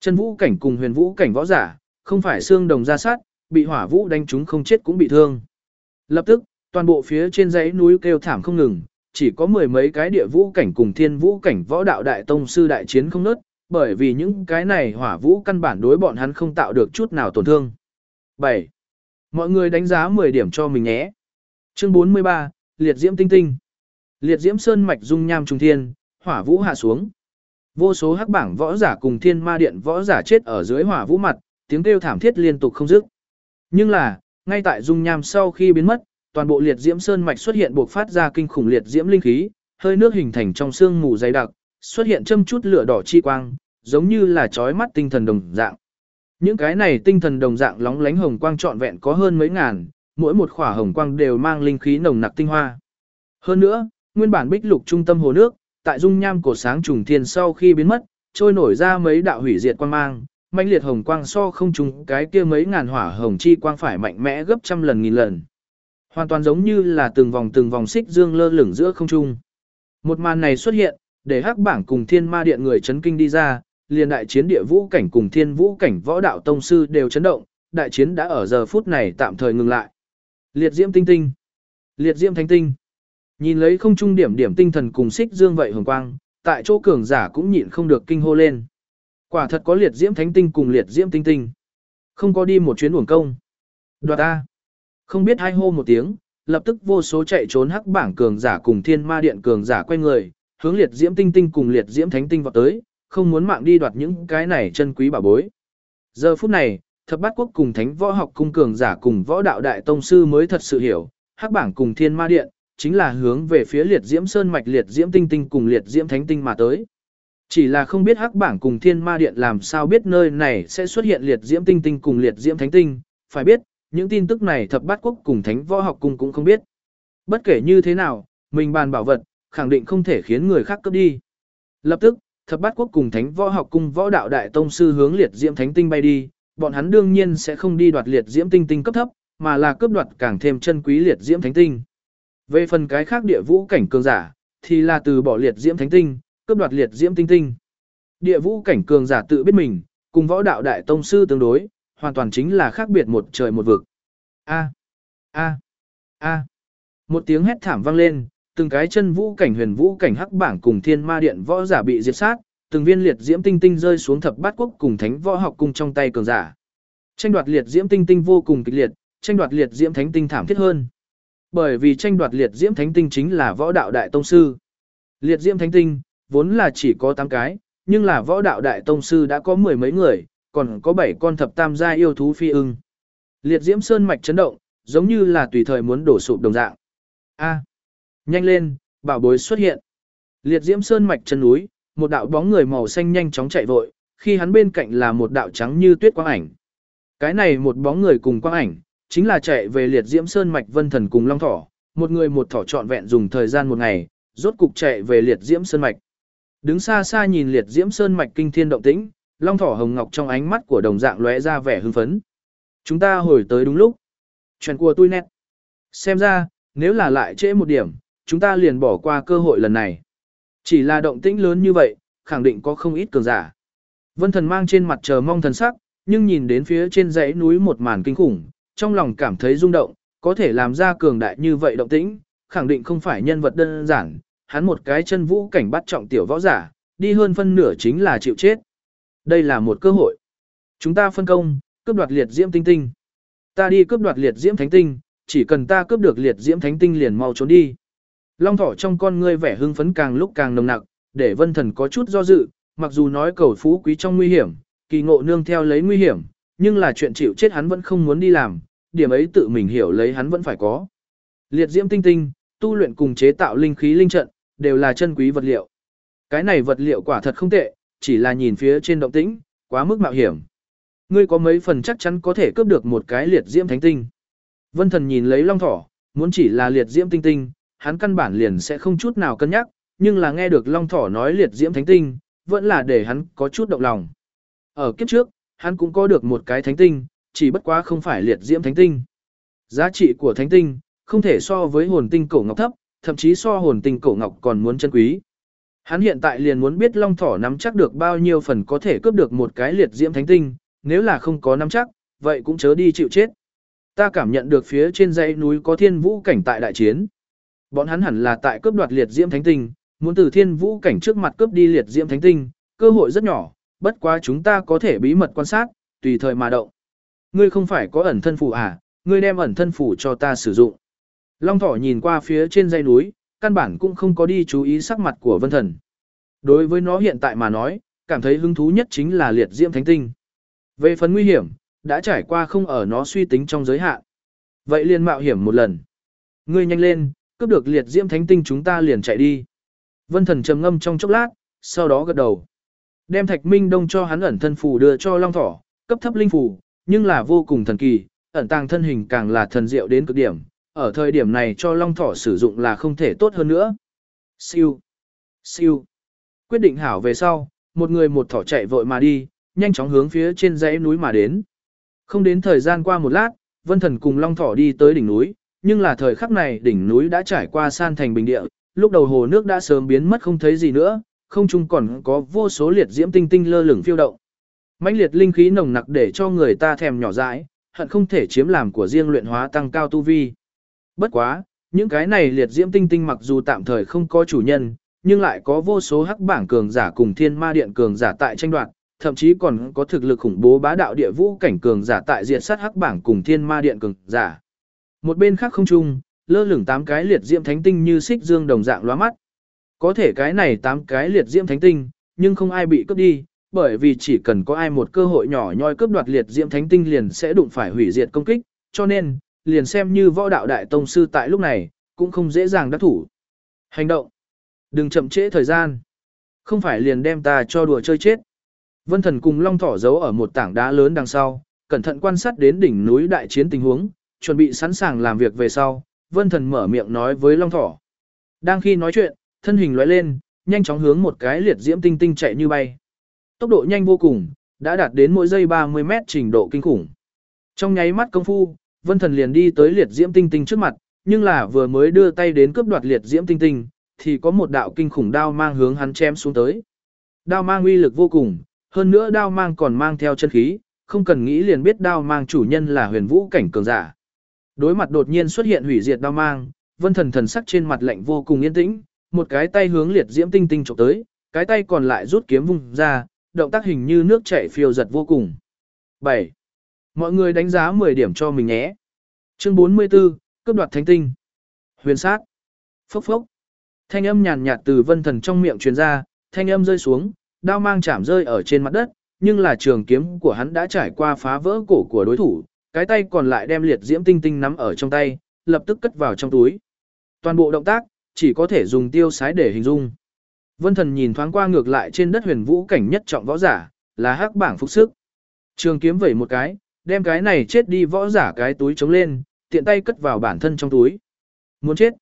Chân vũ cảnh cùng huyền vũ cảnh võ giả, không phải xương đồng ra sát, bị hỏa vũ đánh trúng không chết cũng bị thương. Lập tức, toàn bộ phía trên dãy núi kêu thảm không ngừng, chỉ có mười mấy cái địa vũ cảnh cùng thiên vũ cảnh võ đạo đại tông sư đại chiến không nớt, bởi vì những cái này hỏa vũ căn bản đối bọn hắn không tạo được chút nào tổn thương. 7. Mọi người đánh giá 10 điểm cho mình nhé. Chương 43, Liệt Diễm Tinh Tinh. Liệt Diễm Sơn mạch dung nham trung thiên, hỏa vũ hạ xuống. Vô số hắc bảng võ giả cùng thiên ma điện võ giả chết ở dưới hỏa vũ mặt, tiếng kêu thảm thiết liên tục không dứt. Nhưng là, ngay tại dung nham sau khi biến mất, toàn bộ liệt diễm sơn mạch xuất hiện buộc phát ra kinh khủng liệt diễm linh khí, hơi nước hình thành trong sương mù dày đặc, xuất hiện châm chút lửa đỏ chi quang, giống như là chói mắt tinh thần đồng dạng. Những cái này tinh thần đồng dạng lóng lánh hồng quang trọn vẹn có hơn mấy ngàn, mỗi một khỏa hồng quang đều mang linh khí nồng nặc tinh hoa. Hơn nữa, nguyên bản bích lục trung tâm hồ nước, tại dung nham cổ sáng trùng thiên sau khi biến mất, trôi nổi ra mấy đạo hủy diệt quang mang, mãnh liệt hồng quang so không trùng cái kia mấy ngàn hỏa hồng chi quang phải mạnh mẽ gấp trăm lần nghìn lần. Hoàn toàn giống như là từng vòng từng vòng xích dương lơ lửng giữa không trung. Một màn này xuất hiện, để hắc bảng cùng thiên ma điện người chấn kinh đi ra, liền đại chiến địa vũ cảnh cùng thiên vũ cảnh võ đạo tông sư đều chấn động, đại chiến đã ở giờ phút này tạm thời ngừng lại. Liệt diễm tinh tinh, liệt diễm thánh tinh. Nhìn lấy không trung điểm điểm tinh thần cùng xích dương vậy hồng quang, tại chỗ cường giả cũng nhịn không được kinh hô lên. Quả thật có liệt diễm thánh tinh cùng liệt diễm tinh tinh. Không có đi một chuyến uổng công. Đoạt ta. Không biết hai hô một tiếng, lập tức vô số chạy trốn hắc bảng cường giả cùng thiên ma điện cường giả quay người, hướng liệt diễm tinh tinh cùng liệt diễm thánh tinh vào tới, không muốn mạng đi đoạt những cái này chân quý bảo bối. Giờ phút này, thập bát quốc cùng thánh võ học cung cường giả cùng võ đạo đại tông sư mới thật sự hiểu, hắc bảng cùng thiên ma điện, chính là hướng về phía liệt diễm sơn mạch liệt diễm tinh tinh cùng liệt diễm thánh tinh mà tới. Chỉ là không biết hắc bảng cùng thiên ma điện làm sao biết nơi này sẽ xuất hiện liệt diễm tinh tinh cùng liệt diễm thánh tinh, phải biết, những tin tức này thập bát quốc cùng thánh võ học cung cũng không biết. Bất kể như thế nào, mình bàn bảo vật, khẳng định không thể khiến người khác cướp đi. Lập tức, thập bát quốc cùng thánh võ học cung võ đạo đại tông sư hướng liệt diễm thánh tinh bay đi, bọn hắn đương nhiên sẽ không đi đoạt liệt diễm tinh tinh cấp thấp, mà là cướp đoạt càng thêm chân quý liệt diễm thánh tinh. Về phần cái khác địa vũ cảnh cường giả, thì là từ bỏ liệt diễm thánh tinh, cướp đoạt liệt diễm tinh tinh. Địa vũ cảnh cường giả tự biết mình, cùng võ đạo đại tông sư tương đối, hoàn toàn chính là khác biệt một trời một vực. A, a, a. Một tiếng hét thảm vang lên, từng cái chân vũ cảnh huyền vũ cảnh hắc bảng cùng thiên ma điện võ giả bị diệt sát, từng viên liệt diễm tinh tinh rơi xuống thập bát quốc cùng thánh võ học cùng trong tay cường giả. Tranh đoạt liệt diễm tinh tinh vô cùng kịch liệt, tranh đoạt liệt diễm thánh tinh thảm thiết hơn. Bởi vì tranh đoạt liệt diễm thánh tinh chính là võ đạo đại tông sư. Liệt diễm thánh tinh vốn là chỉ có 8 cái, nhưng là võ đạo đại tông sư đã có mười mấy người, còn có 7 con thập tam gia yêu thú phi ưng. Liệt diễm sơn mạch chấn động, giống như là tùy thời muốn đổ sụp đồng dạng. A, nhanh lên, bảo bối xuất hiện. Liệt diễm sơn mạch chân núi, một đạo bóng người màu xanh nhanh chóng chạy vội, khi hắn bên cạnh là một đạo trắng như tuyết quang ảnh. Cái này một bóng người cùng quang ảnh, chính là chạy về liệt diễm sơn mạch vân thần cùng long thỏ, một người một thỏ trọn vẹn dùng thời gian một ngày, rốt cục chạy về liệt diễm sơn mạch. Đứng xa xa nhìn liệt diễm sơn mạch kinh thiên động tĩnh, long thỏ hồng ngọc trong ánh mắt của đồng dạng lóe ra vẻ hưng phấn. Chúng ta hồi tới đúng lúc. Chuyện của tôi nét. Xem ra, nếu là lại trễ một điểm, chúng ta liền bỏ qua cơ hội lần này. Chỉ là động tĩnh lớn như vậy, khẳng định có không ít cường giả. Vân thần mang trên mặt chờ mong thần sắc, nhưng nhìn đến phía trên dãy núi một màn kinh khủng, trong lòng cảm thấy rung động, có thể làm ra cường đại như vậy động tĩnh, khẳng định không phải nhân vật đơn giản, hắn một cái chân vũ cảnh bắt trọng tiểu võ giả, đi hơn phân nửa chính là chịu chết. Đây là một cơ hội. Chúng ta phân công, cướp đoạt liệt diễm tinh tinh. Ta đi cướp đoạt liệt diễm thánh tinh, chỉ cần ta cướp được liệt diễm thánh tinh liền mau trốn đi. Long thỏ trong con ngươi vẻ hưng phấn càng lúc càng nồng nặc, để vân thần có chút do dự, mặc dù nói cầu phú quý trong nguy hiểm, kỳ ngộ nương theo lấy nguy hiểm, nhưng là chuyện chịu chết hắn vẫn không muốn đi làm, điểm ấy tự mình hiểu lấy hắn vẫn phải có. Liệt diễm tinh tinh, tu luyện cùng chế tạo linh khí linh trận, đều là chân quý vật liệu. Cái này vật liệu quả thật không tệ, chỉ là nhìn phía trên động tĩnh, quá mức mạo hiểm. Ngươi có mấy phần chắc chắn có thể cướp được một cái liệt diễm thánh tinh. Vân thần nhìn lấy long thỏ, muốn chỉ là liệt diễm tinh tinh, hắn căn bản liền sẽ không chút nào cân nhắc, nhưng là nghe được long thỏ nói liệt diễm thánh tinh, vẫn là để hắn có chút động lòng. Ở kiếp trước, hắn cũng có được một cái thánh tinh, chỉ bất quá không phải liệt diễm thánh tinh. Giá trị của thánh tinh, không thể so với hồn tinh cổ ngọc thấp, thậm chí so hồn tinh cổ ngọc còn muốn chân quý. Hắn hiện tại liền muốn biết long thỏ nắm chắc được bao nhiêu phần có thể cướp được một cái liệt diễm thánh tinh, nếu là không có nắm chắc, vậy cũng chớ đi chịu chết. Ta cảm nhận được phía trên dãy núi có thiên vũ cảnh tại đại chiến. Bọn hắn hẳn là tại cướp đoạt liệt diễm thánh tinh, muốn từ thiên vũ cảnh trước mặt cướp đi liệt diễm thánh tinh, cơ hội rất nhỏ, bất quá chúng ta có thể bí mật quan sát, tùy thời mà động. Ngươi không phải có ẩn thân phủ à, ngươi đem ẩn thân phủ cho ta sử dụng. Long thỏ nhìn qua phía trên dây núi, căn bản cũng không có đi chú ý sắc mặt của vân thần. Đối với nó hiện tại mà nói, cảm thấy hứng thú nhất chính là liệt diễm thánh tinh. Về phần nguy hiểm, đã trải qua không ở nó suy tính trong giới hạn. Vậy liền mạo hiểm một lần. Ngươi nhanh lên, cướp được liệt diễm thánh tinh chúng ta liền chạy đi. Vân thần trầm ngâm trong chốc lát, sau đó gật đầu. Đem thạch minh đông cho hắn ẩn thân phù đưa cho long thỏ, cấp thấp linh phù, nhưng là vô cùng thần kỳ, ẩn tàng thân hình càng là thần diệu đến cực điểm. Ở thời điểm này cho long thỏ sử dụng là không thể tốt hơn nữa. Siêu. Siêu. Quyết định hảo về sau, một người một thỏ chạy vội mà đi, nhanh chóng hướng phía trên dãy núi mà đến. Không đến thời gian qua một lát, Vân Thần cùng Long Thỏ đi tới đỉnh núi, nhưng là thời khắc này đỉnh núi đã trải qua san thành bình địa, lúc đầu hồ nước đã sớm biến mất không thấy gì nữa, không chung còn có vô số liệt diễm tinh tinh lơ lửng phiêu động. mãnh liệt linh khí nồng nặc để cho người ta thèm nhỏ dãi, hận không thể chiếm làm của riêng luyện hóa tăng cao tu vi. Bất quá, những cái này liệt diễm tinh tinh mặc dù tạm thời không có chủ nhân, nhưng lại có vô số hắc bảng cường giả cùng thiên ma điện cường giả tại tranh đoạt, thậm chí còn có thực lực khủng bố bá đạo địa vũ cảnh cường giả tại diệt sát hắc bảng cùng thiên ma điện cường giả. Một bên khác không chung, lơ lửng tám cái liệt diễm thánh tinh như xích dương đồng dạng lóa mắt. Có thể cái này tám cái liệt diễm thánh tinh, nhưng không ai bị cướp đi, bởi vì chỉ cần có ai một cơ hội nhỏ nhoi cướp đoạt liệt diễm thánh tinh liền sẽ đụng phải hủy diệt công kích, cho nên, liền xem như võ đạo đại tông sư tại lúc này, cũng không dễ dàng đắc thủ. Hành động! Đừng chậm trễ thời gian. Không phải liền đem ta cho đùa chơi chết. Vân Thần cùng Long Thỏ giấu ở một tảng đá lớn đằng sau, cẩn thận quan sát đến đỉnh núi đại chiến tình huống, chuẩn bị sẵn sàng làm việc về sau. Vân Thần mở miệng nói với Long Thỏ. Đang khi nói chuyện, thân hình lóe lên, nhanh chóng hướng một cái liệt diễm tinh tinh chạy như bay. Tốc độ nhanh vô cùng, đã đạt đến mỗi giây 30 mét trình độ kinh khủng. Trong nháy mắt công phu, Vân Thần liền đi tới liệt diễm tinh tinh trước mặt, nhưng là vừa mới đưa tay đến cướp đoạt liệt diễm tinh tinh, thì có một đạo kinh khủng đao mang hướng hắn chém xuống tới. Đao mang uy lực vô cùng, hơn nữa đao mang còn mang theo chân khí, không cần nghĩ liền biết đao mang chủ nhân là huyền vũ cảnh cường giả. Đối mặt đột nhiên xuất hiện hủy diệt đao mang, vân thần thần sắc trên mặt lạnh vô cùng yên tĩnh, một cái tay hướng liệt diễm tinh tinh chụp tới, cái tay còn lại rút kiếm vung ra, động tác hình như nước chảy phiêu giật vô cùng. 7. Mọi người đánh giá 10 điểm cho mình nhé. Chương 44, cướp đoạt thánh tinh. Huyền sát. Phốc phốc. Thanh âm nhàn nhạt từ vân thần trong miệng truyền ra, thanh âm rơi xuống, đao mang chạm rơi ở trên mặt đất, nhưng là trường kiếm của hắn đã trải qua phá vỡ cổ của đối thủ, cái tay còn lại đem liệt diễm tinh tinh nắm ở trong tay, lập tức cất vào trong túi. Toàn bộ động tác, chỉ có thể dùng tiêu sái để hình dung. Vân thần nhìn thoáng qua ngược lại trên đất huyền vũ cảnh nhất trọng võ giả, là hắc bảng phục sức. Trường kiếm vẩy một cái, đem cái này chết đi võ giả cái túi chống lên, tiện tay cất vào bản thân trong túi. Muốn chết.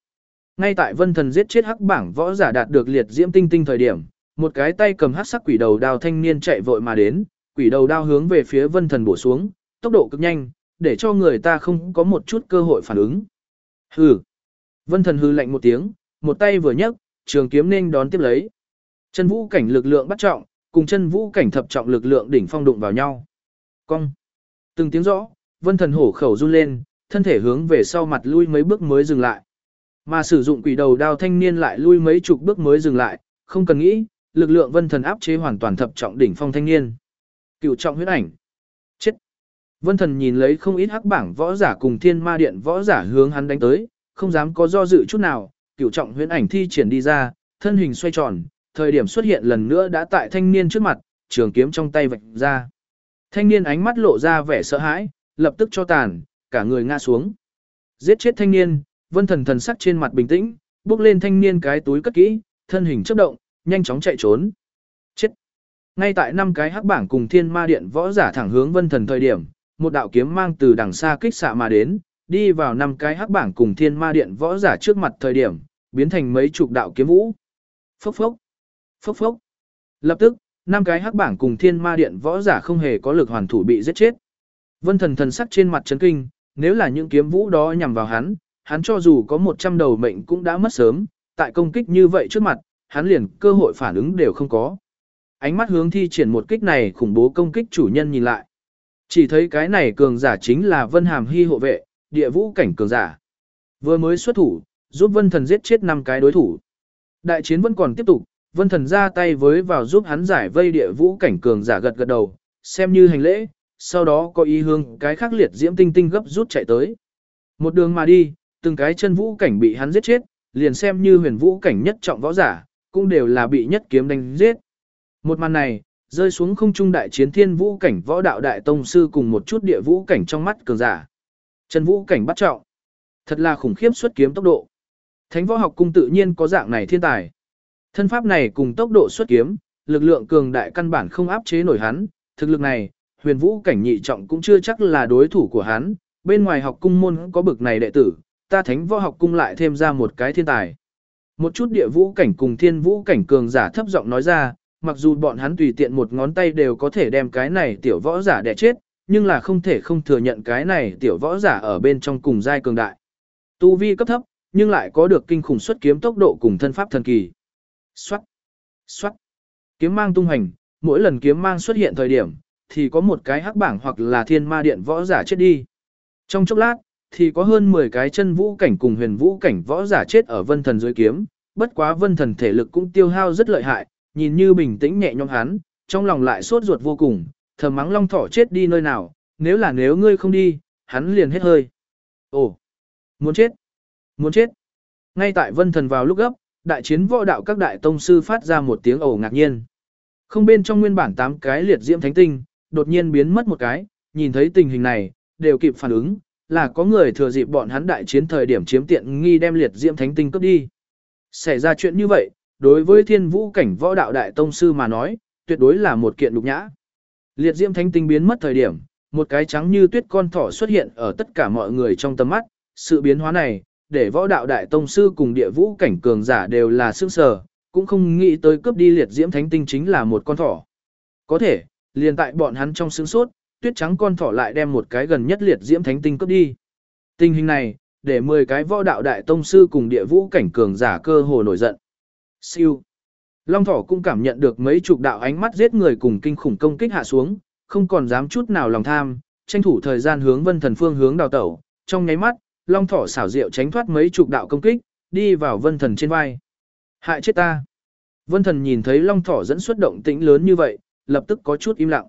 Ngay tại vân thần giết chết hắc bảng võ giả đạt được liệt diễm tinh tinh thời điểm, một cái tay cầm hắc sắc quỷ đầu đao thanh niên chạy vội mà đến, quỷ đầu đao hướng về phía vân thần bổ xuống, tốc độ cực nhanh, để cho người ta không có một chút cơ hội phản ứng. Hừ. Vân thần hư lạnh một tiếng, một tay vừa nhấc, trường kiếm nên đón tiếp lấy. Chân vũ cảnh lực lượng bắt trọng, cùng chân vũ cảnh thập trọng lực lượng đỉnh phong đụng vào nhau. Cong. Từng tiếng rõ, vân thần hổ khẩu run lên, thân thể hướng về sau mặt lui mấy bước mới dừng lại. Mà sử dụng quỷ đầu đao thanh niên lại lui mấy chục bước mới dừng lại, không cần nghĩ, lực lượng vân thần áp chế hoàn toàn thập trọng đỉnh phong thanh niên. Cựu trọng huyết ảnh. Chết. Vân thần nhìn lấy không ít hắc bảng võ giả cùng thiên ma điện võ giả hướng hắn đánh tới, không dám có do dự chút nào, cựu trọng huyễn ảnh thi triển đi ra, thân hình xoay tròn, thời điểm xuất hiện lần nữa đã tại thanh niên trước mặt, trường kiếm trong tay vạch ra. Thanh niên ánh mắt lộ ra vẻ sợ hãi, lập tức cho tàn, cả người ngã xuống. Giết chết thanh niên, vân thần thần sắc trên mặt bình tĩnh, bước lên thanh niên cái túi cất kỹ, thân hình chớp động, nhanh chóng chạy trốn. Chết! Ngay tại năm cái hắc bảng cùng thiên ma điện võ giả thẳng hướng vân thần thời điểm, một đạo kiếm mang từ đằng xa kích xạ mà đến, đi vào năm cái hắc bảng cùng thiên ma điện võ giả trước mặt thời điểm, biến thành mấy chục đạo kiếm vũ. Phốc phốc, phốc phốc. Lập tức, năm cái hắc bảng cùng thiên ma điện võ giả không hề có lực hoàn thủ bị giết chết. Vân thần thần sắc trên mặt chấn kinh, nếu là những kiếm vũ đó nhằm vào hắn, hắn cho dù có 100 đầu mệnh cũng đã mất sớm, tại công kích như vậy trước mặt, hắn liền cơ hội phản ứng đều không có. Ánh mắt hướng thi triển một kích này khủng bố công kích chủ nhân nhìn lại. Chỉ thấy cái này cường giả chính là Vân Hàm Hy hộ vệ, địa vũ cảnh cường giả. Vừa mới xuất thủ, giúp Vân Thần giết chết năm cái đối thủ. Đại chiến vẫn còn tiếp tục, Vân Thần ra tay với vào giúp hắn giải vây địa vũ cảnh cường giả gật gật đầu, xem như hành lễ, sau đó có ý hương cái khác liệt diễm tinh tinh gấp rút chạy tới. Một đường mà đi, từng cái chân vũ cảnh bị hắn giết chết, liền xem như huyền vũ cảnh nhất trọng võ giả, cũng đều là bị nhất kiếm đánh giết. Một màn này, rơi xuống không trung đại chiến thiên vũ cảnh võ đạo đại tông sư cùng một chút địa vũ cảnh trong mắt cường giả. Trần vũ cảnh bắt trọng. Thật là khủng khiếp xuất kiếm tốc độ. Thánh võ học cung tự nhiên có dạng này thiên tài. Thân pháp này cùng tốc độ xuất kiếm, lực lượng cường đại căn bản không áp chế nổi hắn, thực lực này, huyền vũ cảnh nhị trọng cũng chưa chắc là đối thủ của hắn, bên ngoài học cung môn có bực này đệ tử, ta thánh võ học cung lại thêm ra một cái thiên tài. Một chút địa vũ cảnh cùng thiên vũ cảnh cường giả thấp giọng nói ra, mặc dù bọn hắn tùy tiện một ngón tay đều có thể đem cái này tiểu võ giả đè chết, nhưng là không thể không thừa nhận cái này tiểu võ giả ở bên trong cùng giai cường đại. Tu vi cấp thấp, nhưng lại có được kinh khủng xuất kiếm tốc độ cùng thân pháp thần kỳ. Xoát, xoát, kiếm mang tung hành, mỗi lần kiếm mang xuất hiện thời điểm, thì có một cái hắc bảng hoặc là thiên ma điện võ giả chết đi. Trong chốc lát, thì có hơn 10 cái chân vũ cảnh cùng huyền vũ cảnh võ giả chết ở vân thần dưới kiếm, bất quá vân thần thể lực cũng tiêu hao rất lợi hại, nhìn như bình tĩnh nhẹ nhõm hắn, trong lòng lại sốt ruột vô cùng, thầm mắng long thỏ chết đi nơi nào, nếu là nếu ngươi không đi, hắn liền hết hơi. Ồ, muốn chết, muốn chết. Ngay tại vân thần vào lúc gấp, đại chiến võ đạo các đại tông sư phát ra một tiếng ồ ngạc nhiên. Không bên trong nguyên bản 8 cái liệt diễm thánh tinh, đột nhiên biến mất một cái, nhìn thấy tình hình này, đều kịp phản ứng, là có người thừa dịp bọn hắn đại chiến thời điểm chiếm tiện nghi đem liệt diễm thánh tinh cướp đi. Xảy ra chuyện như vậy, đối với thiên vũ cảnh võ đạo đại tông sư mà nói, tuyệt đối là một kiện lục nhã. Liệt diễm thánh tinh biến mất thời điểm, một cái trắng như tuyết con thỏ xuất hiện ở tất cả mọi người trong tầm mắt, sự biến hóa này, để võ đạo đại tông sư cùng địa vũ cảnh cường giả đều là sương sờ, cũng không nghĩ tới cướp đi liệt diễm thánh tinh chính là một con thỏ. Có thể, liền tại bọn hắn trong sướng sốt, tuyết trắng con thỏ lại đem một cái gần nhất liệt diễm thánh tinh cướp đi. Tình hình này, để 10 cái võ đạo đại tông sư cùng địa vũ cảnh cường giả cơ hồ nổi giận. Siêu. Long thỏ cũng cảm nhận được mấy chục đạo ánh mắt giết người cùng kinh khủng công kích hạ xuống, không còn dám chút nào lòng tham, tranh thủ thời gian hướng vân thần phương hướng đào tẩu, trong nháy mắt, long thỏ xảo diệu tránh thoát mấy chục đạo công kích, đi vào vân thần trên vai. Hại chết ta. Vân thần nhìn thấy long thỏ dẫn xuất động tĩnh lớn như vậy, lập tức có chút im lặng.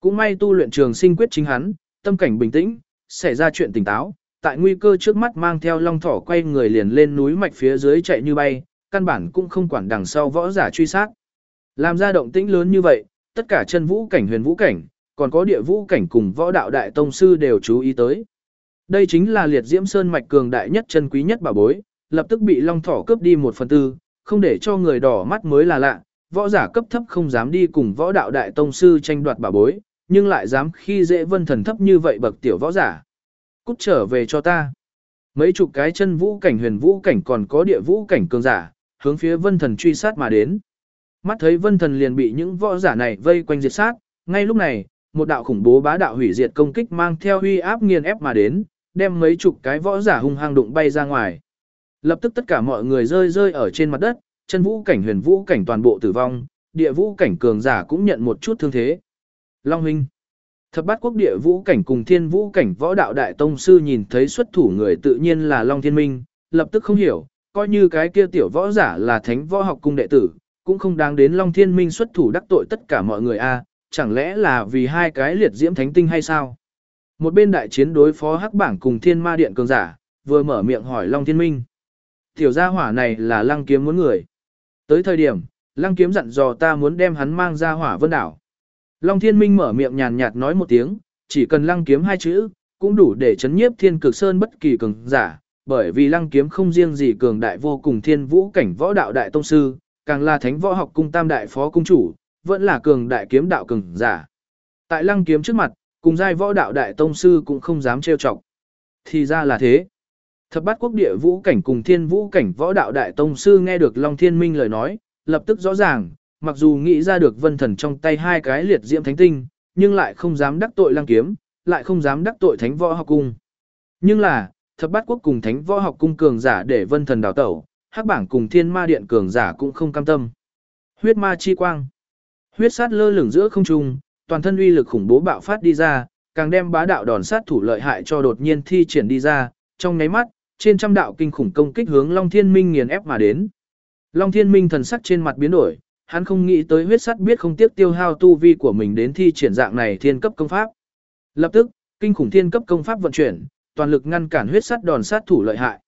Cũng may tu luyện trường sinh quyết chính hắn, tâm cảnh bình tĩnh, xảy ra chuyện tỉnh táo, tại nguy cơ trước mắt mang theo long thỏ quay người liền lên núi mạch phía dưới chạy như bay, căn bản cũng không quản đằng sau võ giả truy sát. Làm ra động tĩnh lớn như vậy, tất cả chân vũ cảnh huyền vũ cảnh, còn có địa vũ cảnh cùng võ đạo đại tông sư đều chú ý tới. Đây chính là liệt diễm sơn mạch cường đại nhất chân quý nhất bảo bối, lập tức bị long thỏ cướp đi một phần tư, không để cho người đỏ mắt mới là lạ, võ giả cấp thấp không dám đi cùng võ đạo đại tông sư tranh đoạt bảo bối, nhưng lại dám khi dễ vân thần thấp như vậy bậc tiểu võ giả. Cút trở về cho ta. Mấy chục cái chân vũ cảnh huyền vũ cảnh còn có địa vũ cảnh cường giả, hướng phía vân thần truy sát mà đến. Mắt thấy vân thần liền bị những võ giả này vây quanh diệt sát, ngay lúc này, một đạo khủng bố bá đạo hủy diệt công kích mang theo huy áp nghiền ép mà đến, đem mấy chục cái võ giả hung hăng đụng bay ra ngoài. Lập tức tất cả mọi người rơi rơi ở trên mặt đất, chân vũ cảnh huyền vũ cảnh toàn bộ tử vong, địa vũ cảnh cường giả cũng nhận một chút thương thế. Long huynh Thập bát quốc địa vũ cảnh cùng thiên vũ cảnh võ đạo đại tông sư nhìn thấy xuất thủ người tự nhiên là Long Thiên Minh, lập tức không hiểu, coi như cái kia tiểu võ giả là thánh võ học cung đệ tử, cũng không đáng đến Long Thiên Minh xuất thủ đắc tội tất cả mọi người a, chẳng lẽ là vì hai cái liệt diễm thánh tinh hay sao? Một bên đại chiến đối phó hắc bảng cùng thiên ma điện cường giả, vừa mở miệng hỏi Long Thiên Minh. Tiểu gia hỏa này là lăng kiếm muốn người. Tới thời điểm, lăng kiếm dặn dò ta muốn đem hắn mang ra hỏa vân đảo. Long Thiên Minh mở miệng nhàn nhạt nói một tiếng, chỉ cần lăng kiếm hai chữ, cũng đủ để chấn nhiếp thiên cực sơn bất kỳ cường giả, bởi vì lăng kiếm không riêng gì cường đại vô cùng thiên vũ cảnh võ đạo đại tông sư, càng là thánh võ học cung tam đại phó cung chủ, vẫn là cường đại kiếm đạo cường giả. Tại lăng kiếm trước mặt, cùng giai võ đạo đại tông sư cũng không dám trêu chọc. Thì ra là thế. Thập bát quốc địa vũ cảnh cùng thiên vũ cảnh võ đạo đại tông sư nghe được Long Thiên Minh lời nói, lập tức rõ ràng, mặc dù nghĩ ra được vân thần trong tay hai cái liệt diễm thánh tinh, nhưng lại không dám đắc tội lăng kiếm, lại không dám đắc tội thánh võ học cung. Nhưng là, thập bát quốc cùng thánh võ học cung cường giả để vân thần đào tẩu, hắc bảng cùng thiên ma điện cường giả cũng không cam tâm. Huyết ma chi quang. Huyết sát lơ lửng giữa không trung, toàn thân uy lực khủng bố bạo phát đi ra, càng đem bá đạo đòn sát thủ lợi hại cho đột nhiên thi triển đi ra, trong nháy mắt, trên trăm đạo kinh khủng công kích hướng Long Thiên Minh nghiền ép mà đến. Long Thiên Minh thần sắc trên mặt biến đổi, hắn không nghĩ tới huyết sắt biết không tiếc tiêu hao tu vi của mình đến thi triển dạng này thiên cấp công pháp. Lập tức, kinh khủng thiên cấp công pháp vận chuyển, toàn lực ngăn cản huyết sắt đòn sát thủ lợi hại.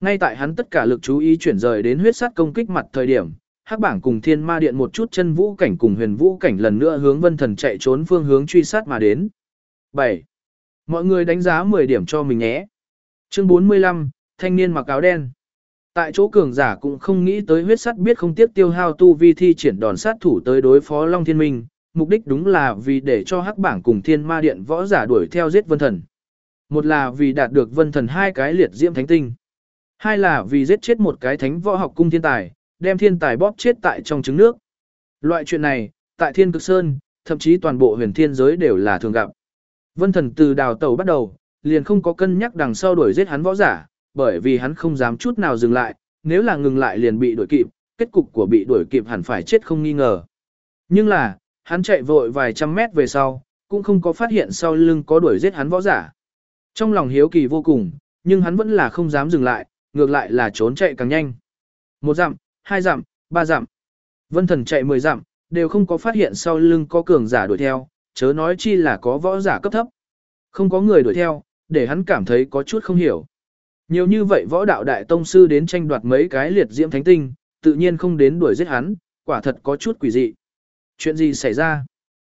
Ngay tại hắn tất cả lực chú ý chuyển rời đến huyết sắt công kích mặt thời điểm, Hắc bảng cùng Thiên Ma Điện một chút chân vũ cảnh cùng huyền vũ cảnh lần nữa hướng Vân Thần chạy trốn phương hướng truy sát mà đến. 7. Mọi người đánh giá 10 điểm cho mình nhé. Chương 45, thanh niên mặc áo đen. Tại chỗ cường giả cũng không nghĩ tới huyết sắt biết không tiếc tiêu hao tu vi thi triển đòn sát thủ tới đối phó Long Thiên Minh, mục đích đúng là vì để cho Hắc bảng cùng Thiên Ma Điện võ giả đuổi theo giết Vân Thần. Một là vì đạt được Vân Thần hai cái liệt diễm thánh tinh. Hai là vì giết chết một cái thánh võ học cung thiên tài, đem thiên tài bóp chết tại trong trứng nước. Loại chuyện này, tại Thiên Cực Sơn, thậm chí toàn bộ huyền thiên giới đều là thường gặp. Vân Thần từ đào tàu bắt đầu, liền không có cân nhắc đằng sau đuổi giết hắn võ giả, bởi vì hắn không dám chút nào dừng lại, nếu là ngừng lại liền bị đuổi kịp, kết cục của bị đuổi kịp hẳn phải chết không nghi ngờ. Nhưng là, hắn chạy vội vài trăm mét về sau, cũng không có phát hiện sau lưng có đuổi giết hắn võ giả. Trong lòng hiếu kỳ vô cùng, nhưng hắn vẫn là không dám dừng lại, ngược lại là trốn chạy càng nhanh. Một dặm, hai dặm, ba dặm. Vân thần chạy mười dặm, đều không có phát hiện sau lưng có cường giả đuổi theo, chớ nói chi là có võ giả cấp thấp. Không có người đuổi theo, để hắn cảm thấy có chút không hiểu. Nhiều như vậy võ đạo đại tông sư đến tranh đoạt mấy cái liệt diễm thánh tinh, tự nhiên không đến đuổi giết hắn, quả thật có chút quỷ dị. Chuyện gì xảy ra?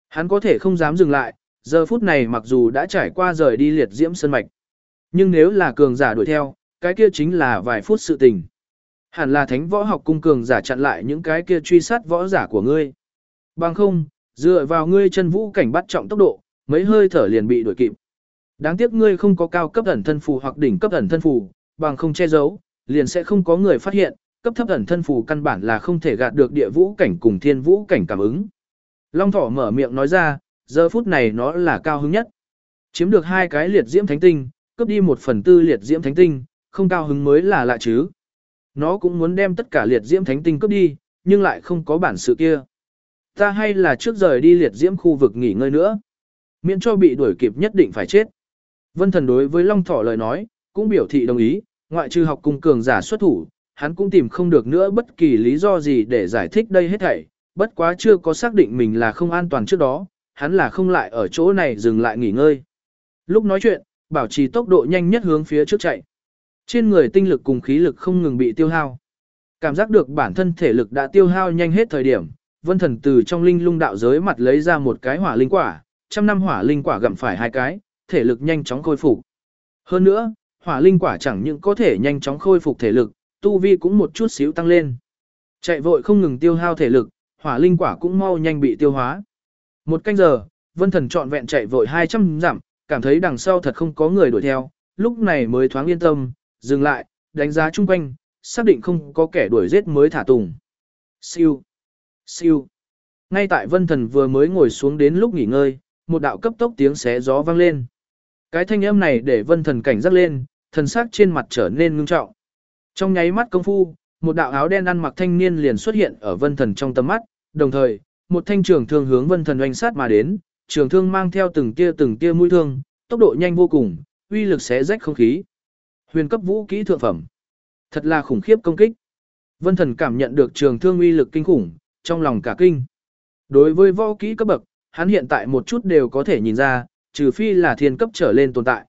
Hắn có thể không dám dừng lại, giờ phút này mặc dù đã trải qua rời đi liệt diễm sơn mạch. Nhưng nếu là cường giả đuổi theo, cái kia chính là vài phút sự tình. Hẳn là thánh võ học cung cường giả chặn lại những cái kia truy sát võ giả của ngươi. Bằng không, dựa vào ngươi chân vũ cảnh bắt trọng tốc độ, mấy hơi thở liền bị đuổi kịp. Đáng tiếc ngươi không có cao cấp ẩn thân phù hoặc đỉnh cấp ẩn thân phù, bằng không che giấu, liền sẽ không có người phát hiện, cấp thấp ẩn thân phù căn bản là không thể gạt được địa vũ cảnh cùng thiên vũ cảnh cảm ứng. Long thỏ mở miệng nói ra, giờ phút này nó là cao hứng nhất. Chiếm được hai cái liệt diễm thánh tinh, cướp đi một phần tư liệt diễm thánh tinh, không cao hứng mới là lạ chứ. Nó cũng muốn đem tất cả liệt diễm thánh tinh cướp đi, nhưng lại không có bản sự kia. Ta hay là trước rời đi liệt diễm khu vực nghỉ ngơi nữa. Miễn cho bị đuổi kịp nhất định phải chết. Vân thần đối với Long Thỏ lời nói, cũng biểu thị đồng ý, ngoại trừ học cùng cường giả xuất thủ, hắn cũng tìm không được nữa bất kỳ lý do gì để giải thích đây hết thảy, bất quá chưa có xác định mình là không an toàn trước đó, hắn là không lại ở chỗ này dừng lại nghỉ ngơi. Lúc nói chuyện, bảo trì tốc độ nhanh nhất hướng phía trước chạy. Trên người tinh lực cùng khí lực không ngừng bị tiêu hao. Cảm giác được bản thân thể lực đã tiêu hao nhanh hết thời điểm, vân thần từ trong linh lung đạo giới mặt lấy ra một cái hỏa linh quả, trăm năm hỏa linh quả gặm phải hai cái, thể lực nhanh chóng khôi phục. Hơn nữa, hỏa linh quả chẳng những có thể nhanh chóng khôi phục thể lực, tu vi cũng một chút xíu tăng lên. Chạy vội không ngừng tiêu hao thể lực, hỏa linh quả cũng mau nhanh bị tiêu hóa. Một canh giờ, vân thần trọn vẹn chạy vội 200 dặm, cảm thấy đằng sau thật không có người đuổi theo, lúc này mới thoáng yên tâm, dừng lại, đánh giá chung quanh, xác định không có kẻ đuổi giết mới thả tùng. Siêu, siêu. Ngay tại vân thần vừa mới ngồi xuống đến lúc nghỉ ngơi, một đạo cấp tốc tiếng xé gió vang lên. Cái thanh âm này để vân thần cảnh giác lên, thần sắc trên mặt trở nên ngưng trọng. Trong nháy mắt công phu, một đạo áo đen ăn mặc thanh niên liền xuất hiện ở vân thần trong tầm mắt, đồng thời, một thanh trường thương hướng vân thần oanh sát mà đến, trường thương mang theo từng tia từng tia mũi thương, tốc độ nhanh vô cùng, uy lực xé rách không khí. Huyền cấp vũ kỹ thượng phẩm. Thật là khủng khiếp công kích. Vân thần cảm nhận được trường thương uy lực kinh khủng, trong lòng cả kinh. Đối với võ kỹ cấp bậc, hắn hiện tại một chút đều có thể nhìn ra, trừ phi là thiên cấp trở lên tồn tại.